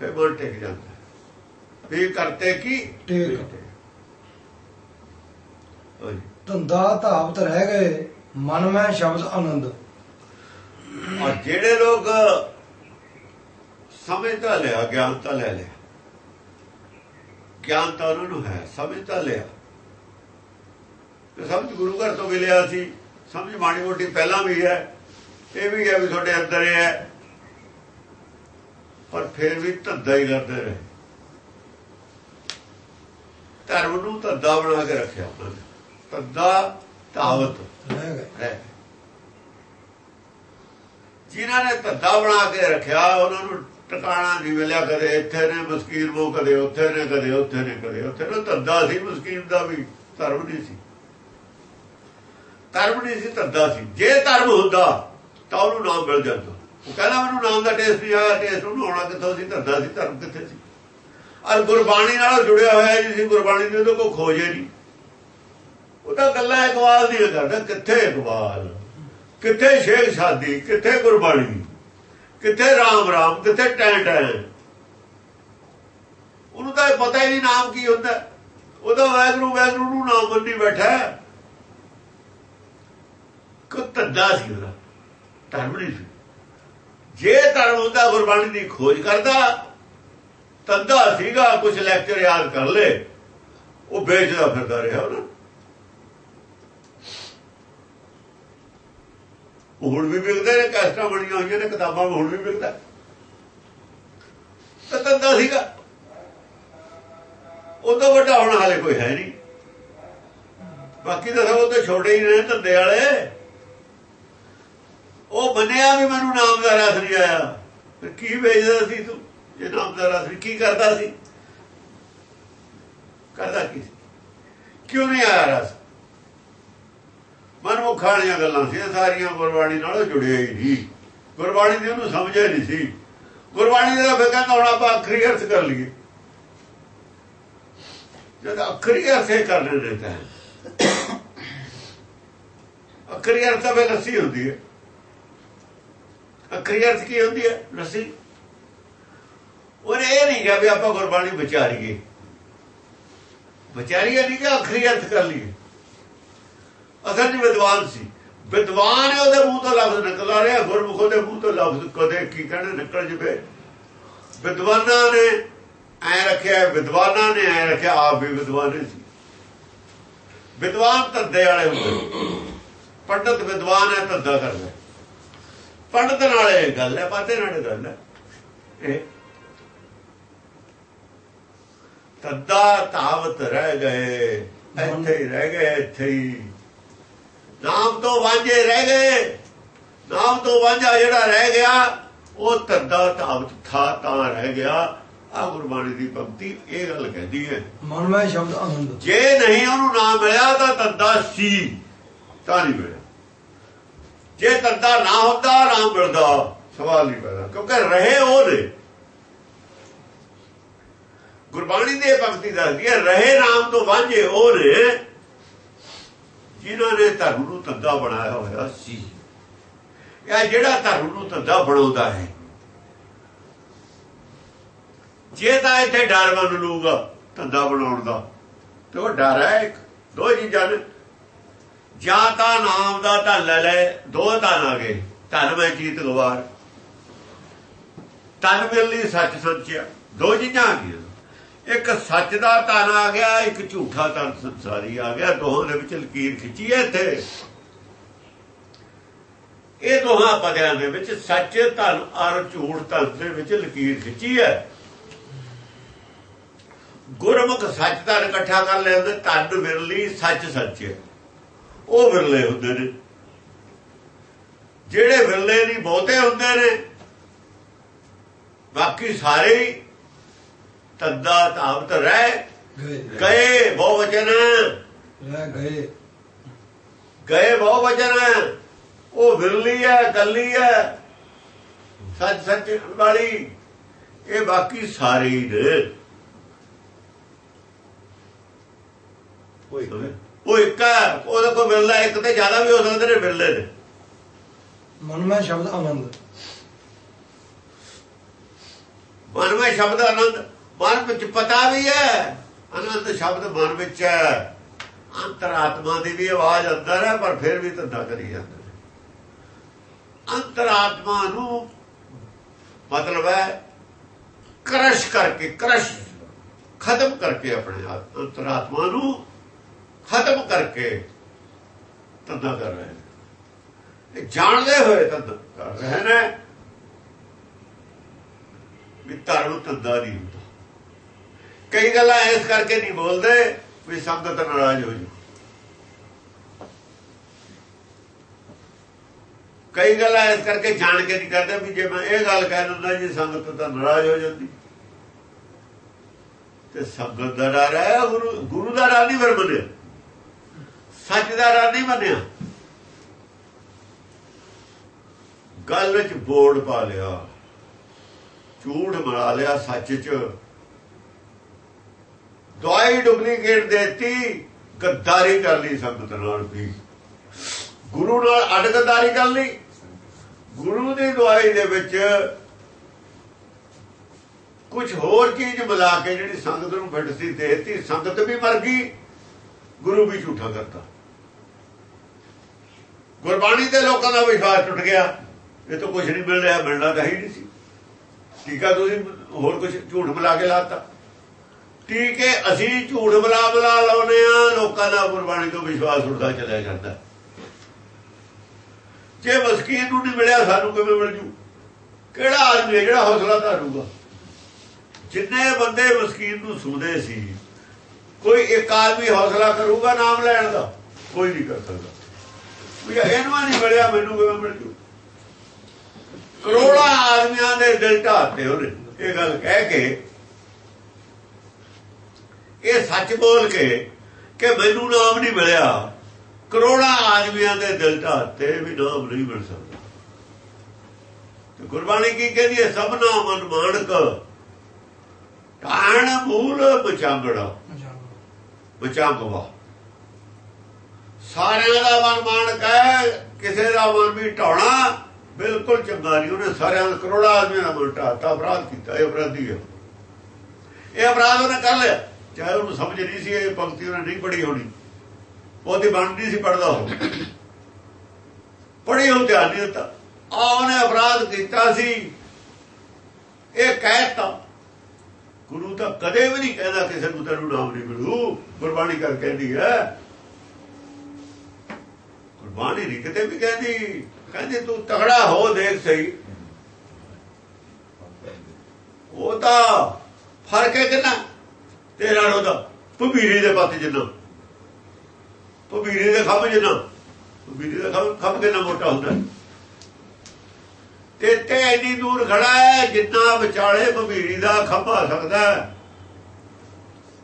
ਫੇਰ ਮਨ ਟਿਕ ਜਾਂਦਾ। ਵੀ ਕਰਤੇ ਕੀ? ਟੇਕ। ਧੰਦਾ ਧਾਵਤ ਰਹਿ ਗਏ ਮਨ ਮੈਂ ਸ਼ਬਦ ਆਨੰਦ। ਔਰ ਜਿਹੜੇ ਲੋਕ ਸਮਝ ਤਾਂ ਲਿਆ ਗਿਆਨ ਤਾਂ ਲੈ ਲਿਆ। ਗਿਆਨ ਤਾਂ ਉਹਨਾਂ ਨੂੰ ਹੈ ਸਮਝ ਤਾਂ ਲਿਆ। ਤੇ ਸਮਝ ਗੁਰੂ ਘਰ ਤੋਂ ਮਿਲਿਆ ਸੀ ਸਮਝ ਮਾੜੀ ਮੋਟੀ ਪਹਿਲਾਂ ਵੀ ਹੈ ਇਹ ਵੀ ਹੈ ਵੀ ਤੁਹਾਡੇ ਅੰਦਰ ਹੈ। ਪਰ ਫਿਰ ਵੀ ਧੰਦਾ ਹੀ ਕਰਦੇ ਰਹੇ। ਧਰਮ ਨੂੰ ਧੱਦਾ ਬਣਾ ਕੇ ਰੱਖਿਆ ਉਹਨਾਂ ਨੇ। ਧੱਦਾ ਧਾਵਤ ਰਹਿ ਜਿਨ੍ਹਾਂ ਨੇ ਧੱਦਾ ਬਣਾ ਕੇ ਰੱਖਿਆ, ਉਹਨਾਂ ਨੂੰ ਟਿਕਾਣਾ ਨਹੀਂ ਮਿਲਿਆ ਕਦੇ। ਇੱਥੇ ਨੇ ਮਸਕੀਨ ਮੋ ਕਦੇ, ਉੱਥੇ ਨੇ ਕਦੇ, ਉੱਥੇ ਨੇ ਕਦੇ। ਉੱਥੇ ਨੇ ਧੱਦਾ ਸੀ, ਮਸਕੀਨ ਦਾ ਵੀ ਧਰਮ ਨਹੀਂ ਸੀ। ਧਰਮ ਨਹੀਂ ਸੀ, ਧੰਦਾ ਸੀ। ਜੇ ਧਰਮ ਹੁੰਦਾ, ਤਾਂ ਉਹਨੂੰ ਨਾਮ ਮਿਲ ਜਾਂਦਾ। ਉਹ ਕਹਿੰਦਾ ਮੈਨੂੰ ਨਾਮ ਦਾ ਟੇਸਟ ਨਹੀਂ ਆਇਆ ਟੇਸਟ ਉਹਨੂੰ ਆਉਣਾ ਕਿੱਥੋਂ ਸੀ, ਧੱਦਾ ਸੀ, ਧਰਮ ਕਿੱਥੇ ਸੀ। ਅਰ ਗੁਰਬਾਣੀ ਨਾਲ ਜੁੜਿਆ ਹੋਇਆ ਜੀ ਸੀ ਗੁਰਬਾਣੀ ਦੀ ਉਹਦੇ ਕੋਈ ਖੋਜ ਹੀ ਨਹੀਂ। ਉਹ ਤਾਂ ਗੱਲਾਂ ਇਕਬਾਲ ਦੀਆਂ ਕਰਦਾ ਕਿੱਥੇ ਇਕਬਾਲ? ਕਿੱਥੇ ਸ਼ੇਖ ਸਾਦੀ, ਕਿੱਥੇ ਗੁਰਬਾਣੀ? ਕਿੱਥੇ ਰਾਮ ਰਾਮ, ਕਿੱਥੇ ਟੈਂ ਟੈਂ? ਉਹਨੂੰ ਤਾਂ ਇਹ ਪਤਾ ਹੀ ਨਹੀਂ ਨਾਮ ਕੀ ਹੁੰਦਾ। ਉਹਦਾ ਵੈਗਰੂ ਵੈਗਰੂ ਨੂੰ ਨਾਮ ਮੰਨੀ ਬੈਠਾ ਕੋ ਤੱਦਾ ਸੀ ਉਹਦਾ। ਧਰਮ ਨਹੀਂ ਸੀ। ਜੇ ਧਰਮ ਹੁੰਦਾ, ਗੁਰਬਾਣੀ ਦੀ ਖੋਜ ਕਰਦਾ ਤੱਦਾ ਸੀਗਾ ਕੁਝ ਲੈਕਚਰ ਯਾਦ ਕਰ ਲੇ, ਉਹ ਵੇਚਦਾ ਫਿਰਦਾ ਰਿਹਾ ਉਹਨਾਂ। ਉਹ ਹੁਣ ਵੀ ਵਿਕਦੇ ਨੇ, ਕੈਸਟਾਂ ਬਣੀਆਂ ਹੋਈਆਂ ਨੇ, ਕਿਤਾਬਾਂ ਹੁਣ ਵੀ ਵਿਕਦਾ। ਤਾਂ ਤੰਦਾ ਸੀਗਾ। ਉਹ ਤੋਂ ਵੱਡਾ ਹੋਣਾ ਹਾਲੇ ਕੋਈ ਹੈ ਨਹੀਂ। ਬਾਕੀ ਤਾਂ ਸਭ ਉਹ ਛੋਟੇ ਹੀ ਨੇ, ਧੰਦੇ ਵਾਲੇ। ਉਹ ਮੰਨਿਆ ਵੀ ਮੈਨੂੰ ਨਾਮ ਦਾ ਰਸ ਨਹੀਂ ਆਇਆ। ਫਿਰ ਕੀ ਵੇਚਦਾ ਸੀ ਤੂੰ? ਜੇ ਨਾਮ ਦਾ ਰਸ ਕੀ ਕਰਦਾ ਸੀ? ਕਰਦਾ ਕੀ ਕਿਉਂ ਨਹੀਂ ਆਇਆ ਰਸ? ਮਨਮੁਖ ਵਾਲੀਆਂ ਗੱਲਾਂ ਸੀ ਸਾਰੀਆਂ ਗੁਰਬਾਣੀ ਨਾਲ ਜੁੜਿਆ ਹੀ ਨਹੀਂ। ਗੁਰਬਾਣੀ ਦੀ ਉਹਨੂੰ ਸਮਝਿਆ ਨਹੀਂ ਸੀ। ਗੁਰਬਾਣੀ ਦਾ ਫਿਰ ਕਹਿੰਦਾ ਹੁਣ ਆਪਾਂ ਅਖਰੀ ਅਰਥ ਕਰ ਲਈਏ। ਜਦ ਅਖਰੀ ਅਰਥ ਕਰ ਲੈਂਦੇ ਤਾਂ ਅਖਰੀ ਅਰਥ ਤਾਂ ਫਿਰ ਹੁੰਦੀ ਹੈ। ਅੱਖਰੀ ਅਰਥ ਕੀ ਹੁੰਦੀ ਹੈ? ਲੱਸੀ। ਉਹਨੇ ਇਹ ਨਹੀਂ ਕਿਹਾ ਵੀ ਆਪਾਂ ਗੁਰਬਾਣੀ ਵਿਚਾਰੀਏ। ਵਿਚਾਰੀਏ ਨਹੀਂ ਕਿ ਅੱਖਰੀ ਅਰਥ ਕਰ ਲਈਏ। ਅਸਲ ਜੀ ਵਿਦਵਾਨ ਸੀ। ਵਿਦਵਾਨ ਉਹਦੇ ਮੂੰਹ ਤੋਂ ਲਫ਼ਜ਼ ਨਿਕਲ ਰਿਹਾ, ਗੁਰਮੁਖ ਉਹਦੇ ਮੂੰਹ ਤੋਂ ਲਫ਼ਜ਼ ਕਦੇ ਕੀ ਕਹਿੰਦੇ, ਨਿਕਲ ਜਵੇ। ਵਿਦਵਾਨਾਂ ਨੇ ਐ ਰੱਖਿਆ, ਵਿਦਵਾਨਾਂ ਨੇ ਐ ਰੱਖਿਆ, ਆਪ ਵੀ ਵਿਦਵਾਨ ਸੀ। ਵਿਦਵਾਨ ਧੰਦੇ ਵਾਲੇ ਹੁੰਦੇ ਪੰਡਤ ਵਿਦਵਾਨ ਹੈ, ਧੰਦਾ ਕਰਦਾ ਪੰਡਤ ਨਾਲੇ ਗੱਲ ਹੈ ਪਾਤੇ ਨਾਲੇ ਗੱਲ ਹੈ। ਇਹ ਤੱਦਾ ਤਾਵਤ ਰਹਿ ਗਏ ਇੱਥੇ ਹੀ ਰਹਿ ਗਏ ਇੱਥੇ ਹੀ। ਨਾਮ ਤੋਂ ਵਾਂਝੇ ਰਹਿ ਗਏ। ਨਾਮ ਤੋਂ ਵਾਂਝਾ ਜਿਹੜਾ ਰਹਿ ਗਿਆ ਉਹ ਤੱਦਾ ਤਾਵਤ ਥਾ ਤਾਂ ਰਹਿ ਗਿਆ। ਆ ਗੁਰਬਾਣੀ ਦੀ ਪੰਕਤੀ ਇਹ ਗੱਲ ਕਹਿੰਦੀ ਹੈ। ਮਨਮੈ ਸ਼ਬਦ ਆਨੰਦ। ਜੇ ਨਹੀਂ ਉਹਨੂੰ ਨਾਮ ਮਿਲਿਆ ਤਾਂ ਤੱਦਾ ਸੀ ਤਾਂ ਨਹੀਂ ਮਿਲਿਆ। ਜੇ ਤੱਦਾ ਨਾ ਹੁੰਦਾ ਨਾਮ ਮਿਲਦਾ। ਸਵਾਲ ਨਹੀਂ ਪੈਦਾ, ਕਿਉਂਕਿ ਰਹੇ ਉਹ ਨੇ। ਗੁਰਬਾਣੀ ਦੀ ਭਗਤੀ ਦੱਸਦੀ ਹੈ, ਰਹੇ ਨਾਮ ਤੋਂ ਵਾਂਝੇ ਉਹ ਨੇ, ਜਿਨ੍ਹਾਂ ਨੇ ਧਰਮ ਨੂੰ ਧੰਦਾ ਬਣਾਇਆ ਹੋਇਆ ਸੀ। ਇਹ ਜਿਹੜਾ ਧਰਮ ਨੂੰ ਧੰਦਾ ਬਣਾਉਂਦਾ ਹੈ। ਜੇ ਤਾਂ ਇੱਥੇ ਡਰ ਮੰਨ ਲੂਗਾ ਧੰਦਾ ਬਣਾਉਣ ਦਾ। ਤੇ ਉਹ ਡਰ ਹੈ ਇੱਕ। ਦੋ ਚੀਜ਼ਾਂ ਨੇ। ਜਾਂ ਤਾਂ ਨਾਮ ਦਾ ਧਨ ਲੈ ਲੈ, ਦੋ ਧਨ ਆ ਗਏ। ਧਨ ਮੈਂ ਜੀਤ ਗਵਾਰ। ਧਨ ਮਿਲ ਲਈ ਸੱਚ ਸੱਚਿਆ। ਦੋ ਚੀਜ਼ਾਂ ਆ ਗਈਆਂ। ਇੱਕ ਸੱਚ ਦਾ ਧਨ ਆ ਗਿਆ, ਇੱਕ ਝੂਠਾ ਧਨ ਸੰਸਾਰੀ ਆ ਗਿਆ। ਦੋਹਾਂ ਦੇ ਵਿੱਚ ਲਕੀਰ ਖਿੱਚੀ ਹੈ ਇੱਥੇ। ਇਹ ਦੋਹਾਂ ਪਦਿਆਂ ਦੇ ਵਿੱਚ ਸੱਚ, ਧਨ ਔਰ ਝੂਠ ਧਨ ਦੇ ਵਿੱਚ ਲਕੀਰ ਖਿੱਚੀ ਹੈ। ਗੁਰਮੁਖ ਸੱਚ ਧਨ ਇਕੱਠਾ ਕਰ ਲੈਂਦੇ, ਧਨ ਵਿਰਲੀ ਸੱਚ ਸੱਚ ਉਹ ਵਿਰਲੇ ਹੁੰਦੇ ਨੇ। ਜਿਹੜੇ ਵਿਰਲੇ ਨਹੀਂ ਬਹੁਤੇ ਹੁੰਦੇ ਨੇ। ਬਾਕੀ ਸਾਰੇ ਹੀ ਤੱਦਾ ਤਾਵਤ ਰਹਿ ਗਏ ਬਹੁ ਵਚਨ ਰਹਿ ਗਏ। ਗਏ ਬਹੁ ਵਚਨ ਉਹ ਵਿਰਲੀ ਹੈ ਕੱਲੀ ਹੈ। ਸੱਚ ਸੱਚ ਵਾਲੀ। ਇਹ ਬਾਕੀ ਸਾਰੇ ਹੀ ਨੇ। ਉਹ ਇੱਕ ਹੈ ਉਹਦਾ ਕੋਈ ਵਿਰਲਾ ਇੱਕ ਤੇ ਜ਼ਿਆਦਾ ਵੀ ਹੋ ਸਕਦੇ ਨੇ ਵਿਰਲੇ ਨੇ। ਮਨਮੈ ਸ਼ਬਦ ਆਨੰਦ। ਮਨ ਵਿੱਚ ਸ਼ਬਦ ਆਨੰਦ ਮਨ ਵਿੱਚ ਪਤਾ ਵੀ ਹੈ। ਆਨੰਦ ਸ਼ਬਦ ਮਨ ਵਿੱਚ ਹੈ। ਅੰਤਰਾਤਮਾ ਦੀ ਵੀ ਆਵਾਜ਼ ਅੰਦਰ ਹੈ ਪਰ ਫਿਰ ਵੀ ਧੰਦਾ ਕਰੀ ਜਾਂਦੇ ਅੰਤਰਾਤਮਾ ਨੂੰ ਮਤਲਬ ਹੈ ਕ੍ਰਸ਼ ਕਰਕੇ ਕ੍ਰਸ਼ ਖਤਮ ਕਰਕੇ ਆਪਣੇ ਆਪ ਅੰਤਰਾਤਮਾ ਨੂੰ ਖਤਮ ਕਰਕੇ ਧੰਦਾ ਕਰ ਰਹੇ ਨੇ। ਜਾਣਦੇ ਹੋਏ ਧੰਦਾ ਕਰ ਰਹੇ ਨੇ ਵੀ ਧਰਮ ਧੰਦਾ ਨਹੀਂ ਹੁੰਦਾ। ਕਈ ਗੱਲਾਂ ਇਸ ਕਰਕੇ ਨਹੀਂ ਬੋਲਦੇ ਵੀ ਸੰਗਤ ਨਾਰਾਜ਼ ਹੋ ਜੂ ਕਈ ਗੱਲਾਂ ਇਸ ਕਰਕੇ ਜਾਣ ਕੇ ਨਹੀਂ ਕਰਦੇ ਵੀ ਜੇ ਮੈਂ ਇਹ ਗੱਲ ਕਹਿ ਦਿੰਦਾ ਜੀ, ਸੰਗਤ ਤਾਂ ਨਾਰਾਜ਼ ਹੋ ਜਾਂਦੀ। ਤੇ ਸੰਗਤ ਦਾ ਡਰ ਹੈ, ਗੁਰੂ ਗੁਰੂ ਦਾ ਡਰ ਨਹੀਂ ਫਿਰ ਮੰਨਿਆ ਸੱਚ ਦਾ ਡਰ ਨਹੀਂ ਮੰਨਿਆ। ਗੱਲ ਵਿੱਚ ਬੋਰਡ ਪਾ ਲਿਆ। ਝੂਠ ਮਿਲਾ ਲਿਆ ਸੱਚ 'ਚ। ਦਵਾਈ ਡੁਪਲੀਕੇਟ ਦੇਤੀ, ਗੱਦਾਰੀ ਕਰ ਲਈ ਸੰਗਤ ਨਾਲ ਵੀ। ਗੁਰੂ ਨਾਲ ਅਡ ਗੱਦਾਰੀ ਕਰ ਲਈ। ਗੁਰੂ ਦੀ ਦਵਾਈ ਦੇ ਵਿੱਚ ਕੁਝ ਹੋਰ ਚੀਜ਼ ਮਿਲਾ ਕੇ ਜਿਹੜੀ ਸੰਗਤ ਨੂੰ ਫਿੱਟ ਸੀ ਦੇਤੀ, ਸੰਗਤ ਵੀ ਮਰ ਗਈ, ਗੁਰੂ ਵੀ ਝੂਠਾ ਕਰਤਾ। ਗੁਰਬਾਣੀ ਦੇ ਲੋਕਾਂ ਦਾ ਵਿਸ਼ਵਾਸ ਟੁੱਟ ਗਿਆ। ਇਹ ਤਾਂ ਕੁਝ ਨਹੀਂ ਮਿਲ ਰਿਹਾ, ਮਿਲਣਾ ਤਾਂ ਹੀ ਨਹੀਂ ਸੀ। ਟੀਕਾ ਤੁਸੀਂ ਹੋਰ ਕੁਝ ਝੂਠ ਬੁਲਾ ਕੇ ਲਾਤਾ। ਠੀਕ ਹੈ, ਅਸੀਂ ਝੂਠ ਬੁਲਾ ਬੁਲਾ ਲਾਉਨੇ ਆ ਲੋਕਾਂ ਦਾ ਗੁਰਬਾਣੀ ਤੋਂ ਵਿਸ਼ਵਾਸ ਉੱਠਦਾ ਚਲਿਆ ਜਾਂਦਾ। ਜੇ ਮਸਕੀਨ ਨੂੰ ਨਹੀਂ ਮਿਲਿਆ, ਸਾਨੂੰ ਕਿਵੇਂ ਮਿਲ ਜੂ? ਕਿਹੜਾ ਆਦਮੀ ਜਿਹੜਾ ਹੌਸਲਾ ਧਾਰੂਗਾ? ਜਿੰਨੇ ਬੰਦੇ ਮਸਕੀਨ ਨੂੰ ਸੁਣਦੇ ਸੀ, ਕੋਈ ਇੱਕ ਆਦਮੀ ਹੌਸਲਾ ਕਰੂਗਾ ਨਾਮ ਲੈਣ ਦਾ? ਕੋਈ ਨਹੀਂ ਕਰ ਸਕਦਾ। ਵੀ ਇਹਨੂੰ ਨਹੀਂ ਮਿਲਿਆ ਮੈਨੂੰ ਕਿਵੇਂ ਮਿਲ ਜੂ? ਕਰੋੜਾਂ ਆਦਮੀਆਂ ਦੇ ਦਿਲ ਢਾਤੇ ਉਹਨੇ ਇਹ ਗੱਲ ਕਹਿ ਕੇ। ਇਹ ਸੱਚ ਬੋਲ ਕੇ ਕਿ ਮੈਨੂੰ ਨਾਮ ਨਹੀਂ ਮਿਲਿਆ। ਕਰੋੜਾਂ ਆਦਮੀਆਂ ਦੇ ਦਿਲ ਢਾਤੇ ਵੀ ਨਾਮ ਨਹੀਂ ਮਿਲ ਸਕਦਾ। ਤੇ ਗੁਰਬਾਣੀ ਕੀ ਕਹਿੰਦੀ ਹੈ? ਸਭ ਨਾਮ ਮਨ ਮਾਨਕ ਟਾਣ ਮੂਲ ਬਚਾਂਗੜਾ ਬਚਾਂਗਵਾ ਸਾਰਿਆਂ ਦਾ ਮਨ ਮਾਨਕ ਕਹਿ, ਕਿਸੇ ਦਾ ਮਨ ਵੀ ਢਾਉਣਾ, ਬਿਲਕੁਲ ਚੰਗਾ ਨਹੀਂ। ਉਹਨੇ ਸਾਰਿਆਂ ਕਰੋੜਾਂ ਆਦਮੀਆਂ ਦਾ ਮਨ ਢਾਤਾ ਅਪਰਾਧ ਕੀਤਾ, ਇਹ ਅਪਰਾਧੀ ਹੈ ਇਹ ਅਪਰਾਧ ਉਹਨੇ ਕਰ ਲਿਆ। ਚਾਹੇ ਉਹਨੂੰ ਸਮਝ ਨਹੀਂ ਸੀ, ਇਹ ਪੰਕਤੀ ਉਹਨੇ ਨਹੀਂ ਪੜ੍ਹੀ ਹੋਣੀ। ਉਹਦੀ ਬਣ ਨਹੀਂ ਸੀ ਪੜਦਾ ਉਹ। ਪੜ੍ਹੀ ਉਹ ਧਿਆਨ ਨਹੀਂ ਦਿੱਤਾ। ਆ ਉਹਨੇ ਅਪਰਾਧ ਕੀਤਾ ਸੀ। ਇਹ ਕਹਿਤਾ ਗੁਰੂ ਤਾਂ ਕਦੇ ਵੀ ਨਹੀਂ ਕਹਿੰਦਾ ਕਿਸੇ ਨੂੰ ਤੈਨੂੰ ਨਾਮ ਨਹੀਂ ਮਿਲੂ। ਗੁਰਬਾਣੀ ਕਰ ਕਹਿੰਦੀ ਹੈ ਗੁਰਬਾਣੀ ਨਹੀਂ, ਕਿਤੇ ਵੀ ਕਹਿੰਦੀ ਕਹਿੰਦੀ ਤੂੰ ਤਗੜਾ ਹੋ, ਦੇਖ ਸਹੀ। ਉਹ ਤਾਂ ਫ਼ਰਕ ਹੈ ਕਿੰਨਾ? ਤੇਰਾ ਉਹਦਾ ਭਬੀਰੇ ਦੇ ਪੱਤ ਜਿੰਨਾ। ਭਬੀਰੇ ਦੇ ਖੰਭ ਜਿੰਨਾ। ਭਬੀਰੇ ਦਾ ਖੰਭ ਖੰਭ ਕਿੰਨਾ ਮੋਟਾ ਹੁੰਦਾ। ਤੇ ਤੇ ਇੰਨੀ ਦੂਰ ਖੜਾ ਹੈ, ਜਿੰਨਾ ਵਿਚਾਲੇ ਭਬੀਰੀ ਦਾ ਖੰਭਾ ਸਕਦਾ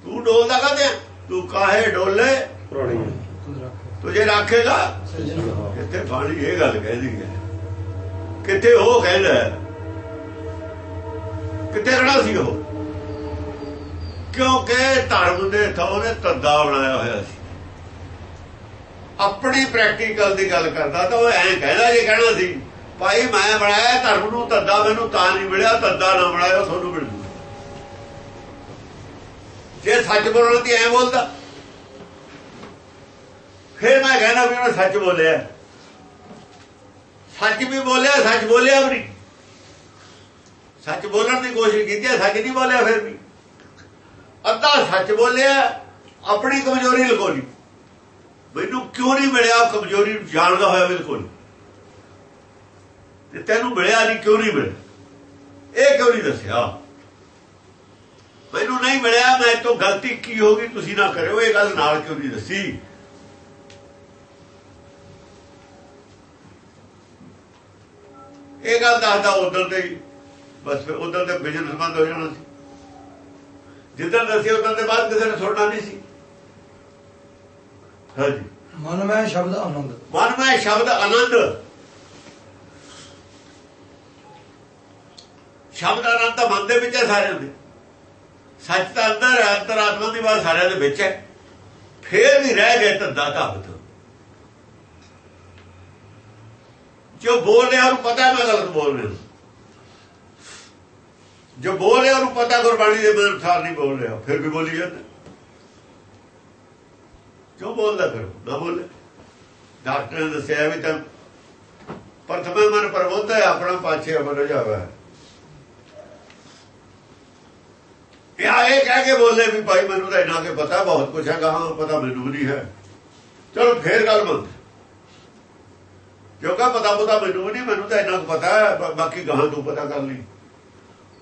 ਤੂੰ ਡੋਲਦਾ ਕਹਦੇ ਤੂੰ ਕਾਹੇ ਡੋਲੇ? ਤੁਝੇ ਰੱਖੇਗਾ? ਕਿੱਥੇ ਬਾਣੀ ਇਹ ਗੱਲ ਕਹਿੰਦੀ ਹੈ ਕਿੱਥੇ ਉਹ ਕਹਿੰਦਾ ਕਿੱਥੇ ਖੜਾ ਸੀ ਉਹ? ਕਿਉਂਕਿ ਧਰਮ ਦੇ ਥਾਂ ਨੇ ਤੱਦਾ ਬਣਾਇਆ ਹੋਇਆ ਸੀ? ਆਪਣੀ ਪ੍ਰੈਕਟੀਕਲ ਦੀ ਗੱਲ ਕਰਦਾ ਤਾਂ ਉਹ ਐਂ ਕਹਿੰਦਾ ਜੇ ਕਹਿਣਾ ਸੀ, ਭਾਈ ਮੈਂ ਬਣਾਇਆ ਧਰਮ ਨੂੰ, ਤੱਦਾ ਮੈਨੂੰ ਤਾਂ ਨਹੀਂ ਮਿਲਿਆ, ਤੱਦਾ ਨਾ ਬਣਾਇਆ ਤੁਹਾਨੂੰ ਮਿਲ ਜੇ ਸੱਚ ਬੋਲਣ ਦੀ ਐਂ ਬੋਲਦਾ। ਫਿਰ ਮੈਂ ਕਹਿਣਾ ਵੀ ਉਹਨੇ ਸੱਚ ਬੋਲਿਆ। ਸੱਚ ਵੀ ਬੋਲਿਆ, ਸੱਚ ਬੋਲਿਆ ਵੀ ਨਹੀਂ। ਸੱਚ ਬੋਲਣ ਦੀ ਕੋਸ਼ਿਸ਼ ਕੀਤੀ ਸੱਚ ਨਹੀਂ ਬੋਲਿਆ ਫਿਰ ਵੀ। ਅੱਧਾ ਸੱਚ ਬੋਲਿਆ, ਆਪਣੀ ਕਮਜ਼ੋਰੀ ਲਕੋ ਮੈਨੂੰ ਕਿਉਂ ਨਹੀਂ ਮਿਲਿਆ ਕਮਜ਼ੋਰੀ ਜਾਣਦਾ ਹੋਇਆ ਬਿਲਕੁਲ? ਤੇ ਤੈਨੂੰ ਮਿਲਿਆ ਨਹੀਂ, ਕਿਉਂ ਨਹੀਂ ਮਿਲਿਆ? ਇਹ ਕਿਉਂ ਨਹੀਂ ਦੱਸਿਆ? ਮੈਨੂੰ ਨਹੀਂ ਮਿਲਿਆ, ਮੈਂ ਤੋਂ ਗਲਤੀ ਕੀ ਹੋ ਗਈ, ਤੁਸੀਂ ਨਾ ਕਰਿਓ, ਇਹ ਗੱਲ ਨਾਲ ਕਿਉਂ ਨਹੀਂ ਦੱਸੀ? ਇਹ ਗੱਲ ਦੱਸਦਾ ਉਦੋਂ ਤੇ ਬਸ ਫਿਰ ਉਦੋਂ ਤੇ ਬਿਜ਼ਨਸ ਬੰਦ ਹੋ ਜਾਣਾ ਸੀ। ਜਿੱਦਾਂ ਦੱਸਿਆ ਉਦੋਂ ਦੇ ਬਾਅਦ ਕਿਸੇ ਨੇ ਸੁਣਨਾ ਨਹੀਂ ਸੀ। ਹਾਂਜੀ। ਮਨ ਮੈਂ ਸ਼ਬਦ ਆਨੰਦ। ਮਨ ਮੈਂ ਸ਼ਬਦ ਆਨੰਦ। ਸ਼ਬਦ ਆਨੰਦ ਤਾਂ ਮਨ ਦੇ ਵਿੱਚ ਹੈ ਸਾਰਿਆਂ ਦੇ। ਸੱਚ ਤਾਂ ਅੰਦਰ ਹੈ ਅੰਤਰਾਤਮਾ ਦੀ ਬਾਤ ਸਾਰਿਆਂ ਦੇ ਵਿੱਚ ਹੈ। ਫੇਰ ਵੀ ਰਹਿ ਗਏ ਧੰਦਾ ਧਾਬਤ ਜੋ ਬੋਲ ਰਿਹਾ ਉਹਨੂੰ ਪਤਾ ਮੈਂ ਗਲਤ ਬੋਲ ਰਿਹਾ ਜੋ ਬੋਲ ਰਿਹਾ ਉਹਨੂੰ ਪਤਾ ਗੁਰਬਾਣੀ ਦੇ ਅਨੁਸਾਰ ਨਹੀਂ ਬੋਲ ਰਿਹਾ, ਫਿਰ ਵੀ ਬੋਲੀ ਜਾਂਦਾ। ਜੋ ਬੋਲਦਾ ਫਿਰ? ਨਾ ਬੋਲੇ। ਡਾਕਟਰ ਨੇ ਦੱਸਿਆ ਵੀ ਤਾਂ ਪ੍ਰਥਮੇ ਮਨ ਪਰਵੋਧ ਆਪਣਾ ਪਾਛੇ ਅਮਰ ਜਾਵੇ। ਇਹ ਕਹਿ ਕੇ ਬੋਲੇ ਵੀ ਭਾਈ ਮੈਨੂੰ ਤਾਂ ਇੰਨਾ ਕਿ ਪਤਾ, ਬਹੁਤ ਕੁਛ ਹੈ, ਗਾਹਾਂ ਪਤਾ ਮੈਨੂੰ ਨਹੀਂ ਹੈ। ਚਲੋ, ਫੇਰ ਗੱਲ ਬੰਦ ਕਿਉਂਕਿ ਪਤਾ ਪਤਾ ਮੈਨੂੰ ਨਹੀਂ ਮੈਨੂੰ ਤਾਂ ਇੰਨਾ ਪਤਾ ਬਾਕੀ ਗਾਹਾਂ ਤੂੰ ਪਤਾ ਕਰ ਲਈ।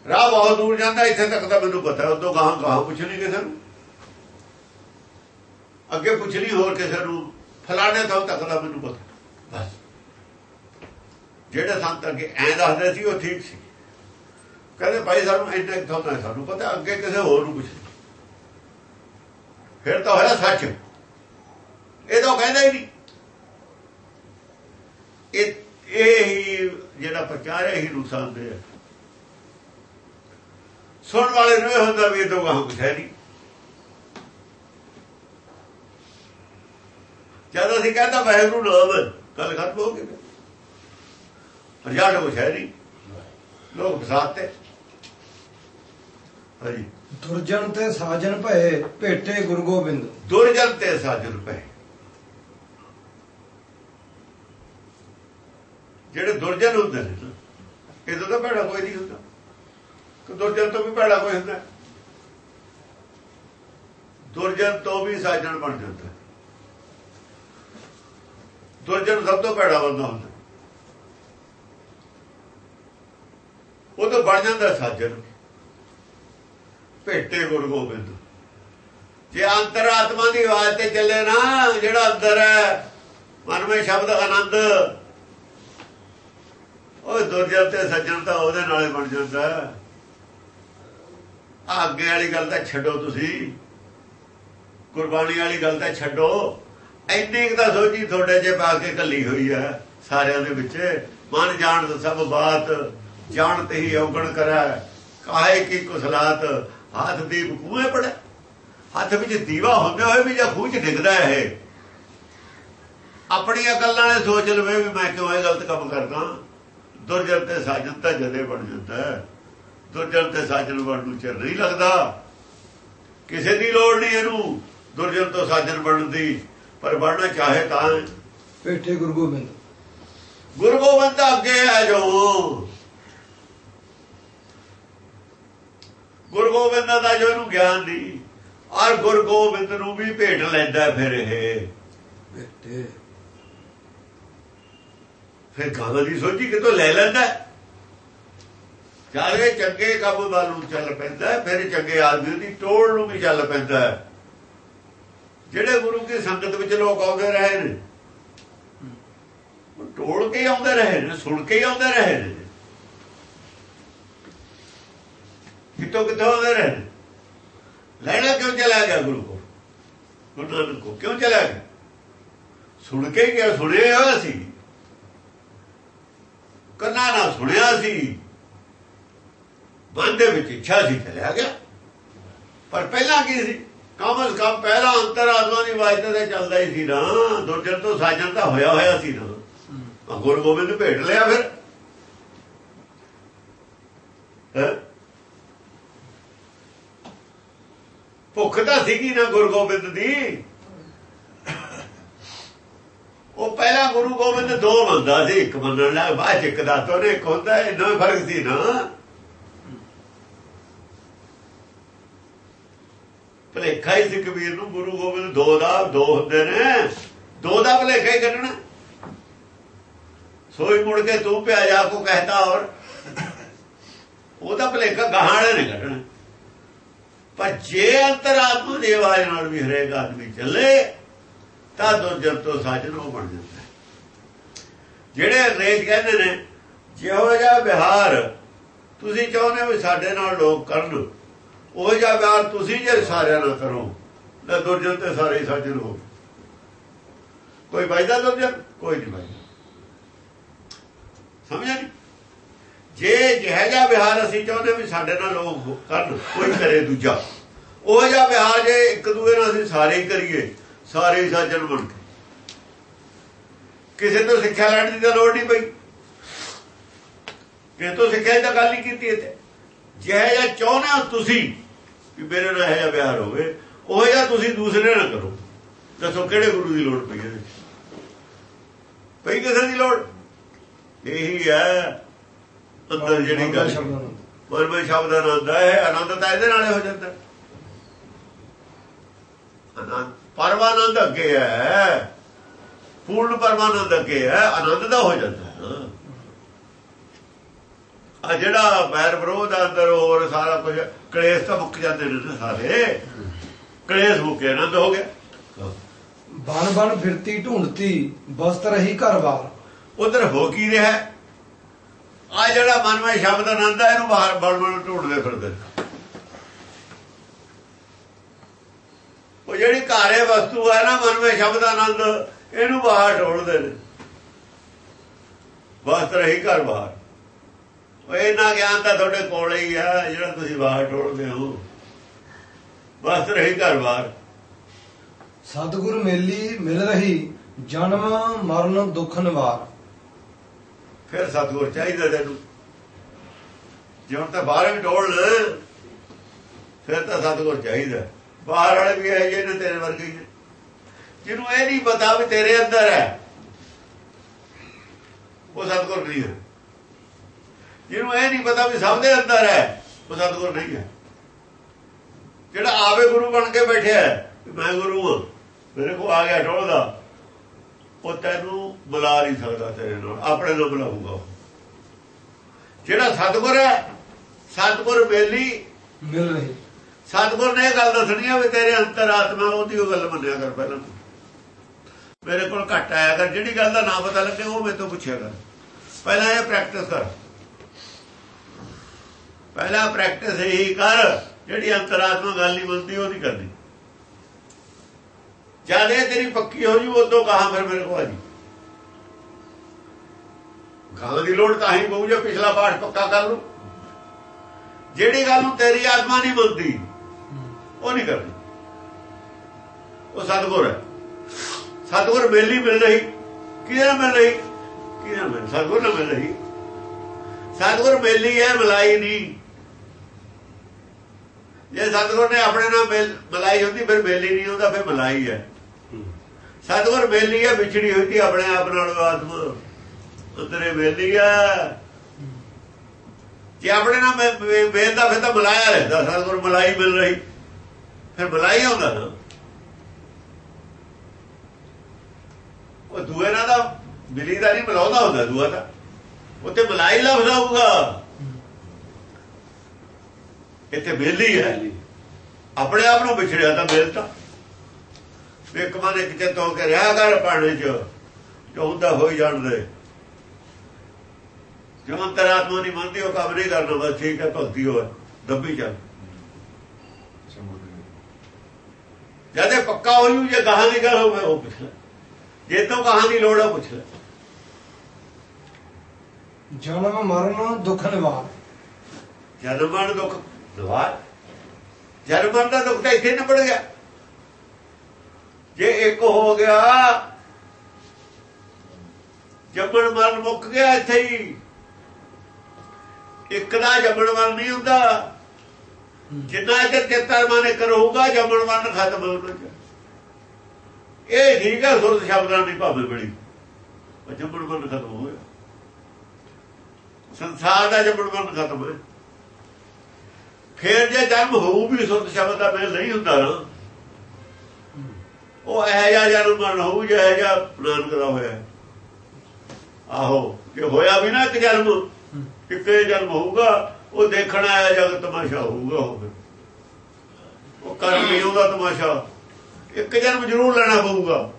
ਰਾਹ ਬਹੁਤ ਦੂਰ ਜਾਂਦਾ, ਇੱਥੇ ਤੱਕ ਤਾਂ ਮੈਨੂੰ ਪਤਾ ਉਦੋਂ ਗਾਹਾਂ ਗਾਹਾਂ ਪੁੱਛ ਨਹੀਂ ਕਿਸੇ ਨੂੰ। ਅੱਗੇ ਪੁੱਛ ਨਹੀਂ ਹੋਰ ਕਿਸੇ ਨੂੰ, ਫਲਾਣੇ ਥਾਂ ਤੱਕ ਦਾ ਮੈਨੂੰ ਪਤਾ। ਬਸ। ਜਿਹੜੇ ਸੰਤ ਅੱਗੇ ਐਂ ਦੱਸਦੇ ਸੀ, ਉਹ ਠੀਕ ਸੀ। ਕਹਿੰਦੇ, ਭਾਈ, ਸਾਨੂੰ ਇੰਨਾ ਕਿਥੋਂ ਥਾਂ ਸਾਨੂੰ ਪਤਾ, ਅੱਗੇ ਕਿਸੇ ਹੋਰ ਨੂੰ ਪੁੱਛ ਫਿਰ ਤਾਂ ਹੋਇਆ ਸੱਚ। ਇਹ ਤਾਂ ਕਹਿੰਦਾ ਹੀ ਨਹੀਂ। ਇਹ ਇਹ ਹੀ ਜਿਹੜਾ ਪ੍ਰਚਾਰ ਹੈ ਹੀ ਨੁਕਸਾਨ ਦੇ ਸੁਣ ਵਾਲੇ ਨੂੰ ਇਹ ਹੁੰਦਾ ਵੀ ਇਹ ਤੋਂ ਗਾਹ ਕੁਛ ਹੈ ਨਹੀਂ। ਜਦ ਅਸੀਂ ਕਹਿੰਦਾ ਵਾਹਿਗੁਰੂ ਨਾਮ ਗੱਲ ਖਤਮ ਹੋ ਗਈ। ਰਿਜ਼ਲਟ ਕੁਛ ਹੈ ਨਹੀਂ। ਲੋਕ ਫਸਾਤੇ ਹਾਂਜੀ। ਦੁਰਜਨ ਤੇ ਸਾਜਨ ਭਏ ਭੇਟੇ ਗੁਰੂ ਗੋਬਿੰਦ। ਦੁਰਜਨ ਤੇ ਸਾਜਨ ਪਏ ਜਿਹੜੇ ਦੁਰਜਨ ਹੁੰਦੇ ਨੇ ਨਾ, ਤਾਂ ਭੈੜਾ ਕੋਈ ਨਹੀਂ ਹੁੰਦਾ। ਕਿ ਦੁਰਜਨ ਤੋਂ ਵੀ ਭੈੜਾ ਕੋਈ ਹੁੰਦਾ। ਦੁਰਜਨ ਤੋਂ ਵੀ ਸਾਜਣ ਬਣ ਜਾਂਦਾ। ਦੁਰਜਨ ਸਭ ਤੋਂ ਭੈੜਾ ਬੰਦਾ ਹੁੰਦਾ। ਉਹ ਤਾਂ ਬਣ ਜਾਂਦਾ ਸਾਜਣ। ਭੇਟੇ ਗੁਰੂ ਗੋਬਿੰਦ। ਜੇ ਅੰਤਰਾਤਮਾ ਦੀ ਆਵਾਜ਼ ਤੇ ਚੱਲੇ ਨਾ ਜਿਹੜਾ ਅੰਦਰ ਹੈ ਮਨ ਵਿੱਚ ਸ਼ਬਦ ਆਨੰਦ ਉਹ ਦੁਰਜਨ ਤੇ ਸੱਜਣ ਤਾਂ ਉਹਦੇ ਨਾਲੇ ਬਣ ਜਾਂਦਾ। ਹੈ। ਅੱਗੇ ਵਾਲੀ ਗੱਲ ਤਾਂ ਛੱਡੋ ਤੁਸੀਂ। ਕੁਰਬਾਨੀ ਵਾਲੀ ਗੱਲ ਤਾਂ ਛੱਡੋ। ਇੰਨੀ ਕੁ ਤਾਂ ਸੋਚੀ ਤੁਹਾਡੇ ਜੇ ਪਾ ਕੇ ਕੱਲੀ ਹੋਈ ਹੈ ਸਾਰਿਆਂ ਦੇ ਵਿੱਚ। ਮਨ ਜਾਣ ਸਭ ਬਾਤ ਜਾਣਤੇ ਹੀ ਔਗਣ ਕਰੈ ਕਾਹੇ ਕੀ ਕੁਸਲਾਤ, ਹੱਥ ਦੀਪ ਕੂਏ ਪੜੇ। ਹੱਥ ਵਿੱਚ ਦੀਵਾ ਹੁੰਦੇ ਹੋਏ ਵੀ ਜਾਂ ਖੂਹ ਚ ਡਿੱਗਦਾ ਹੈ ਇਹ। ਆਪਣੀ ਅਕਲ ਨਾਲ ਸੋਚ ਲਵੇ ਵੀ ਮੈਂ ਕਿਉਂ ਇਹ ਗਲਤ ਕੰਮ ਕਰਦਾ। ਦੁਰਜਨ ਤੇ ਸਾਜਨ ਤਾਂ ਜਦੇ ਬਣ ਜਾਂਦਾ ਦੁਰਜਨ ਤੇ ਸਾਜਨ ਬਣਨ ਨੂੰ ਚਿਰ ਨਹੀਂ ਲੱਗਦਾ। ਕਿਸੇ ਦੀ ਲੋੜ ਨਹੀਂ ਇਹਨੂੰ ਦੁਰਜਨ ਤੋਂ ਸਾਜਨ ਬਣਨ ਦੀ। ਪਰ ਬਣਨਾ ਚਾਹੇ ਤਾਂ ਭੇਟੇ ਗੁਰੂ ਗੋਬਿੰਦ। ਗੁਰੂ ਗੋਬਿੰਦ ਦਾ ਅੱਗੇ ਹੈ ਜੋ। ਗੁਰੂ ਗੋਬਿੰਦ ਦਾ ਜੋ ਇਹਨੂੰ ਗਿਆਨ ਨਹੀਂ। ਔਰ ਗੁਰੂ ਗੋਬਿੰਦ ਨੂੰ ਵੀ ਭੇਟ ਲੈਂਦਾ ਫਿਰ ਇਹ। ਭੇਟੇ ਫਿਰ ਗਾਣਾ ਦੀ ਸੋਚੀ ਕਿਤੋਂ ਲੈ ਲੈਂਦਾ? ਚਾਰੇ ਚੰਗੇ ਕੰਮ ਵੱਲ ਨੂੰ ਚੱਲ ਪੈਂਦਾ, ਫਿਰ ਚੰਗੇ ਆਦਮੀ ਦੀ ਟੋਲ ਨੂੰ ਵੀ ਚੱਲ ਪੈਂਦਾ। ਜਿਹੜੇ ਗੁਰੂ ਦੀ ਸੰਗਤ ਵਿੱਚ ਲੋਕ ਆਉਂਦੇ ਰਹੇ ਨੇ, ਉਹ ਟੋਲ ਕੇ ਹੀ ਆਉਂਦੇ ਰਹੇ ਨੇ, ਸੁਣ ਕੇ ਹੀ ਆਉਂਦੇ ਰਹੇ ਨੇ। ਕਿਤੋਂ ਕਿਤੋਂ ਆਉਂਦੇ ਰਹੇ ਨੇ। ਲੈਣਾ ਕਿਉਂ ਚਲਾ ਗਿਆ ਗੁਰੂ ਕੋਲ? ਗੁਰੂ ਨਾਨਕ ਕਿਉਂ ਚਲਾ ਗਿਆ? ਸੁਣ ਕੇ ਹੀ ਗਿਆ, ਸੁਣਿਆ ਹੋਇਆ ਸੀ। ਕੰਨਾਂ ਨਾਲ ਸੁਣਿਆ ਸੀ। ਮਨ ਦੇ ਵਿੱਚ ਇੱਛਾ ਸੀ ਚਲਿਆ ਗਿਆ। ਪਰ ਪਹਿਲਾਂ ਕੀ ਸੀ? ਕਮ ਅਜ਼ ਕਮ ਪਹਿਲਾਂ ਅੰਤਰਾਤਮਾ ਦੀ ਵਾਜਤ ਤੇ ਚੱਲਦਾ ਹੀ ਸੀ ਨਾ। ਦੁਰਜਨ ਤੋਂ ਸਾਜਨ ਤਾਂ ਹੋਇਆ ਹੋਇਆ ਸੀ ਨਾ। ਗੁਰੂ ਗੋਬਿੰਦ ਭੇਟ ਲਿਆ ਫਿਰ? ਭੁੱਖ ਤਾਂ ਸੀਗੀ ਨਾ ਗੁਰੂ ਗੋਬਿੰਦ ਦੀ। ਉਹ ਪਹਿਲਾਂ ਗੁਰੂ ਗੋਬਿੰਦ ਦੋ ਮੰਨਦਾ ਸੀ, ਇੱਕ ਮੰਨਣ ਲੱਗ ਬਾਅਦ ਇੱਕ ਦਾ ਤੋਂ ਇੱਕ ਹੁੰਦਾ ਇੰਨਾ ਫ਼ਰਕ ਸੀ ਨਾ। ਭਲੇਖਾ ਹੀ ਸੀ ਕਬੀਰ ਨੂੰ, ਗੁਰੂ ਗੋਬਿੰਦ ਦੋ ਦਾ, ਦੋ ਹੁੰਦੇ ਨੇ। ਦੋ ਦਾ ਭਲੇਖਾ ਹੀ ਕੱਢਣਾ। ਸੋਈ ਮੁੜ ਕੇ ਤੂੰ ਪਿਆ ਜਾ, ਕੋ ਕਹਤਾ ਔਰ ਉਹਦਾ ਭਲੇਖਾ ਗਾਹਣੇ ਨੇ ਕੱਢਣਾ। ਪਰ ਜੇ ਅੰਤਰਾਤਮਾ ਦੀ ਆਵਾਜ਼ ਨਾਲ ਵੀ ਹਰੇਕ ਆਦਮੀ ਚੱਲੇ ਤਾਂ ਦੁਰਜਨ ਤੋਂ ਸਾਜਨ ਉਹ ਬਣ ਜਾਂਦਾ ਜਿਹੜੇ ਅੰਗਰੇਜ਼ ਕਹਿੰਦੇ ਨੇ, ਜਿਹੋ ਜਿਹਾ ਵਿਹਾਰ ਤੁਸੀਂ ਚਾਹੁੰਦੇ ਹੋ ਵੀ ਸਾਡੇ ਨਾਲ ਲੋਕ ਕਰਨ, ਉਹ ਜਿਹਾ ਵਿਹਾਰ ਤੁਸੀਂ ਜੇ ਸਾਰਿਆਂ ਨਾਲ ਕਰੋ, ਤਾਂ ਦੁਰਜਨ ਤੇ ਸਾਰੇ ਸਾਜਨ ਹੋ ਕੋਈ ਵਾਇਦਾ ਦੁਰਜਨ ਕੋਈ ਨਹੀਂ ਵਾਇਦਾ ਸਮਝਿਆ ਨਹੀਂ? ਜੇ ਜਿਹੜਾ ਜਿਹਾ ਵਿਹਾਰ ਅਸੀਂ ਚਾਹੁੰਦੇ ਵੀ ਸਾਡੇ ਨਾਲ ਲੋਕ ਕਰਨ, ਕੋਈ ਕਰੇ ਦੂਜਾ, ਉਹ ਜਿਹਾ ਵਿਹਾਰ ਜੇ ਇੱਕ ਦੂਏ ਨਾਲ ਅਸੀਂ ਸਾਰੇ ਹੀ ਕਰੀਏ ਸਾਰੇ ਸਾਜਣ ਬਣ ਕੇ ਕਿਸੇ ਤੋਂ ਸਿੱਖਿਆ ਲੈਣ ਦੀ ਤਾਂ ਲੋੜ ਨਹੀਂ ਪਈ। ਕਿਸੇ ਤੋਂ ਸਿੱਖਿਆ ਤਾਂ ਗੱਲ ਨਹੀਂ ਕੀਤੀ ਇੱਥੇ। ਜਿਹਾ ਚਾਹੁੰਦੇ ਹੋ ਤੁਸੀਂ ਵੀ ਮੇਰੇ ਨਾਲ ਇਹ ਵਿਹਾਰ ਹੋਵੇ ਉਹ ਜਿਹਾ ਤੁਸੀਂ ਦੂਸਰੇ ਨਾਲ ਕਰੋ। ਦੱਸੋ ਕਿਹੜੇ ਗੁਰੂ ਦੀ ਲੋੜ ਪਈ ਇਹਦੇ ਪਈ ਕਿਸੇ ਦੀ ਲੋੜ? ਇਹੀ ਹੈ ਅੰਦਰ ਜਿਹੜੀ ਗੱਲ। ਮਨ ਵਿੱਚ ਸ਼ਬਦ ਆਨੰਦ ਹੈ ਆਨੰਦ ਤਾਂ ਇਹਦੇ ਨਾਲੇ ਹੋ ਜਾਂਦਾ। ਆਨੰਦ ਪਰਮਾਨੰਦ ਅੱਗੇ ਹੈ। ਪੂਰਨ ਪਰਮਾਨੰਦ ਅੱਗੇ ਹੈ ਆਨੰਦ ਦਾ ਹੋ ਜਾਂਦਾ ਹੈ। ਆ ਜਿਹੜਾ ਬੈਰ ਵਿਰੋਧ ਅੰਦਰ ਹੋਰ ਸਾਰਾ ਕੁਝ ਕਲੇਸ਼ ਤਾਂ ਮੁੱਕ ਜਾਂਦੇ ਨੇ ਸਾਰੇ। ਕਲੇਸ਼ ਮੁੱਕੇ ਆਨੰਦ ਹੋ ਗਿਆ। ਬਨ ਬਨ ਫਿਰਤੀ ਢੂੰਡਤੀ ਬਸਤ ਰਹੀ ਘਰ ਬਾਰ ਉਧਰ ਹੋ ਕੀ ਰਿਹਾ? ਆ ਜਿਹੜਾ ਮਨ ਵਿੱਚ ਸ਼ਬਦ ਆਨੰਦ ਹੈ ਇਹਨੂੰ ਬਾਹਰ ਬਲ ਬਲ ਢੂੰਡਦੇ ਫਿਰਦੇ ਉਹ ਜਿਹੜੀ ਘਾਰੇ ਵਸਤੂ ਹੈ ਨਾ ਮਨ ਵਿੱਚ ਸ਼ਬਦ ਆਨੰਦ ਇਹਨੂੰ ਬਾਹਰ ਢੋਲਦੇ ਨੇ। ਬਸ ਰਹੀ ਘਰ ਬਾਹਰ। ਉਹ ਇਹਨਾਂ ਗਿਆਨ ਤਾਂ ਤੁਹਾਡੇ ਕੋਲ ਹੀ ਆ ਜਿਹੜਾ ਤੁਸੀਂ ਬਾਹਰ ਢੋਲਦੇ ਹੋ। ਬਸ ਰਹੀ ਘਰ ਬਾਹਰ। ਸਤਿਗੁਰ ਮੇਲੀ ਮਿਲ ਰਹੀ ਜਨਮ ਮਰਨ ਦੁੱਖ ਨਿਵਾਰ। ਫਿਰ ਸਤਿਗੁਰ ਚਾਹੀਦਾ ਤੈਨੂੰ। ਜੇ ਹੁਣ ਤਾਂ ਬਾਹਰ ਵੀ ਢੋਲ ਫਿਰ ਤਾਂ ਸਤਗੁਰ ਚਾਹੀਦਾ। ਬਾਹਰ ਵਾਲੇ ਵੀ ਹੈ ਜਿਹਨੇ ਤੇਰੇ ਵਰਗੇ ਹੀ ਜਿਹਨੂੰ ਇਹ ਨਹੀਂ ਪਤਾ ਵੀ ਤੇਰੇ ਅੰਦਰ ਹੈ, ਉਹ ਸਤਗੁਰ ਨਹੀਂ ਹੈ। ਜਿਹਨੂੰ ਇਹ ਨਹੀਂ ਪਤਾ ਵੀ ਸਭ ਦੇ ਅੰਦਰ ਹੈ, ਉਹ ਸਤਗੁਰ ਨਹੀਂ ਹੈ। ਜਿਹੜਾ ਆਵੇ ਗੁਰੂ ਬਣ ਕੇ ਬੈਠਿਆ ਵੀ ਮੈਂ ਗੁਰੂ ਹਾਂ, ਮੇਰੇ ਕੋ ਆ ਗਿਆ ਢੋਲਦਾ ਉਹ ਤੈਨੂੰ ਬੁਲਾ ਨਹੀਂ ਸਕਦਾ ਤੇਰੇ ਨਾਲ, ਆਪਣੇ ਨਾਲ ਬੁਲਾਊਗਾ ਉਹ। ਜਿਹੜਾ ਸਤਗੁਰ ਹੈ, ਸਤਗੁਰ ਬੇਲੀ ਮਿਲ ਰਹੀ। ਸਤਗੁਰ ਨੇ ਇਹ ਗੱਲ ਦੱਸਣੀ ਹੈ ਵੀ ਤੇਰੇ ਅੰਤਰ ਆਤਮਾ ਉਹਦੀ ਉਹ ਗੱਲ ਮੰਨਿਆ ਕਰ ਪਹਿਲਾਂ। ਮੇਰੇ ਕੋਲ ਘੱਟ ਆਇਆ ਕਰ, ਜਿਹੜੀ ਗੱਲ ਦਾ ਨਾ ਪਤਾ ਲੱਗੇ ਉਹ ਮੇਰੇ ਤੋਂ ਪੁੱਛਿਆ ਕਰ। ਪਹਿਲਾਂ ਇਹ ਪ੍ਰੈਕਟਿਸ ਕਰ। ਪਹਿਲਾਂ ਪ੍ਰੈਕਟਿਸ ਇਹੀ ਕਰ, ਜਿਹੜੀ ਅੰਤਰਾਤਮਾ ਗੱਲ ਨਹੀਂ ਮੰਨਦੀ ਉਹਦੀ ਕਰਨੀ ਜਦ ਇਹ ਤੇਰੀ ਪੱਕੀ ਹੋ ਜੂ, ਉਦੋਂ ਕਹਾ ਫਿਰ ਮੇਰੇ ਕੋਲ ਆ ਜੀ। ਗੱਲ ਦੀ ਲੋੜ ਤਾਂ ਹੀ ਪਊ ਜੇ ਪਿਛਲਾ ਪਾਠ ਪੱਕਾ ਕਰ ਲੂ ਜਿਹੜੀ ਗੱਲ ਨੂੰ ਤੇਰੀ ਆਤਮਾ ਨਹੀਂ ਮੰਨਦੀ ਉਹ ਨਹੀਂ ਕਰਨੀ ਉਹ ਸਤਗੁਰ ਹੈ। ਸਤਗੁਰ ਮੇਲੀ ਮਿਲ ਰਹੀ। ਕਿਹਦੇ ਨਾਲ ਮਿਲ ਰਹੀ? ਕਿਹਦੇ ਨਾਲ ਮਿਲ ਸਤਗੁਰ ਨਾਲ ਮਿਲ ਰਹੀ। ਸਤਗੁਰ ਮੇਲੀ ਹੈ, ਮਲਾਈ ਨਹੀਂ ਜੇ ਸਤਗੁਰ ਨੇ ਆਪਣੇ ਨਾਲ ਮਿਲ- ਮਲਾਈ ਹੁੰਦੀ, ਫਿਰ ਮੇਲੀ ਨਹੀਂ ਹੁੰਦਾ ਫਿਰ ਮਲਾਈ ਹੈ। ਸਤਗੁਰ ਮੇਲੀ ਹੈ, ਵਿਛੜੀ ਹੋਈ ਸੀ, ਆਪਣੇ ਆਪ ਨਾਲ ਆਤਮਾ ਅੰਦਰੇ ਮੇਲੀ ਹੈ। ਜੇ ਆਪਣੇ ਨਾਲ ਮੇ- ਮੇਲਦਾ, ਫਿਰ ਤਾਂ ਮਲਾਇਆ ਰਹਿੰਦਾ। ਸਤਗੁਰ ਮਲਾਈ ਮਿਲ ਰਹੀ। ਫਿਰ ਮਲਾਈ ਹੁੰਦਾ ਨਾ ਉਹ ਦੂਏ ਨਾਲ ਦਾ ਮਿਲੀ ਦਾ ਨਹੀਂ ਮਿਲਾਉਂਦਾ ਹੁੰਦਾ ਦੂਆ ਤਾਂ। ਉੱਤੇ ਮਲਾਈ ਲਫ਼ਜ਼ ਆਊਗਾ ਇੱਥੇ ਮੇਲੀ ਹੈ। ਆਪਣੇ ਆਪ ਨੂੰ ਵਿਛੜਿਆ ਤਾਂ ਮੇਲ ਤਾਂ। ਇੱਕ ਮਨ ਇੱਕ ਚਿੱਤ ਹੋ ਕੇ ਰਿਹਾ ਕਰ ਪਾਣੇ ਚ ਜੋ ਹੁੰਦਾ ਹੋਈ ਜਾਣਦੇ। ਜੋ ਅੰਤਰਾਤਮਾ ਨਹੀਂ ਮੰਨਦੀ ਉਹ ਕੰਮ ਨਹੀਂ ਕਰਨਾ ਬਸ ਠੀਕ ਹੈ ਭਗਤੀ ਹੋਏ ਦੱਬੀ ਚੱਲ। ਜਦ ਇਹ ਪੱਕਾ ਹੋ ਜੂ ਜੇ ਗਾਹਾਂ ਦੀ ਗੱਲ ਹੋਵੇ ਉਹ ਪੁੱਛ ਲੈ। ਜੇ ਤੋਂ ਗਾਹਾਂ ਦੀ ਲੋੜ ਆ ਪੁੱਛ ਲੈ। ਜਨਮ ਮਰਨ ਦੁੱਖ ਨਿਵਾਰ। ਜਨਮਨ ਦੁੱਖ ਦਵਾਰ ਜਨਮਨ ਦਾ ਦੁੱਖ ਤਾਂ ਇੱਥੇ ਨਿਬੜ ਗਿਆ। ਜੇ ਇੱਕ ਹੋ ਗਿਆ ਜੰਮਣ ਮਰਨ ਮੁੱਕ ਗਿਆ ਇੱਥੇ ਹੀ। ਇੱਕ ਦਾ ਜੰਮਣ ਮਰਨ ਨਹੀਂ ਹੁੰਦਾ। ਜਿੰਨਾ ਚਿਰ ਚਿੱਤਰ ਮਨ ਕਰੂਗਾ ਜੰਮਣ ਮਰਨ ਖਤਮ ਹੋਣਾ ਚ ਇਹ ਠੀਕ ਹੈ, ਸੁਰਤ ਸ਼ਬਦਾਂ ਦੀ ਭਾਵੇਂ ਬੜੀ ਉਹ ਜੰਮਣ ਮਰਨ ਖਤਮ ਹੋਇਆ। ਸੰਸਾਰ ਦਾ ਜਮਣ ਮਰਨ ਖਤਮ ਹੈ ਫੇਰ ਜੇ ਜਨਮ ਹੋਊ ਵੀ ਸੁਰਤ ਸ਼ਬਦ ਦਾ ਮੇਲ ਨਹੀਂ ਹੁੰਦਾ ਨਾ ਉਹ ਇਹ ਜਿਹਾ ਜਨਮ ਮਨ ਹੋਊ, ਜੇ ਜਿਹੜਾ ਜਿਹਾ ਨਾਨਕ ਦਾ ਹੋਇਆ ਆਹੋ, ਜੇ ਹੋਇਆ ਵੀ ਨਾ ਇੱਕ ਜਨਮ ਇੱਕੇ ਜਨਮ ਹੋਊਗਾ? ਉਹ ਦੇਖਣ ਆਇਆ ਜਗ ਤਮਾਸ਼ਾ ਹੋਊਗਾ ਉਹ ਉਹ ਕਰ ਨਹੀਂ ਉਹਦਾ ਤਮਾਸ਼ਾ। ਇੱਕ ਜਨਮ ਜ਼ਰੂਰ ਲੈਣਾ ਪਊਗਾ।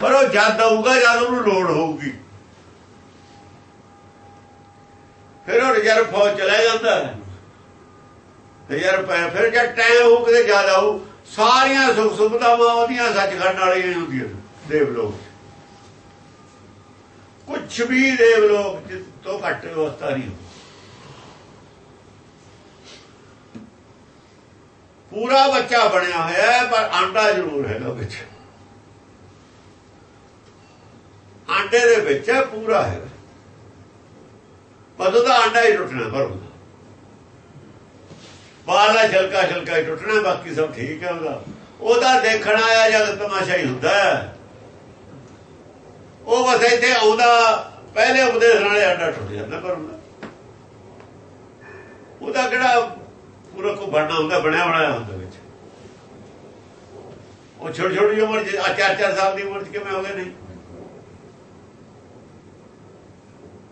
ਪਰ ਉਹ ਜਦ ਆਊਗਾ, ਜਦ ਉਹਨੂੰ ਲੋੜ ਹੋਊਗੀ। ਫਿਰ ਉਹ ਰਿਜ਼ਰਵ ਫੌਜ ਚਲਾ ਜਾਂਦਾ। ਹੈ ਰਿਜ਼ਰਵ ਪੈ ਫਿਰ ਜਦ ਟਾਈਮ ਹੋਊ ਕਿਤੇ ਜ਼ਿਆਦਾ ਹੋਊ ਸਾਰੀਆਂ ਸੁਖ ਸੁਵਿਧਾਵਾਂ ਉਹਦੀਆਂ ਸੱਚਖੰਡ ਵਾਲੀਆਂ ਹੁੰਦੀਆਂ ਨੇ ਦੇਵ ਲੋਕ ਕੁਝ ਵੀ ਦੇਵ ਲੋਕ ਤੋਂ ਘੱਟ ਅਵਸਥਾ ਨਹੀਂ ਹੁੰਦੀ। ਪੂਰਾ ਬੱਚਾ ਬਣਿਆ ਹੋਇਆ ਹੈ, ਪਰ ਆਂਡਾ ਜ਼ਰੂਰ ਹੈਗਾ ਵਿੱਚ। ਆਂਡੇ ਦੇ ਵਿੱਚ ਪੂਰਾ ਹੈ ਪਦੋਂ ਦਾ ਆਂਡਾ ਹੀ ਟੁੱਟਣਾ, ਪਰ ਉਹਦਾ ਬਾਹਰਲਾ ਛਲਕਾ ਛਲਕਾ ਹੀ ਟੁੱਟਣਾ, ਬਾਕੀ ਸਭ ਠੀਕ ਹੈ ਉਹਦਾ। ਉਹਦਾ ਦੇਖਣ ਆਇਆ ਜਦ ਤਮਾਸ਼ਾ ਹੀ ਹੁੰਦਾ ਉਹ ਬਸ ਇੱਥੇ ਆਉਂਦਾ, ਪਹਿਲੇ ਉਪਦੇਸ਼ ਨਾਲੇ ਆਂਡਾ ਟੁੱਟ ਜਾਂਦਾ, ਪਰ ਉਹਦਾ ਉਹਦਾ ਕਿਹੜਾ ਪੂਰਾ ਕੋ ਬਣਨਾ ਹੁੰਦਾ, ਬਣਿਆ ਬਣਾਇਆ ਹੁੰਦਾ ਵਿੱਚ। ਉਹ ਛੋਟੀ ਛੋਟੀ ਉਮਰ ਚ ਆ ਚਾਰ ਚਾਰ ਸਾਲ ਦੀ ਉਮਰ ਚ ਕਿਵੇਂ ਹੋ ਗਏ ਨਹੀਂ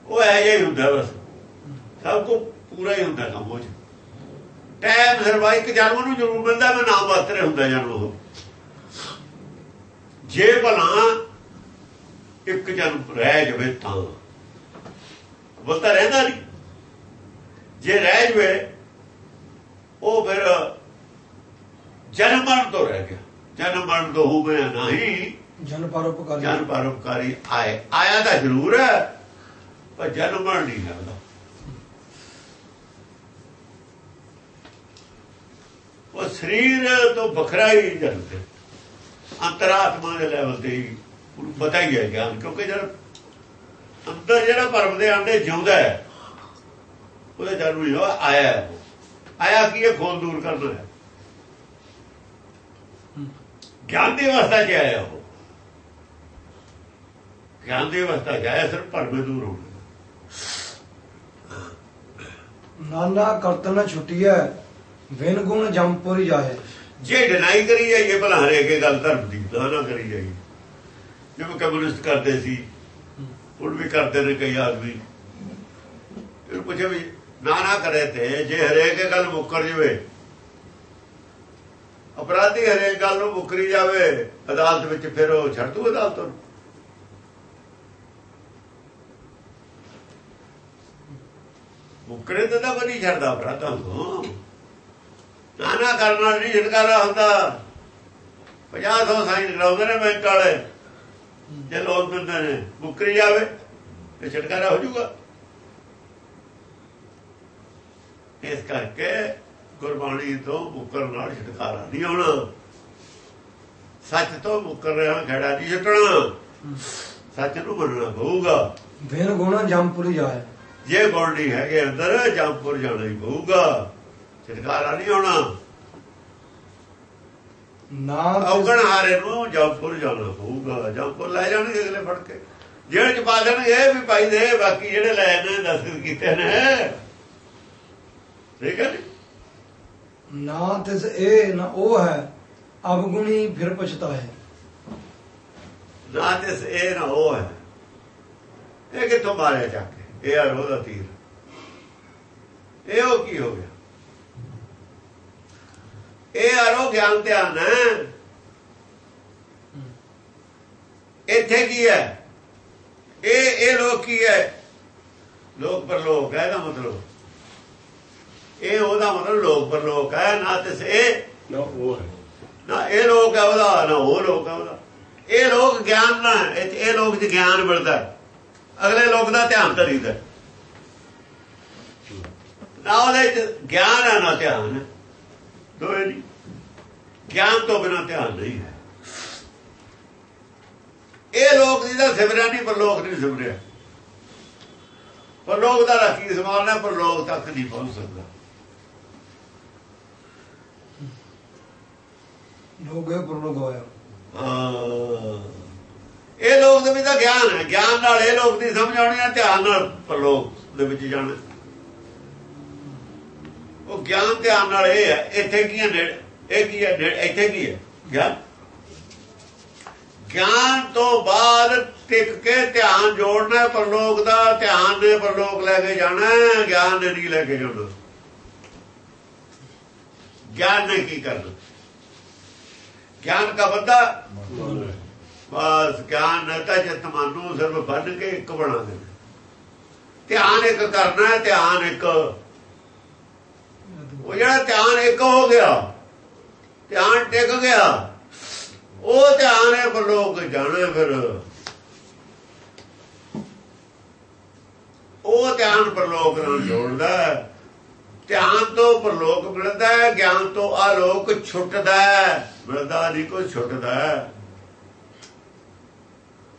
ਉਹ ਇਹ ਜਿਹਾ ਹੀ ਹੁੰਦਾ ਬਸ। ਸਭ ਕੋ ਪੂਰਾ ਹੀ ਹੁੰਦਾ ਕੰਮ ਉਹ ਚ। ਟਾਈਮ ਸਰਵਾ ਜਨਮ ਨੂੰ ਜ਼ਰੂਰ ਮਿਲਦਾ, ਮੈਂ ਨਾਮ ਵਾਸਤੇ ਹੁੰਦਾ ਜਨਮ ਉਹ ਜੇ ਭਲਾ ਇੱਕ ਜਨਮ ਰਹਿ ਜਵੇ ਤਾਂ। ਉਹ ਤਾਂ ਰਹਿੰਦਾ ਨਹੀਂ। ਜੇ ਰਹਿ ਜਵੇ ਉਹ ਫਿਰ ਜਨਮ ਮਰਨ ਤੋਂ ਰਹਿ ਗਿਆ। ਜਨਮ ਮਰਨ ਤੋਂ ਹੋਵੇ ਨਹੀਂ ਜਨ ਪਰਉਪਕਾਰੀ ਜਨ ਪਰਉਪਕਾਰੀ ਆਏ। ਆਇਆ ਤਾਂ ਜ਼ਰੂਰ ਹੈ ਪਰ ਜਨਮ ਮਰਨ ਨਹੀਂ ਕਰਦਾ ਉਹ ਸਰੀਰ ਤੋਂ ਵੱਖਰਾ ਹੀ ਜਨਮ ਅੰਤਰਾਤਮਾ ਦੇ ਲੈਵਲ ਤੇ ਹੀ ਉਹਨੂੰ ਪਤਾ ਹੀ ਹੈ ਗਿਆਨ ਕਿਉਂਕਿ ਜਦ ਅੰਦਰ ਜਿਹੜਾ ਪਰਮ ਦੇ ਆਂਡੇ ਜਿਉਂਦਾ ਹੈ ਉਹਦਾ ਜਨਮ ਹੀ ਆਇਆ ਹੈ। ਆਇਆ ਕੀ ਹੈ ਖੋਲ ਦੂਰ ਕਰਨਾ ਹੈ ਗਿਆਨ ਦੀ ਅਵਸਥਾ 'ਚ ਆਇਆ ਉਹ? ਗਿਆਨ ਦੀ ਅਵਸਥਾ 'ਚ ਆਇਆ ਸਿਰਫ ਭਰਮੇ ਦੂਰ ਹੋ ਨਾਨਾ ਕਰਤਨ ਛੁਟਿਐ ਵਿਨ ਗੁਣ ਜੰਪੁਰ ਜਾਏ। ਜੇ ਡਿਨਾਈ ਕਰੀ ਜਾਈਏ ਭਲਾ ਹਰੇਕ ਗੱਲ ਧਰਮ ਦੀ ਨਾ ਕਰੀ ਜਾਈਏ। ਜਿਵੇਂ ਕਮਿਊਨਿਸਟ ਕਰਦੇ ਸੀ ਹੁਣ ਵੀ ਕਰਦੇ ਨੇ ਕਈ ਆਦਮੀ। ਇਹ ਪੁੱਛੇ ਵੀ ਨਾ ਨਾ ਕਰੇ ਤੇ, ਜੇ ਹਰੇਕ ਗੱਲ ਮੁੱਕਰ ਜਵੇ। ਅਪਰਾਧੀ ਹਰੇਕ ਗੱਲ ਨੂੰ ਮੁੱਕਰੀ ਜਾਵੇ, ਅਦਾਲਤ ਵਿੱਚ ਫਿਰ ਉਹ ਛੱਡ ਦੂ ਅਦਾਲਤ ਨੂੰ। ਮੁੱਕਰੇ ਤੇ ਤਾਂ ਕੋਈ ਨਹੀਂ ਛੱਡਦਾ ਅਪਰਾਧਾਂ ਨੂੰ। ਨਾ ਨਾ ਕਰਨ ਨਾਲ ਨਹੀਂ ਛਡਕਾਰਾ ਹੁੰਦਾ। 50 ਸੌ ਸਾਈਨ ਕਰਾਉਂਦੇ ਨੇ ਬੈਂਕ ਵਾਲੇ। ਜੇ ਲੋਕ ਦਿੰਦੇ ਨੇ, ਮੁੱਕਰੀ ਜਾਵੇ, ਤੇ ਛਡਕਾਰਾ ਹੋ ਜਾਊਗਾ। ਇਸ ਕਰਕੇ ਗੁਰਬਾਣੀ ਤੋਂ ਮੁੱਕਰ ਨਾਲ ਛਡਕਾਰਾ ਨਹੀਂ ਆਉਣਾ। ਸੱਚ ਤੋਂ ਮੁੱਕਰ ਰਿਹਾ ਖੜਾ ਨਹੀਂ ਛੱਡਣਾ। ਸੱਚ ਨੂੰ ਮੰਨਣਾ ਪਊਗਾ। ਵਿਨ ਗੁਣ ਜੰਪੁਰ ਜਾਏ। ਜੇ ਗੁਣ ਨਹੀਂ ਹੈਗੇ ਅੰਦਰ ਜੰਪੁਰ ਜਾਣਾ ਹੀ ਪਊਗਾ। ਛਡਕਾਰਾ ਨਹੀਂ ਆਉਣਾ। ਨਾ ਔਗਣ ਹਾਰੇ ਨੂੰ ਜੰਪੁਰ ਜਾਣਾ ਪਊਗਾ। ਜੰਪੁਰ ਲੈ ਜਾਣਗੇ ਅਗਲੇ ਫੜ ਕੇ। ਜਿਹੜੇ ਚ ਪਾ ਦੇਣਗੇ ਇਹ ਵੀ ਪਾਈ ਦੇ ਬਾਕੀ ਜਿਹੜੇ ਲੈ ਨੇ ਦਸਤ ਕੀਤੇ ਨੇ। ਠੀਕ ਹੈ ਨੀ? ਨਾ ਤਿਸ ਇਹ ਨਾ ਉਹ ਹੈ ਅਵਗੁਣੀ ਫਿਰ ਪਛਤਾਏ। ਨਾ ਤੇ ਇਹ ਨਾ ਉਹ ਹੈ। ਇਹ ਕਿੱਥੋਂ ਮਾਰਿਆ ਚੱਕ ਕੇ? ਇਹ ਆ ਉਹਦਾ ਤੀਰ। ਇਹ ਉਹ ਕੀ ਹੋ ਗਿਆ? ਇਹ ਆਰੋ ਗਿਆਨ ਧਿਆਨ ਹੈ। ਇੱਥੇ ਕੀ ਹੈ? ਇਹ ਇਹ ਲੋਕ ਕੀ ਹੈ? ਲੋਕ ਪਰ ਲੋਕ ਹੈ ਦਾ ਮਤਲਬ। ਇਹ ਉਹਦਾ ਮਤਲਬ ਲੋਕ ਪਰ ਲੋਕ ਹੈ ਨਾ ਤੇ ਇਹ ਨਾ ਉਹ ਹੈ ਨਾ ਇਹ ਲੋਕ ਹੈ ਉਹਦਾ ਨਾ ਉਹ ਲੋਕ ਹੈ ਉਹਦਾ ਇਹ ਲੋਕ ਗਿਆਨ ਨਾ ਇਹ ਇਹ ਲੋਕ ਚ ਗਿਆਨ ਮਿਲਦਾ ਹੈ। ਅਗਲੇ ਲੋਕ ਦਾ ਧਿਆਨ ਕਰੀਦਾ ਹੈ। ਨਾ ਉਹਦੇ ਚ ਗਿਆਨ ਹੈ ਨਾ ਧਿਆਨ ਹੈ। ਦੋਏ ਨਹੀਂ ਗਿਆਨ ਤੋਂ ਬਿਨਾ ਧਿਆਨ ਨਹੀਂ ਹੈ ਇਹ ਲੋਕ ਜਿਹਦਾ ਸਿਮਰਿਆ ਨਹੀਂ ਪਰ ਲੋਕ ਨਹੀਂ ਸਿਮਰਿਆ ਪਰ ਲੋਕ ਦਾ ਰੱਖੀ ਸਮਾਲਣਾ ਪਰ ਲੋਕ ਤੱਕ ਨਹੀਂ ਪਹੁੰਚ ਸਕਦਾ ਲੋਗੇ ਪੁਰਣ ਗੋਇਆ ਇਹ ਲੋਕ ਦੇ ਵਿੱਚ ਤਾਂ ਗਿਆਨ ਹੈ। ਗਿਆਨ ਨਾਲ ਇਹ ਲੋਕ ਦੀ ਸਮਝ ਆਉਣੀ ਹੈ, ਧਿਆਨ ਨਾਲ ਪਰਲੋਕ ਦੇ ਵਿੱਚ ਜਾਣਾ। ਉਹ ਗਿਆਨ, ਧਿਆਨ ਨਾਲ ਇਹ ਹੈ, ਇੱਥੇ ਕੀ ਹੈ ਇਹ ਕੀ ਹੈ ਇੱਥੇ ਕੀ ਹੈ? ਗਿਆਨ? ਗਿਆਨ ਤੋਂ ਬਾਅਦ ਟਿਕ ਕੇ ਧਿਆਨ ਜੋੜਨਾ ਹੈ, ਪਰਲੋਕ ਦਾ ਧਿਆਨ ਨੇ ਪਰਲੋਕ ਲੈ ਕੇ ਜਾਣਾ ਗਿਆਨ ਨੇ ਨਹੀਂ ਲੈ ਕੇ ਜਾਣਾ। ਗਿਆਨ ਨੇ ਕੀ ਕਰਨਾ? ਗਿਆਨ ਦਾ ਬੰਦਾ ਬਸ ਗਿਆਨ ਨਤਾ ਚਿਤ ਮਨ ਸਿਰਫ ਬੰਨ ਕੇ ਇੱਕ ਬਣਾ ਦੇਣਾ ਧਿਆਨ ਇੱਕ ਕਰਨਾ ਹੈ ਧਿਆਨ ਇੱਕ। ਉਹ ਜਿਹੜਾ ਧਿਆਨ ਇੱਕ ਹੋ ਗਿਆ ਧਿਆਨ ਟਿਕ ਗਿਆ ਉਹ ਧਿਆਨ ਹੈ ਪਰਲੋਕ ਜਾਣਾ ਫਿਰ। ਉਹ ਧਿਆਨ ਪਰਲੋਕ ਨਾਲ ਜੋੜਦਾ। ਧਿਆਨ ਤੋਂ ਪਰਲੋਕ ਮਿਲਦਾ ਹੈ ਗਿਆਨ ਤੋਂ ਆਲੋਕ ਛੁੱਟਦਾ ਹੈ। ਮਿਲਦਾ ਨਹੀਂ ਕੋਈ ਛੁੱਟਦਾ।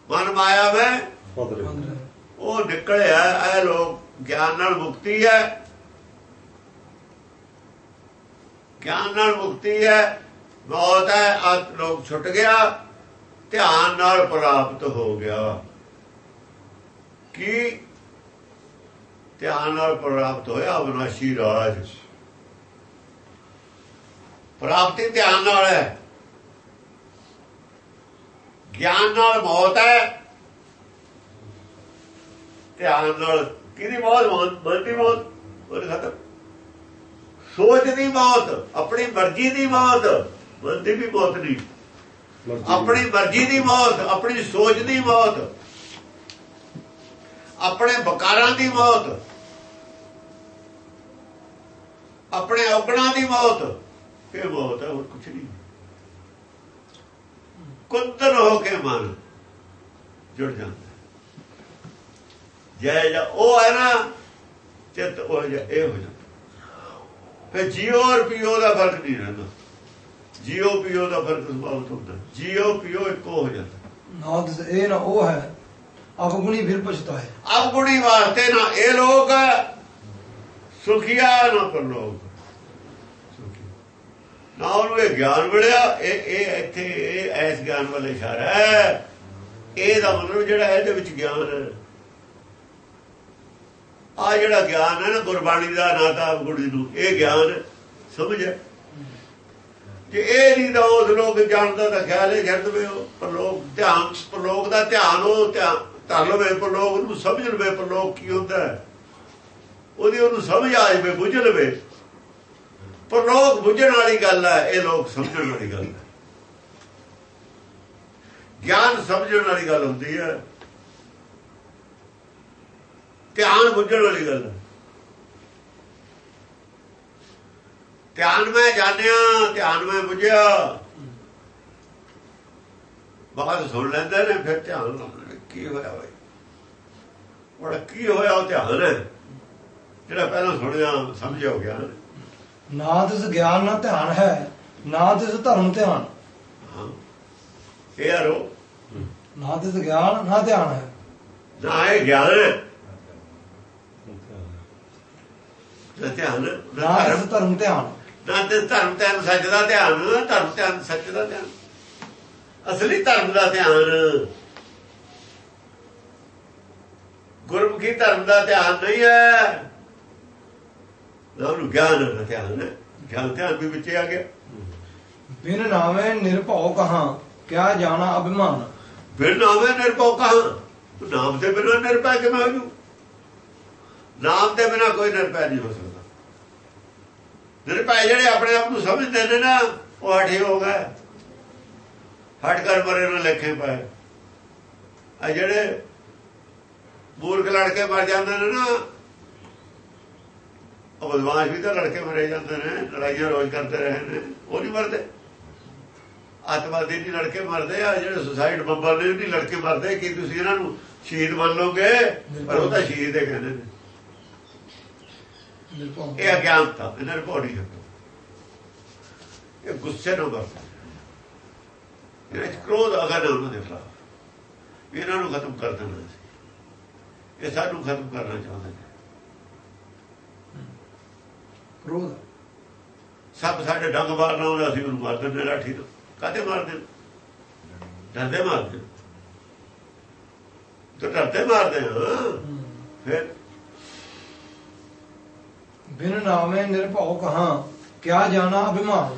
ਮਨ ਮਾਇਆ ਵਿੱਚ ਉਹ ਨਿਕਲਿਆ ਇਹ ਲੋਕ ਗਿਆਨ ਨਾਲ ਮੁਕਤੀ ਹੈ। ਗਿਆਨ ਨਾਲ ਮੁਕਤੀ ਹੈ ਮੌਤ ਹੈ ਆਤ ਲੋਕ ਛੁੱਟ ਗਿਆ ਧਿਆਨ ਨਾਲ ਪ੍ਰਾਪਤ ਹੋ ਗਿਆ। ਕੀ ਧਿਆਨ ਨਾਲ ਪ੍ਰਾਪਤ ਹੋਇਆ? ਅਵਨਾਸ਼ੀ ਰਾਜ। ਪ੍ਰਾਪਤੀ ਧਿਆਨ ਨਾਲ ਹੈ। ਗਿਆਨ ਨਾਲ ਮੌਤ ਹੈ। ਧਿਆਨ ਨਾਲ ਕਿਹਦੀ ਮੌਤ? ਮਨ ਦੀ ਮੌਤ। ਉਹ ਖਤਮ। ਸੋਚ ਦੀ ਮੌਤ ਆਪਣੀ ਮਰਜ਼ੀ ਦੀ ਮੌਤ ਮਨ ਦੀ ਵੀ ਮੌਤ ਨਹੀਂ। ਆਪਣੀ ਮਰਜ਼ੀ ਦੀ ਮੌਤ ਆਪਣੀ ਸੋਚ ਦੀ ਮੌਤ ਆਪਣੇ ਬਕਾਰਾਂ ਦੀ ਮੌਤ ਆਪਣੇ ਔਗਣਾਂ ਦੀ ਮੌਤ ਇਹ ਮੌਤ ਹੈ ਹੋਰ ਕੁਝ ਨਹੀਂ। ਕੁੰਦਨ ਹੋ ਕੇ ਮਨ ਜੁੜ ਜਾਂਦਾ। ਜੈ ਜੈ ਉਹ ਹੈ ਨਾ ਚਿੱਤ ਉਹ ਜਿਹਾ ਇਹ ਹੋ ਜਾਂਦਾ। ਫਿਰ ਜੀਓ ਔਰ ਪੀਓ ਦਾ ਫ਼ਰਕ ਨਹੀਂ ਰਹਿੰਦਾ। ਜੀਓ ਪੀਓ ਦਾ ਫ਼ਰਕ ਸਮਾਪਤ ਹੁੰਦਾ। ਜੀਓ ਪੀਓ ਇੱਕੋ ਹੋ ਜਾਂਦਾ। ਨਾ ਇਹ ਨਾ ਉਹ ਹੈ ਅਵਗੁਣੀ ਫਿਰ ਪਛਤਾਏ ਅਬ ਗੁਣੀ ਵਾਸਤੇ ਨਾ ਇਹ ਲੋਕ ਸੁਖੀਆ ਨਾ ਪਰ ਲੋਕ। ਨਾ ਉਹਨੂੰ ਇਹ ਗਿਆਨ ਮਿਲਿਆ, ਇਹ ਇਹ ਇੱਥੇ, ਇਹ ਐਸ ਗਿਆਨ ਵੱਲ ਇਸ਼ਾਰਾ ਹੈ। ਇਹ ਦਾ ਮਤਲਬ ਜਿਹੜਾ ਇਹਦੇ ਵਿੱਚ ਗਿਆਨ ਹੈ। ਆ ਜਿਹੜਾ ਗਿਆਨ ਹੈ ਨਾ, ਗੁਰਬਾਣੀ ਦਾ ਨਾਤਾ ਗੁਰੂ ਜੀ ਨੂੰ, ਇਹ ਗਿਆਨ ਸਮਝ ਹੈ। ਕਿ ਇਹ ਨਹੀਂ ਤਾਂ ਉਸ ਲੋਕ ਜਾਣਦਾ ਤਾਂ ਖਿਆਲ ਹੈ ਛੱਡ ਦਵੇ ਉਹ। ਪਰਲੋਕ ਧਿਆਨ, ਪਰਲੋਕ ਦਾ ਧਿਆਨ ਉਹ ਧਿਆਨ ਧਰ ਲਵੇ, ਪਰਲੋਕ ਨੂੰ ਸਮਝ ਲਵੇ ਪਰਲੋਕ ਕੀ ਹੁੰਦਾ ਉਹਦੀ ਉਹਨੂੰ ਸਮਝ ਆ ਜਾਵੇ, ਬੁੱਝ ਲਵੇ। ਪਰ ਲੋਕ ਬੁੱਝਣ ਵਾਲੀ ਗੱਲ ਹੈ ਇਹ ਲੋਕ ਸਮਝਣ ਵਾਲੀ ਗੱਲ ਹੈ ਗਿਆਨ ਸਮਝਣ ਵਾਲੀ ਗੱਲ ਹੁੰਦੀ ਹੈ ਧਿਆਨ ਬੁੱਝਣ ਵਾਲੀ ਗੱਲ ਹੈ ਧਿਆਨ ਮੈਂ ਜਾਣਿਆ, ਧਿਆਨ ਮੈਂ ਬੁਝਿਆ। ਬਾਅਦ ਸੁਣ ਲੈਂਦੇ ਨੇ, ਫਿਰ ਧਿਆਨ ਨਾਲ ਕੀ ਹੋਇਆ ਬਈ ਉਹ ਕੀ ਹੋਇਆ ਉਹ ਧਿਆਨ? ਹੈ ਜਿਹੜਾ ਪਹਿਲਾਂ ਸੁਣਿਆ ਸਮਝ ਹੋ ਗਿਆ ਨਾ ਤਿਸ ਗਿਆਨ ਨਾ ਧਿਆਨ ਹੈ ਨਾ ਤਿਸ ਧਰਮ ਧਿਆਨ। ਇਹ ਆਰੋ ਨਾ ਤਿਸ ਗਿਆਨ ਨਾ ਧਿਆਨ ਹੈ। ਨਾ ਇਹ ਗਿਆਨ ਹੈ। ਨਾ ਧਿਆਨ ਨਾ ਧਰਮ। ਧਿਆਨ। ਨਾ ਤੇ ਧਰਮ ਧਿਆਨ ਸੱਚ ਦਾ ਧਿਆਨ ਧਰਮ ਧਿਆਨ ਸੱਚ ਦਾ ਧਿਆਨ। ਅਸਲੀ ਧਰਮ ਦਾ ਧਿਆਨ। ਗੁਰਮੁਖੀ ਧਰਮ ਦਾ ਧਿਆਨ ਨਹੀਂ ਹੈ। ਨਾ ਉਹਨੂੰ ਗਿਆਨ ਦਾ ਧਿਆਨ ਹੈ ਗਿਆਨ ਧਿਆਨ ਵੀ ਵਿੱਚ ਆ ਗਿਆ। ਬਿਨ ਨਾਵੇਂ ਨਿਰਭਉ ਕਹਾ ਕਿਆ ਜਾਣਾ ਅਭਿਮਾਨ। ਫਿਰ ਨਾਮੇ ਨਿਰਭਉ ਕਹਾਂ ਨਾਮ ਤੇ ਬਿਨਾਂ ਨਿਰਭੈ ਕਿਵੇਂ ਹੋ ਜੂ? ਨਾਮ ਤੇ ਬਿਨਾਂ ਕੋਈ ਨਿਰਭੈ ਨਹੀਂ ਹੋ ਸਕਦਾ। ਨਿਰਭੈ ਜਿਹੜੇ ਆਪਣੇ ਆਪ ਨੂੰ ਸਮਝਦੇ ਨੇ ਨਾ ਉਹ ਹਠੇ ਹੋ ਗਏ। ਹਟ ਕਰ ਮਰੇ ਨੂੰ ਲੇਖੇ ਪਏ। ਆ ਜਿਹੜੇ ਮੂਰਖ ਲੜਕੇ ਮਰ ਜਾਂਦੇ ਨੇ ਨਾ ਉਹ ਬਦਮਾਸ਼ ਵੀ ਤਾਂ ਲੜਕੇ ਮਰੇ ਜਾਂਦੇ ਨੇ ਲੜਾਈਆਂ ਰੋਜ਼ ਕਰਦੇ ਰਹੇ ਨੇ ਉਹ ਨਹੀਂ ਮਰਦੇ। ਆਤਮਾਦੀ ਨਹੀਂ ਲੜਕੇ ਮਰਦੇ ਆ ਜਿਹੜੇ ਸੁਸਾਈਡ ਬੰਬਰ ਨੇ ਨਹੀਂ ਲੜਕੇ ਮਰਦੇ ਕੀ ਤੁਸੀਂ ਇਹਨਾਂ ਨੂੰ ਸ਼ਹੀਦ ਮੰਨ ਲਓਗੇ? ਪਰ ਉਹ ਤਾਂ ਸ਼ਹੀਦ ਹੀ ਕਹਿੰਦੇ ਨੇ। ਇਹ ਅਗਿਆਨਤਾ ਇਹਨਾਂ ਨੂੰ ਬੋਡੀ ਹੈ ਇਹ ਗੁੱਸੇ ਨਾਲ ਵਰਤਦੇ ਇਹ ਕ੍ਰੋਧ ਅਗਰ ਉਹਨਾਂ ਦੇ ਖਿਲਾਫ। ਇਹਨਾਂ ਨੂੰ ਖਤਮ ਕਰ ਦੇਣਾ ਸੀ। ਇਹ ਸਾਨੂੰ ਖਤਮ ਕਰਨਾ ਚਾਹੁੰਦੇ ਨੇ। ਕ੍ਰੋਧ ਸਭ ਸਾਡੇ ਡੰਗ ਮਾਰਨਾ ਹੁੰਦਾ ਅਸੀਂ ਉਹਨੂੰ ਮਾਰ ਦਿੰਦੇ ਲਾਠੀ ਤੋਂ। ਕਾਤੇ ਮਾਰਦੇ ਡਰਦੇ ਮਾਰਦੇ ਤੇ ਡਰਦੇ ਮਾਰਦੇ ਫਿਰ? ਬਿਨ ਨਾਵੇਂ ਨਿਰਭਉ ਕਹਾ ਕਿਆ ਜਾਣਾ ਅਭਿਮਾਨ?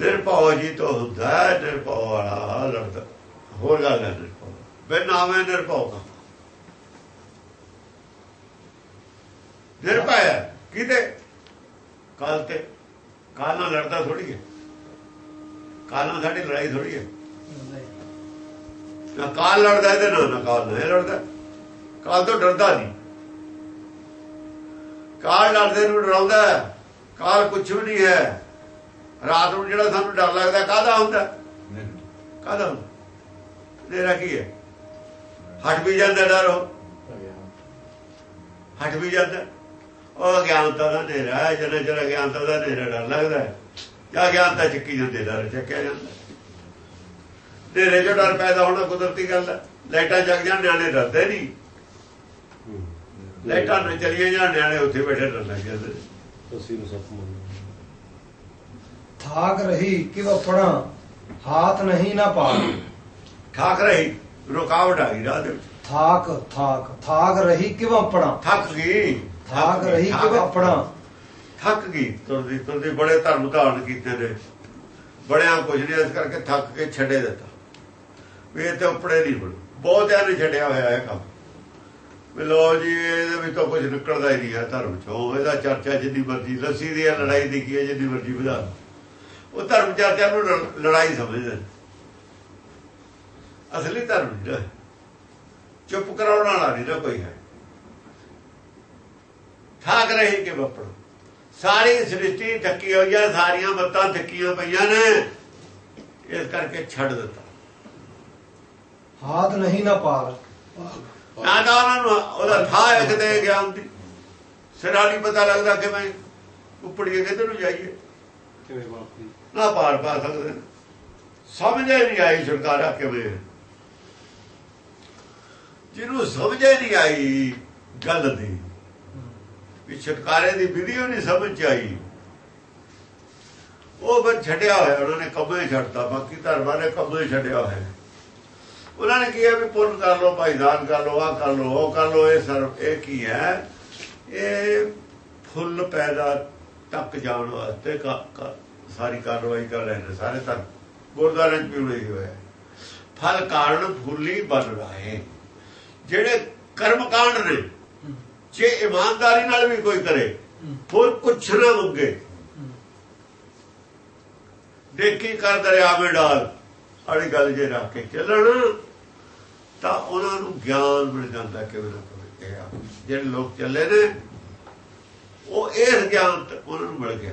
ਨਿਰਭਉ ਜੀ ਤੋਂ ਹੁੰਦਾ ਨਿਰਭਉ ਵਾਲਾ ਲੜਦਾ। ਹੋਰ ਗੱਲ ਹੈ ਨਿਰਭਉ। ਬੇ ਨਾਮੇ ਨਿਰਭਉ ਨਿਰਭੈ ਹੈ। ਕਿਹਦੇ ਕਾਲ ਤੇ ਕਾਲ ਨਾਲ ਲੜਦਾ ਥੋੜੀ ਹੈ। ਕਾਲ ਨਾਲ ਸਾਡੀ ਲੜਾਈ ਥੋੜੀ ਹੈ। ਨਾ ਕਾਲ ਲੜਦਾ ਇਹਦੇ ਨਾਲ, ਨਾ ਕਾਲ ਨਹੀਂ ਲੜਦਾ। ਕਾਲ ਤੋਂ ਡਰਦਾ ਨਹੀਂ। ਕਾਲ ਲੜਦੇ ਨੂੰ ਡਰਾਉਂਦਾ ਕਾਲ ਕੁਛ ਵੀ ਨਹੀਂ ਹੈ। ਰਾਤ ਨੂੰ ਜਿਹੜਾ ਸਾਨੂੰ ਡਰ ਲੱਗਦਾ, ਕਾਹਦਾ ਹੁੰਦਾ? ਕਾਹਦਾ ਹੁੰਦਾ? ਤੇਰਾ ਕੀ ਹੈ? ਹਟ ਵੀ ਜਾਂਦਾ ਡਰ ਉਹ। ਹਟ ਵੀ ਜਾਂਦਾ। ਉਹ ਗਿਆਨਤਾ ਦਾ ਨੇਰਾ ਹੈ ਜਦੋਂ ਜਿਹੜਾ ਗਿਆਨਤਾ ਦਾ ਨੇਰਾ ਡਰ ਲੱਗਦਾ ਹੈ ਜਾਂ ਗਿਆਨਤਾ ਚੱਕੀ ਜਾਂਦੇ ਡਰ ਚੱਕਿਆ ਜਾਂਦਾ ਨੇਰੇ ਜੋ ਡਰ ਪੈਦਾ ਹੋਣਾ ਕੁਦਰਤੀ ਗੱਲ ਹੈ। ਲਾਈਟਾਂ ਜਗ ਜਾਣ ਨਿਆਣੇ ਡਰਦੇ ਨਹੀਂ। ਲਾਈਟਾਂ ਨਾ ਚਲੀਆਂ ਜਾਣ ਨਿਆਣੇ ਉੱਥੇ ਬੈਠੇ ਡਰ ਲੱਗ ਜਾਂਦੇ। ਅਸੀਂ ਨੂੰ ਸੱਪ ਮੰਨੋ। ਥਾਕ ਰਹੀ ਕਿ ਵਪੜਾ ਹਾਥ ਨਹੀਂ ਨਾ ਪਾਰ ਠਾਕ ਰਹੀ ਰੁਕਾਵਟ ਆ ਗਈ ਰਾਹ ਦੇ ਵਿੱਚ। ਥਾਕ ਥਾਕ ਥਾਕ ਰਹੀ ਕਿ ਵਪੜਾ ਥੱਕ ਗਈ। ਥਾਕ ਰਹੀ ਕਿ ਵਪੜਾ ਥੱਕ ਗਈ। ਤੁਰਦੀ ਤੁਰਦੀ ਬੜੇ ਧਰਮ ਧਾਰਨ ਕੀਤੇ ਨੇ। ਬੜਿਆਂ ਕੁਝ ਨਹੀਂ ਇਸ ਕਰਕੇ ਥੱਕ ਕੇ ਛੱਡੇ ਦਿੱਤਾ। ਵੀ ਇਹ ਤੇ ਉਪੜੇ ਨਹੀਂ ਬਣ ਬਹੁਤਿਆਂ ਨੇ ਛੱਡਿਆ ਹੋਇਆ ਹੈ ਕੰਮ। ਵੀ ਲੋ ਜੀ ਇਹਦੇ ਵਿੱਚ ਤਾਂ ਕੁਝ ਨਿਕਲਦਾ ਹੀ ਨਹੀਂ ਹੈ ਧਰਮ ਚੋਂ। ਇਹਦਾ ਚਰਚਾ ਜਿੰਨੀ ਮਰਜ਼ੀ ਲੱਸੀ ਦੀ ਲੜਾਈ ਦੀ ਕੀ ਹੈ ਜਿੰਨੀ ਮਰਜ਼ੀ ਵਧਾ। ਉਹ ਧਰਮ ਚਰਚਾ ਨੂੰ ਲੜਾਈ ਸਮਝਦੇ ਅਸਲੀ ਧਰਮ ਨਾ ਚੁੱਪ ਕਰਾਉਣ ਵਾਲਾ ਨਹੀਂ ਨਾ ਕੋਈ ਹੈ। ਠਾਕ ਰਹੀ ਕਿ ਬੱਪੜ ਸਾਰੀ ਸ੍ਰਿਸ਼ਟੀ ਥੱਕੀ ਹੋਈ ਹੈ ਸਾਰੀਆਂ ਮੱਤਾਂ ਥੱਕੀਆਂ ਪਈਆਂ ਨੇ। ਇਸ ਕਰਕੇ ਛੱਡ ਦਿੱਤਾ। ਹਾਥ ਨਹੀਂ ਨਾ ਪਾਰ। ਨਾ ਤਾਂ ਉਹਨਾਂ ਨੂੰ ਉਹਦਾ ਥਾਂ ਇੱਕ ਦੇ ਗਿਆਨ ਦੀ ਸਿਰਾ ਨਹੀਂ ਪਤਾ ਲੱਗਦਾ ਕਿ ਮੈਂ ਉੱਪੜੀਏ ਕਿੱਧਰ ਨੂੰ ਜਾਈਏ। ਕਿਵੇਂ ਵਾਪਰੀ ਨਾ ਪਾਰ ਪਾ ਸਕਦੇ। ਨੇ। ਸਮਝੇ ਨਹੀਂ ਆਈ ਛੁਟਕਾਰਾ ਕਿਵੇਂ। ਜਿਹਨੂੰ ਸਮਝੇ ਨਹੀਂ ਆਈ ਗੱਲ ਦੀ। ਵੀ ਛੁਟਕਾਰੇ ਦੀ ਵਿਧੀ ਨਹੀਂ ਸਮਝ 'ਚ ਆਈ। ਉਹ ਫਿਰ ਛੱਡਿਆ ਹੋਇਆ, ਉਹਨਾਂ ਨੇ ਕੰਮੇ ਛੱਡਤਾ, ਬਾਕੀ ਧਰਮਾਂ ਨੇ ਕੰਮੇ ਛੱਡਿਆ ਹੋਇਆ। ਉਹਨਾਂ ਨੇ ਕਿਹਾ ਵੀ ਪੁੰਨ ਕਰ ਲਓ, ਭਾਈ ਦਾਨ ਕਰ ਲਓ ਆ ਕਰ ਲਓ, ਉਹ ਕਰ ਲਓ, ਇਹ ਸਰ, ਇਹ ਕੀ ਹੈ? ਇਹ ਫੁੱਲ ਪੈਦਾ ਤੱਕ ਜਾਣ ਵਾਸਤੇ ਸਾਰੀ ਕਾਰਵਾਈ ਕਰ ਰਹੇ ਨੇ, ਸਾਰੇ ਧਰਮ। ਗੁਰਦੁਆਰੇ ਚ ਵੀ ਹੋਇਆ। ਫਲ ਕਾਰਨ ਫੁੱਲੀ ਬਣ ਰਹੇ। ਜਿਹੜੇ ਕਰਮ ਕਾਂਡ ਨੇ ਜੇ ਇਮਾਨਦਾਰੀ ਨਾਲ ਵੀ ਕੋਈ ਕਰੇ ਹੋਰ ਕੁਛ ਨਾ ਮੰਗੇ ਦੇਖੀ ਕਰ ਦਰਿਆ ਵਿੱਚ ਡਾਲ ਵਾਲੀ ਗੱਲ ਜੇ ਰੱਖ ਕੇ ਚੱਲਣ ਤਾਂ ਉਹਨਾਂ ਨੂੰ ਗਿਆਨ ਮਿਲ ਜਾਂਦਾ ਕਿਵੇਂ ਨਾ ਆ। ਜਿਹੜੇ ਲੋਕ ਚੱਲੇ ਨੇ ਉਹ ਇਹ ਗਿਆਨ ਉਹਨਾਂ ਨੂੰ ਮਿਲ ਗਿਆ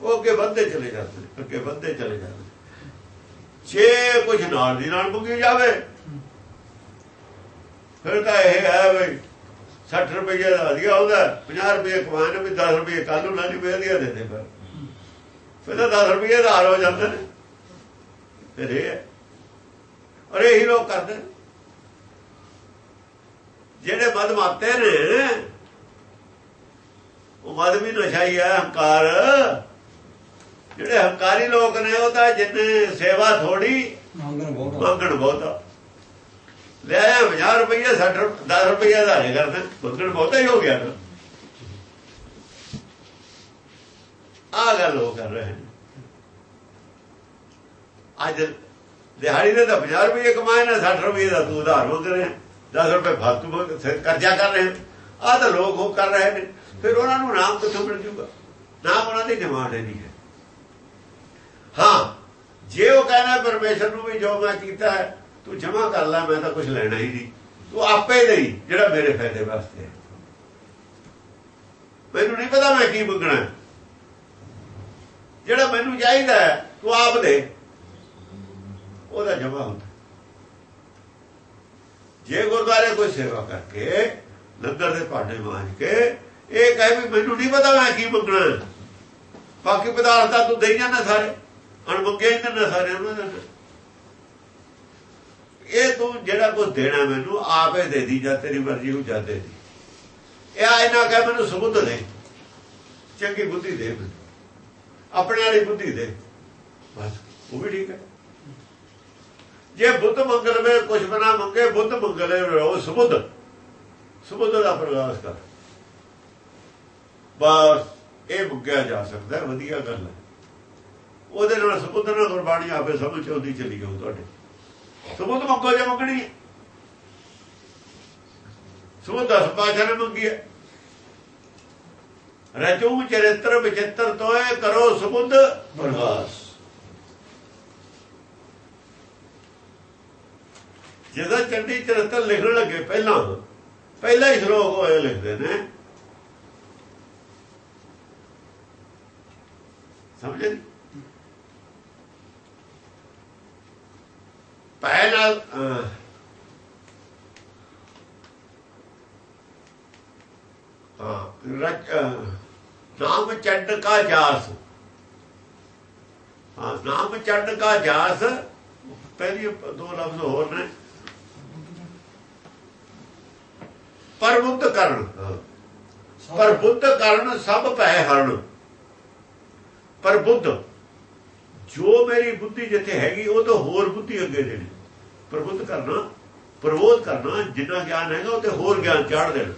ਉਹ ਅੱਗੇ ਵੱਧਦੇ ਚਲੇ ਜਾਂਦੇ ਨੇ ਅੱਗੇ ਵੱਧਦੇ ਚਲੇ ਜਾਂਦੇ। ਜੇ ਕੁਝ ਨਾਲ ਦੀ ਨਾਲ ਮੁੱਕੀ ਜਾਵੇ ਫਿਰ ਤਾਂ ਇਹ ਹੈ ਬਈ 60 ਰੁਪਏ ਦਾ ਵਧੀਆ ਹੁੰਦਾ 50 ਰੁਪਏ ਕਮਾਏ ਨੇ ਵੀ 10 ਰੁਪਏ ਕੱਲ ਨੂੰ ਨਹੀਂ ਵਧੀਆ ਦੇ ਦੇ ਫਿਰ। ਫਿਰ ਤਾਂ 10 ਰੁਪਏ ਦਾ ਹਾਰ ਹੋ ਜਾਂਦੇ ਨੇ। ਫਿਰ ਇਹ ਔਰ ਇਹੀ ਲੋਕ ਕਰਦੇ। ਜਿਹੜੇ ਮਦ ਮਾਤੇ ਨੇ ਉਹ ਮਦ ਵੀ ਨਸ਼ਾ ਹੀ ਹੈ ਹੰਕਾਰ। ਜਿਹੜੇ ਹੰਕਾਰੀ ਲੋਕ ਨੇ ਉਹ ਤਾਂ ਜਿੰਨੇ ਸੇਵਾ ਥੋੜੀ ਮੰਗਣ ਬਹੁਤ ਮੰਗਣ ਬਹੁਤਾ ਲੈ ਆਇਆ 50 ਰੁਪਏ 60 10 ਰੁਪਏ ਦਾ ਹੈ ਕਰਦੇ। ਮੰਗਣ ਬਹੁਤਾ ਹੀ ਹੋ ਗਿਆ ਨਾ ਆ ਗੱਲ ਉਹ ਕਰ ਰਹੇ ਨੇ। ਅੱਜ ਦਿਹਾੜੀ ਦੇ ਤਾਂ 50 ਰੁਪਏ ਕਮਾਏ ਨੇ 60 ਰੁਪਏ ਦਾ ਤੂੰ ਉਧਾਰ ਮੰਗ ਰਿਹਾ। 10 ਰੁਪਏ ਫਾਲਤੂ ਕਰਜ਼ਾ ਕਰ ਰਹੇ ਆ ਤਾਂ ਲੋਕ ਉਹ ਕਰ ਰਹੇ ਨੇ। ਫਿਰ ਉਹਨਾਂ ਨੂੰ ਨਾਮ ਕਿੱਥੋਂ ਮਿਲ ਜੂਗਾ? ਨਾਮ ਉਹਨਾਂ ਦੀ ਡਿਮਾਂਡ ਹੀ ਨਹੀਂ ਹੈ। ਹਾਂ, ਜੇ ਉਹ ਕਹਿਣਾ ਪਰਮੇਸ਼ਰ ਨੂੰ ਵੀ ਜੋ ਮੈਂ ਕੀਤਾ ਹੈ ਤੂੰ ਜਮਾ ਕਰ ਲੈ, ਮੈਂ ਤਾਂ ਕੁਝ ਲੈਣਾ ਹੀ ਨਹੀਂ। ਤੂੰ ਆਪੇ ਲਈ ਜਿਹੜਾ ਮੇਰੇ ਫਾਇਦੇ ਵਾਸਤੇ ਹੈ। ਮੈਨੂੰ ਨਹੀਂ ਪਤਾ ਮੈਂ ਕੀ ਮੰਗਣਾ ਜਿਹੜਾ ਮੈਨੂੰ ਚਾਹੀਦਾ ਤੂੰ ਆਪ ਦੇ। ਉਹਦਾ ਜਮਾ ਹੁੰਦਾ ਜੇ ਗੁਰਦੁਆਰੇ ਕੋਈ ਸੇਵਾ ਕਰਕੇ, ਲੰਗਰ ਦੇ ਭਾਂਡੇ ਮਾਂਜ ਕੇ, ਇਹ ਕਹੇ ਵੀ ਮੈਨੂੰ ਨਹੀਂ ਪਤਾ ਮੈਂ ਕੀ ਮੰਗਣਾ ਬਾਕੀ ਪਦਾਰਥ ਤਾਂ ਤੂੰ ਦੇਈ ਜਾਂਦਾ ਸਾਰੇ ਅਣਮੁੱਗੇ ਹੀ ਸਾਰੇ ਉਹਨਾਂ ਦੇ ਇਹ ਤੂੰ ਜਿਹੜਾ ਕੁਝ ਦੇਣਾ ਮੈਨੂੰ, ਆਪੇ ਦੇ ਦੀ ਜਾਂ ਤੇਰੀ ਮਰਜ਼ੀ ਹੋ ਦੇ ਦੀ। ਇਹ ਆ ਇਹਨਾਂ ਕਹੇ, ਮੈਨੂੰ ਸਬੁੱਧ ਦੇ। ਚੰਗੀ ਬੁੱਧੀ ਦੇ ਮੈਨੂੰ। ਆਪਣੇ ਵਾਲੀ ਬੁੱਧੀ ਦੇ। ਬਸ, ਉਹ ਵੀ ਠੀਕ ਹੈ। ਜੇ ਬੁੱਧ ਮੰਗਲ ਵੇ ਕੁਝ ਬਣਾ ਮੰਗੇ, ਬੁੱਧ ਮੰਗਲੇ ਰਹੋ ਸਬੁੱਧ ਸਬੁੱਧ ਦਾ ਪ੍ਰਗਾਸ ਕਰ। ਬਸ, ਇਹ ਮੰਗਿਆ ਜਾ ਸਕਦਾ ਵਧੀਆ ਗੱਲ ਹੈ। ਉਹਦੇ ਨਾਲ ਸਬੁੱਧ ਨਾਲ ਗੁਰਬਾਣੀ ਆਪੇ ਸਮਝ ਆਉਂਦੀ ਚਲੀ ਜਾਊ ਤੁਹਾਡੇ। ਸਬੁੱਧ ਮੰਗੋ ਜੇ ਮੰਗਣੀ ਹੈ। ਸਬੁੱਧ ਦਸ ਪਾਸ਼ਾ ਨੇ ਮੰਗੀ ਹੈ ਰਚੂ ਚਰਿੱਤਰ ਵਿਚਿੱਤਰ ਤੋਏ, ਕਰੋ ਸਬੁੱਧ ਪ੍ਰਗਾਸ ਜਦੋਂ ਚੰਡੀ ਚਰਿੱਤਰ ਲਿਖਣ ਲੱਗੇ ਪਹਿਲਾਂ ਪਹਿਲਾਂ ਹੀ ਸ਼ਲੋਕ ਹੋਏ ਲਿਖਦੇ ਨੇ। ਸਮਝੇ? ਪਹਿਲਾ ਹਾਂ। ਰਚ ਨਾਮ ਚੰਡ ਕਾ ਜਾਸ। ਹਾਂ ਨਾਮ ਚੰਡ ਕਾ ਜਾਸ। ਪਹਿਲੀ ਦੋ ਲਫ਼ਜ਼ ਹੋਰ ਨੇ। ਪਰਬੁੱਧ ਕਰਨ ਹਾਂ। ਪਰ ਬੁੱਧ ਕਰਨ ਸਭ ਭੈ ਹਰਨ ਪਰ ਬੁੱਧ ਜੋ ਮੇਰੀ ਬੁੱਧੀ ਜਿੱਥੇ ਹੈਗੀ ਉਹ ਤੋਂ ਹੋਰ ਬੁੱਧੀ ਅੱਗੇ ਦੇਣੀ। ਪ੍ਰਬੁੱਧ ਕਰਨਾ ਪ੍ਰਬੋਧ ਕਰਨਾ ਜਿੰਨਾ ਗਿਆਨ ਹੈਗਾ ਉਹ ਤੇ ਹੋਰ ਗਿਆਨ ਚਾੜ ਦੇਣਾ।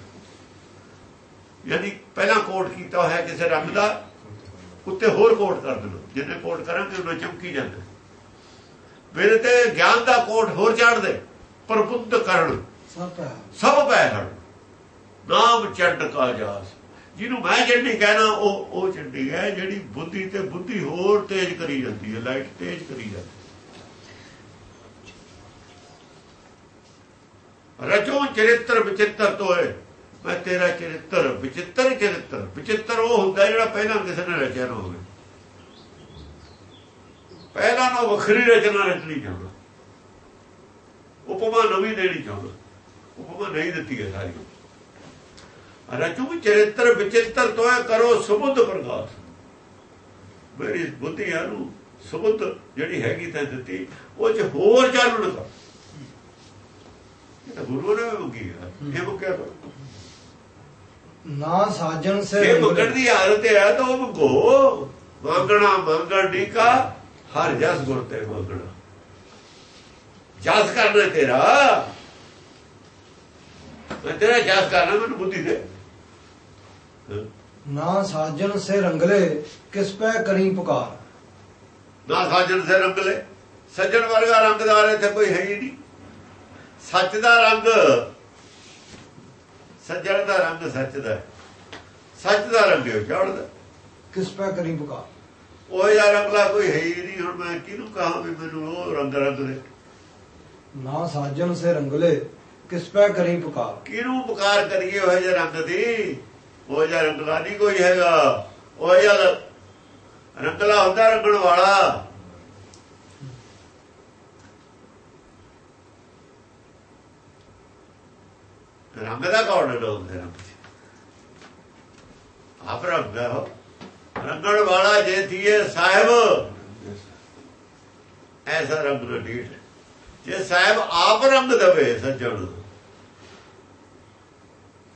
ਯਾਨੀ ਪਹਿਲਾਂ ਕੋਟ ਕੀਤਾ ਹੋਇਆ ਕਿਸੇ ਰੰਗ ਦਾ ਉੱਤੇ ਹੋਰ ਕੋਟ ਕਰ ਦੇਣਾ। ਜਿੰਨੇ ਕੋਟ ਕਰਾਂਗੇ ਉਹਨਾਂ ਚਮਕੀ ਜਾਂਦਾ ਮੇਰੇ ਤੇ ਗਿਆਨ ਦਾ ਕੋਟ ਹੋਰ ਚਾੜ ਦੇ। ਪ੍ਰਬੁੱਧ ਕਰਨ। ਸਭ ਪੈ। ਹੜ ਨਾਮ ਚੰਡ ਕਾ ਜਾਸ। ਜਿਹਨੂੰ ਮੈਂ ਚੰਡੀ ਕਹਿਣਾ, ਉਹ ਉਹ ਚੰਡੀ ਹੈ, ਜਿਹੜੀ ਬੁੱਧੀ ਤੇ ਬੁੱਧੀ ਹੋਰ ਤੇਜ਼ ਕਰੀ ਜਾਂਦੀ ਹੈ ਲਾਈਟ ਤੇਜ਼ ਕਰੀ ਜਾਂਦੀ ਹੈ। ਰਚੋ ਚਰਿੱਤਰ ਵਿਚਿੱਤਰ ਤੋਏ, ਮੈਂ ਤੇਰਾ ਚਰਿੱਤਰ ਵਿਚਿੱਤਰ ਚਰਿੱਤਰ, ਵਿਚਿੱਤਰ ਉਹ ਹੁੰਦਾ ਜਿਹੜਾ ਪਹਿਲਾਂ ਕਿਸੇ ਨੇ ਰਚਿਆ ਨਾ ਹੋਵੇ। ਪਹਿਲਾਂ ਨਾ ਵੱਖਰੀ ਰਚਨਾ ਰਚਣੀ ਚਾਹੁੰਦਾ। ਉਪਮਾ ਨਵੀਂ ਦੇਣੀ ਚਾਹੁੰਦਾ। ਉਪਮਾ ਨਹੀਂ ਦਿੱਤੀ ਹੈ ਸਾਰੀ ਰਚੂ ਚਰਿੱਤਰ ਵਿਚਿੱਤਰ ਤੋਏ ਕਰੋ ਸੁਬੁੱਧ ਪ੍ਰਗਾਸ ਮੇਰੀ ਬੁੱਧੀ ਆ ਨੂੰ ਸੁਬੁੱਧ ਜਿਹੜੀ ਹੈਗੀ ਤਾਂ ਦਿੱਤੀ ਉਹ ਚ ਹੋਰ ਚਾਲੂ ਕਰ। ਇਹ ਤਾਂ ਗੁਰੂ ਨੇ ਮੰਗੀ ਹੈ। ਇਹ ਮੁਕਿਆ ਨਾ ਸਾਜਣ ਸੇ ਇਹ ਮੁਕਣ ਦੀ ਹਾਲਤ ਹੈ ਤਾਂ ਉਹ ਮੰਗੋ ਮੰਗਣਾ ਮੰਗਣ ਢੀਕਾ ਹਰ ਜਸ ਗੁਰ ਤੇ ਮੰਗਣਾ। ਜਸ ਕਰਨਾ ਤੇਰਾ। ਮੈਂ ਤੇਰਾ ਜਸ ਕਰਨਾ ਮੈਨੂੰ ਬੁੱਧੀ ਦੇ। ਨਾ ਸਾਜਨ ਸੇ ਰੰਗਲੇ ਕਿਸ ਪੈ ਕਰੀ ਪੁਕਾਰ। ਨਾ ਸਾਜਣ ਸੇ ਰੰਗ ਲੈ ਸੱਜਣ ਵਰਗਾ ਰੰਗਦਾਰ ਇੱਥੇ ਕੋਈ ਹੈ ਹੀ ਨਹੀਂ। ਸੱਚ ਦਾ ਰੰਗ ਸੱਜਣ ਦਾ ਰੰਗ ਸੱਚ ਦਾ। ਸੱਚ ਦਾ ਰੰਗ ਹੈ ਚੜਦਾ ਕਿਸ ਪੈ ਕਰੀ ਪੁਕਾਰ। ਉਹ ਯਾਰ ਰੰਗਲਾ ਕੋਈ ਹੈ ਹੀ ਨਹੀਂ ਹੁਣ ਮੈਂ ਕਿਹਨੂੰ ਕਹਾਂ ਵੀ ਮੈਨੂੰ ਉਹ ਰੰਗ ਰੰਗ ਦੇ ਨਾ ਸਾਜਨ ਸੇ ਰੰਗਲੇ ਕਿਸ ਪੈ ਕਰੀ ਪੁਕਾਰ। ਕਿਹਨੂੰ ਪੁਕਾਰ ਕਰੀਏ ਉਹ ਜਿਹਾ ਰੰਗ ਦੀ? ਉਹ ਜਿਹਾ ਰੰਗਲਾ ਨਹੀਂ ਕੋਈ ਹੈਗਾ, ਉਹ ਜਿਹਾ ਰੰਗਲਾ ਹੁੰਦਾ ਰੰਗਣ ਵਾਲਾ। ਰੰਗ ਦਾ ਕੌਣ ਨਾ ਹੁੰਦਾ ਆਪ ਰੰਗ ਹੈ ਉਹ। ਰੰਗਣ ਵਾਲਾ ਜੇ ਥੀਏ ਸਾਹਿਬ, ਐਸਾ ਰੰਗ ਨਾ ਜੇ ਸਾਹਿਬ ਆਪ ਰੰਗ ਦਵੇ ਸੱਜਣ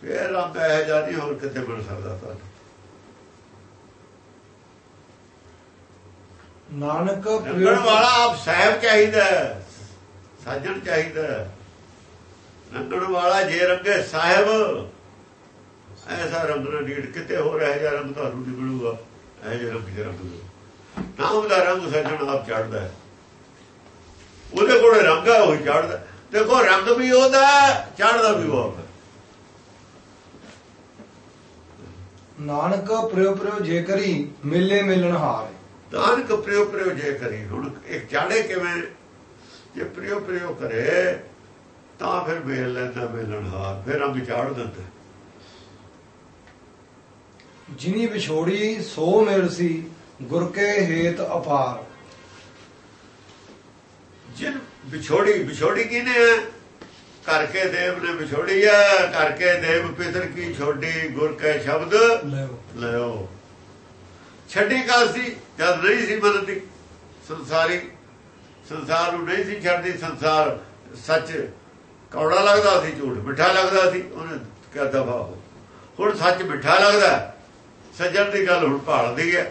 ਫੇਰ ਰੰਗ ਹੈ ਜਾਨੀ ਹੋਰ ਕਿਤੇ ਬਣ ਸਕਦਾ ਤੁਹਾਨੂੰ ਨਾਨਕ ਪ੍ਰਯੋਗ ਵਾਲਾ ਆਪ ਸਾਹਿਬ ਚਾਹੀਦਾ ਹੈ, ਸਾਜਣ ਚਾਹੀਦਾ ਹੈ। ਰੰਗਣ ਵਾਲਾ ਜੇ ਰੰਗੇ ਸਾਹਿਬ ਐਸਾ ਰੰਗ ਨਾ ਢੀਠ ਕਿਤੇ ਹੋ ਰਿਹਾ ਜਾਂ ਰੰਗ ਤੁਹਾਨੂੰ ਨਹੀਂ ਮਿਲੂਗਾ ਇਹ ਜੇ ਰੰਗ ਜੇ ਰੰਗ ਦਿਓ। ਨਾਮ ਦਾ ਰੰਗ ਸੱਜਣ ਆਪ ਚੜਦਾ ਹੈ ਉਹਦੇ ਕੋਲ ਰੰਗ ਹੈ ਉਹ ਚੜਦਾ ਦੇਖੋ ਰੰਗ ਵੀ ਉਹਦਾ ਚੜਦਾ ਵੀ ਉਹ ਆਪ ਹੈ। ਨਾਨਕ ਪ੍ਰਯੋ ਪ੍ਰਯੋ ਜੇ ਕਰੀ ਮਿਲੇ ਮਿਲਣ ਹਾਰ। ਨਾਨਕ ਪ੍ਰਿਓ ਪ੍ਰਿਓ ਜੇ ਕਰੀ ਹੁਣ ਇੱਕ ਚਾੜੇ ਕਿਵੇਂ? ਜੇ ਪ੍ਰਿਓ ਪ੍ਰਿਓ ਕਰੇ ਤਾਂ ਫਿਰ ਮੇਲ ਲੈਂਦਾ ਮੇਲਣ ਹਾਰ ਫਿਰ ਰੰਗ ਚਾੜ ਦਿੰਦਾ। ਜਿਨੀ ਵਿਛੋੜੀ ਸੋ ਮਿਲ ਸੀ ਗੁਰ ਕੇ ਹੇਤ ਅਪਾਰ। ਜਿਨ ਵਿਛੋੜੀ ਵਿਛੋੜੀ ਕਿਨੇ ਹੈ ਕਰਕੇ ਦੇਵ ਨੇ ਵਿਛੋੜੀ ਹੈ ਕਰਕੇ ਦੇਵ ਪਿਤਰ ਕੀ ਛੋਡੀ ਗੁਰ ਕੇ ਸ਼ਬਦ? ਲੈਓ। ਲਿਓ। ਛੱਡੀ ਕਾਸੀ ਜਦ ਨਹੀਂ ਸੀ ਮੰਨਦੀ ਸੰਸਾਰੀ ਸੰਸਾਰ ਨੂੰ ਨਹੀਂ ਸੀ ਛੱਡਦੀ ਸੰਸਾਰ ਸੱਚ ਕੌੜਾ ਲੱਗਦਾ ਸੀ ਝੂਠ ਮਿੱਠਾ ਲੱਗਦਾ ਸੀ ਉਹਨੇ ਕਿਹਾ ਦਫਾ ਹੋ। ਹੁਣ ਸੱਚ ਮਿੱਠਾ ਲੱਗਦਾ ਸੱਜਣ ਦੀ ਗੱਲ ਹੁਣ ਭਾਲਦੀ ਹੈ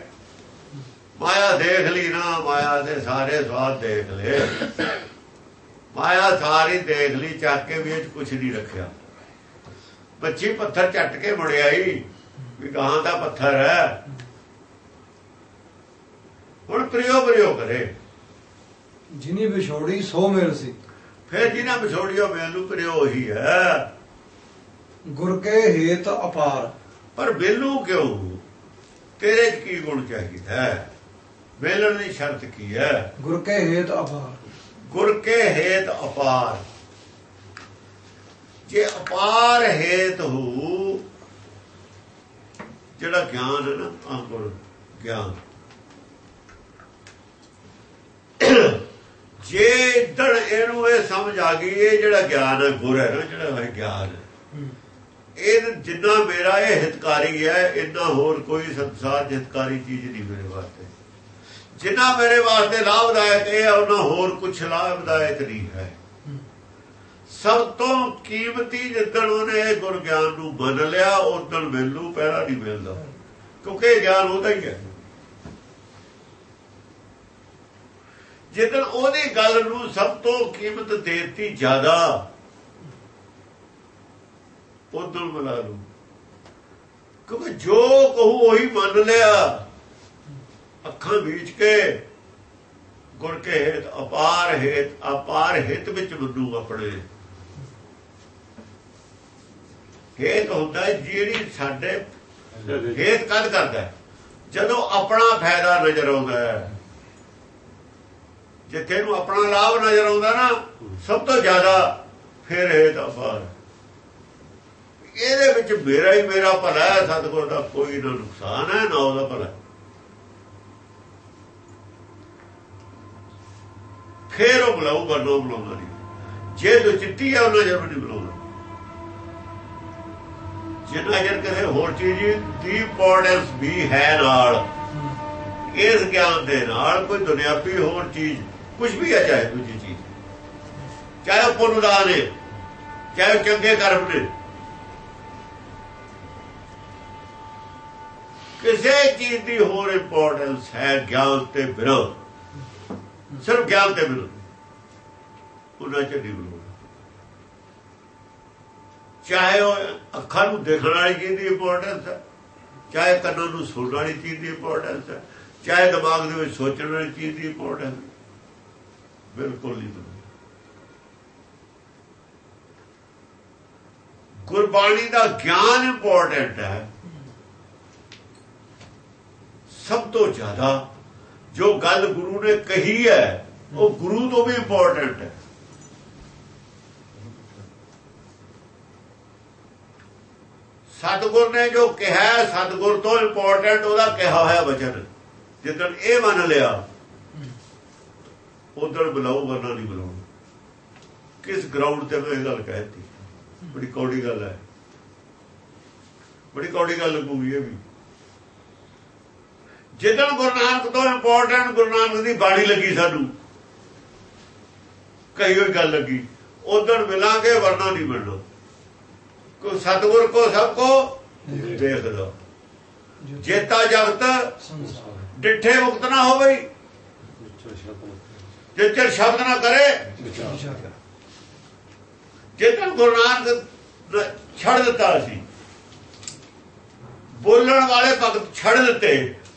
ਮਾਇਆ ਦੇਖ ਲਈ ਨਾ ਮਾਇਆ ਦੇ ਸਾਰੇ ਸਵਾਦ ਦੇਖ ਲਏ। ਮਾਇਆ ਸਾਰੀ ਦੇਖ ਲਈ ਚੱਕ ਕੇ ਵੀ ਇਹ ਕੁਝ ਨਹੀਂ ਰੱਖਿਆ। ਬੱਚੀ ਪੱਥਰ ਚੱਟ ਕੇ ਮੁੜਿਆਈ ਵੀ ਗਾਂ ਦਾ ਪੱਥਰ ਹੈ। ਹੁਣ ਪ੍ਰਿਓ ਪ੍ਰਿਓ ਕਰੇ। ਜਿਨੀ ਵਿਛੋੜੀ ਸੋ ਮਿਲ ਸੀ। ਫਿਰ ਜਿਹਨਾਂ ਵਿਛੋੜਿਓ ਮੈਨੂੰ ਪ੍ਰਿਓ ਹੀ ਹੈ। ਗੁਰ ਕੇ ਹੇਤ ਅਪਾਰ। ਪਰ ਬੇਲੂ ਕਿਉਂ? ਤੇਰੇ 'ਚ ਕੀ ਗੁਣ ਚਾਹੀਦਾ ਹੈ? ਵੇਲਣ ਦੀ ਸ਼ਰਤ ਕੀ ਹੈ? ਗੁਰ ਕੇ ਹੇਤ ਅਪਾਰ। ਗੁਰ ਕੇ ਹੇਤ ਅਪਾਰ। ਜੇ ਅਪਾਰ ਹੇਤ ਹੋ ਜਿਹੜਾ ਗਿਆਨ ਹੈ ਨਾ ਆਹ ਗੁਰ ਗਿਆਨ। ਜੇ ਇਦਣ ਇਹਨੂੰ ਇਹ ਸਮਝ ਆ ਗਈ ਇਹ ਜਿਹੜਾ ਗਿਆਨ ਹੈ ਗੁਰ ਹੈ ਨਾ ਜਿਹੜਾ ਹੈ। ਗਿਆਨ ਇਹ ਜਿੰਨਾ ਮੇਰਾ ਇਹ ਹਿਤਕਾਰੀ ਹੈ ਇੰਨਾ ਹੋਰ ਕੋਈ ਸੰਸਾਰ ਹਿਤਕਾਰੀ ਚੀਜ਼ ਨਹੀਂ ਮੇਰੇ ਵਾਸਤੇ। ਜਿੰਨਾ ਮੇਰੇ ਵਾਸਤੇ ਲਾਭਦਾਇਕ ਇਹ ਹੈ ਉਹਨਾਂ ਹੋਰ ਕੁਝ ਲਾਭਦਾਇਕ ਨਹੀਂ ਹੈ। ਸਭ ਤੋਂ ਕੀਮਤੀ ਜਿੱਦਣ ਉਹਨੇ ਗੁਰ ਗਿਆਨ ਨੂੰ ਮੰਨ ਲਿਆ ਉਦੋਂ ਮੈਨੂੰ ਪਹਿਲਾਂ ਨਹੀਂ ਮਿਲਦਾ। ਕਿਉਂਕਿ ਗਿਆਨ ਉਹਦਾ ਹੀ ਹੈ। ਜਿੱਦਣ ਉਹਦੀ ਗੱਲ ਨੂੰ ਸਭ ਤੋਂ ਕੀਮਤ ਦੇਤੀ ਜ਼ਿਆਦਾ ਉਦੋਂ ਮਿਲਾ ਲੂ ਕਿਉਂਕਿ ਜੋ ਕਹੂ ਉਹੀ ਮੰਨ ਲਿਆ। ਅੱਖਾਂ ਵਿੱਚ ਕੇ ਗੁਰ ਕੇ ਹੇਤ, ਅਪਾਰ ਹੇਤ, ਅਪਾਰ ਹਿਤ ਵਿੱਚ ਮੰਨੂ ਆਪਣੇ। ਹੇਤ ਹੁੰਦਾ ਜਿਹੜੀ ਸਾਡੇ ਹੇਤ ਕਦ ਕਰਦਾ ਜਦੋਂ ਆਪਣਾ ਫਾਇਦਾ ਨਜ਼ਰ ਆਉਂਦਾ ਹੈ, ਜਿੱਥੇ ਨੂੰ ਆਪਣਾ ਲਾਭ ਨਜ਼ਰ ਆਉਂਦਾ ਨਾ, ਸਭ ਤੋਂ ਜ਼ਿਆਦਾ ਫਿਰ ਹੇਤ ਅਪਾਰ। ਇਹਦੇ ਵਿੱਚ ਮੇਰਾ ਹੀ ਮੇਰਾ ਭਲਾ ਹੈ, ਸਤਿਗੁਰ ਦਾ ਕੋਈ ਨਾ ਨੁਕਸਾਨ ਹੈ, ਨਾ ਉਹਦਾ ਭਲਾ ਫੇਰ ਉਹ ਬੁਲਾਊਗਾ ਨਾ ਬੁਲਾਉਂਦਾ ਨਹੀਂ। ਜੇ ਜੋ ਚਿੱਤੀ ਹੈ ਉਹਨਾਂ ਜਰੂਰ ਨਹੀਂ ਬੁਲਾਉਂਦਾ। ਜਿੰਨਾ ਜਰ ਕਰੇ ਹੋਰ ਚੀਜ਼ ਦੀ ਇੰਪੋਰਟੈਂਸ ਵੀ ਹੈ ਨਾਲ ਇਸ ਗਿਆਨ ਦੇ ਨਾਲ ਕੋਈ ਦੁਨਿਆਵੀ ਹੋਰ ਚੀਜ਼ ਕੁਝ ਵੀ ਹੈ ਚਾਹੇ ਦੂਜੀ ਚੀਜ਼। ਚਾਹੇ ਉਹ ਪੁੰਨਦਾਨ ਹੈ ਚਾਹੇ ਉਹ ਚੰਗੇ ਕਰਮ ਨੇ। ਕਿਸੇ ਚੀਜ਼ ਦੀ ਹੋਰ ਇੰਪੋਰਟੈਂਸ ਹੈ ਗਿਆਨ ਤੇ ਵਿਰੋਧ। ਸਿਰਫ ਗਿਆਨ ਤੇ ਮਿਲੋ। ਉਹਨਾਂ ਚ ਨਹੀਂ ਬਲੋੜ ਚਾਹੇ ਉਹ ਅੱਖਾਂ ਨੂੰ ਦੇਖਣ ਵਾਲੀ ਚੀਜ਼ ਦੀ ਇੰਪੋਰਟੈਂਸ ਹੈ, ਚਾਹੇ ਕੰਨਾਂ ਨੂੰ ਸੁਣਨ ਵਾਲੀ ਚੀਜ਼ ਦੀ ਇੰਪੋਰਟੈਂਸ ਹੈ, ਚਾਹੇ ਦਿਮਾਗ ਦੇ ਵਿੱਚ ਸੋਚਣ ਵਾਲੀ ਚੀਜ਼ ਦੀ ਇੰਪੋਰਟੈਂਸ ਬਿਲਕੁਲ ਨਹੀਂ ਬਲੋੜ ਗੁਰਬਾਣੀ ਦਾ ਗਿਆਨ ਇੰਪੋਰਟੈਂਟ ਹੈ। ਸਭ ਤੋਂ ਜ਼ਿਆਦਾ ਜੋ ਗੱਲ ਗੁਰੂ ਨੇ ਕਹੀ ਹੈ ਉਹ ਗੁਰੂ ਤੋਂ ਵੀ ਇੰਪੋਰਟੈਂਟ ਹੈ। ਸਤਿਗੁਰ ਨੇ ਜੋ ਕਿਹਾ ਹੈ, ਸਤਿਗੁਰ ਤੋਂ ਇੰਪੋਰਟੈਂਟ ਉਹਦਾ ਕਿਹਾ ਹੋਇਆ ਵਚਨ। ਜਿੱਦਣ ਇਹ ਮੰਨ ਲਿਆ ਉਦੋਂ ਬੁਲਾਓ ਵਰਨਾ ਨਹੀਂ ਬੁਲਾਓ ਕਿਸ ਗਰਾਊਂਡ ਤੇ ਮੈਂ ਇਹ ਗੱਲ ਕਹਿਤੀ ਬੜੀ ਕੌੜੀ ਗੱਲ ਹੈ। ਬੜੀ ਕੌੜੀ ਗੱਲ ਲੱਗੂਗੀ ਇਹ ਵੀ। ਜਿੱਦਣ ਗੁਰੂ ਨਾਨਕ ਤੋਂ ਇੰਪੋਰਟੈਂਟ ਗੁਰੂ ਨਾਨਕ ਦੀ ਬਾਣੀ ਲੱਗੀ ਸਾਨੂੰ ਕਈ ਹੋਈ ਗੱਲ ਲੱਗੀ ਉਦੋਂ ਮਿਲਾਂਗੇ ਵਰਨਾ ਨਹੀਂ ਮਿਲਣਾ। ਕੋ ਸਤਿਗੁਰ ਕੋ ਸਭ ਕੋ ਦੇਖ ਲਓ। ਜੇਤਾ ਜਗਤ ਸੰਸਾਰ। ਡਿੱਠੇ ਮੁਕਤ ਨਾ ਹੋਵੇ। ਜੇ ਚਿਰ ਸ਼ਬਦ ਨਾ ਕਰੇ ਵਿਚਾਰ। ਜੇਤਨ ਗੁਰੂ ਨਾਨਕ ਛੱਡ ਦਿੱਤਾ ਸੀ ਬੋਲਣ ਵਾਲੇ ਭਗਤ ਛੱਡ ਦਿੱਤੇ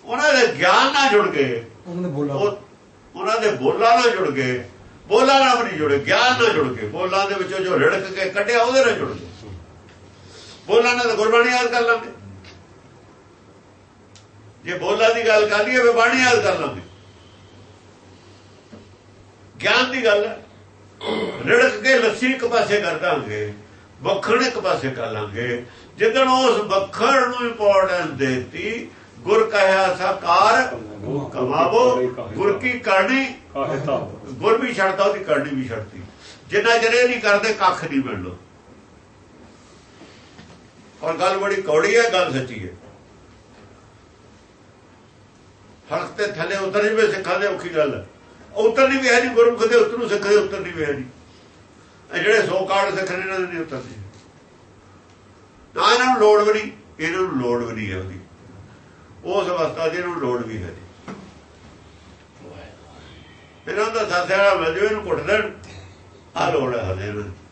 ਉਹਨਾਂ ਦੇ ਗਿਆਨ ਨਾਲ ਜੁੜ ਗਏ। ਉਹਨਾਂ ਦੇ ਬੋਲਾਂ ਨਾਲ। ਜੁੜ ਗਏ। ਬੋਲਾਂ ਨਾਲ ਨਹੀਂ ਜੁੜੇ ਗਿਆਨ ਨਾਲ ਜੁੜ ਗਏ। ਬੋਲਾਂ ਦੇ ਵਿੱਚੋਂ ਜੋ ਰਿੜਕ ਕੇ ਕੱਢਿਆ ਉਹਦੇ ਨਾਲ ਜੁੜ ਗਏ। ਬੋਲਾਂ ਨਾਲ ਤਾਂ ਗੁਰਬਾਣੀ ਯਾਦ ਕਰ ਲਾਂਗੇ। ਜੇ ਬੋਲਾਂ ਦੀ ਗੱਲ ਕਰ ਲਈਏ ਵੇ ਬਾਣੀ ਯਾਦ ਕਰ ਲਾਂਗੇ। ਗਿਆਨ ਦੀ ਗੱਲ ਹੈ। ਰਿੜਕ ਕੇ ਲੱਸੀ ਇੱਕ ਪਾਸੇ ਕਰ ਦਾਂਗੇ ਮੱਖਣ ਇੱਕ ਪਾਸੇ ਕਰ ਲਾਂਗੇ। ਜਿੱਦਣ ਉਸ ਮੱਖਣ ਨੂੰ ਇੰਪੋਰਟੈਂਸ ਦੇਤੀ ਗੁਰ ਕਹਿਆ ਸਾਕਾਰ ਕਮਾਵੋ ਗੁਰ ਕੀ ਕਰਨੀ ਗੁਰ ਵੀ ਛੱਡਦਾ ਉਹਦੀ ਕਰਨੀ ਵੀ ਛੱਡਤੀ ਜਿੰਨਾ ਇਹ ਨਹੀਂ ਕਰਦੇ ਕੱਖ ਨਹੀਂ ਮਿਲਣਾ। ਔਰ ਗੱਲ ਬੜੀ ਕੌੜੀ ਹੈ ਗੱਲ ਸੱਚੀ ਹੈ। ਹਲਕ ਤੇ ਥੱਲੇ ਉਤਰ ਜਵੇ ਸਿੱਖਾਂ ਦੇ ਔਖੀ ਗੱਲ ਹੈ। ਉਤਰਨੀ ਵੀ ਹੈ ਨਹੀਂ ਗੁਰਮੁਖ ਦੇ ਉਤਰੂ ਸਿੱਖ ਦੇ ਵੀ ਹੈ ਨਹੀਂ। ਇਹ ਜਿਹੜੇ ਸੋ ਕਾਰਡ ਸਿੱਖ ਨੇ ਇਹਨਾਂ ਦੇ ਨਹੀਂ ਉਤਰਦੇ। ਨਾ ਇਹਨਾਂ ਨੂੰ ਲੋੜ ਵੀ ਨਹੀਂ ਇਹਨਾਂ ਨੂੰ ਲੋੜ ਵੀ ਨਹੀਂ ਹੈ ਉਹਦੀ। ਉਸ ਅਵਸਥਾ ਦੀ ਇਹਨੂੰ ਲੋੜ ਵੀ ਹੈ ਨਹੀਂ। ਇਹਨਾਂ ਦਾ ਸਾਥਿਆ ਮਿਲ ਜਾਵੇ ਇਹਨੂੰ ਕੁੱਟ ਦੇਣ। ਆ ਲੋੜ ਹੈ ਹਲੇ ਇਹਨਾਂ। ਨੂੰ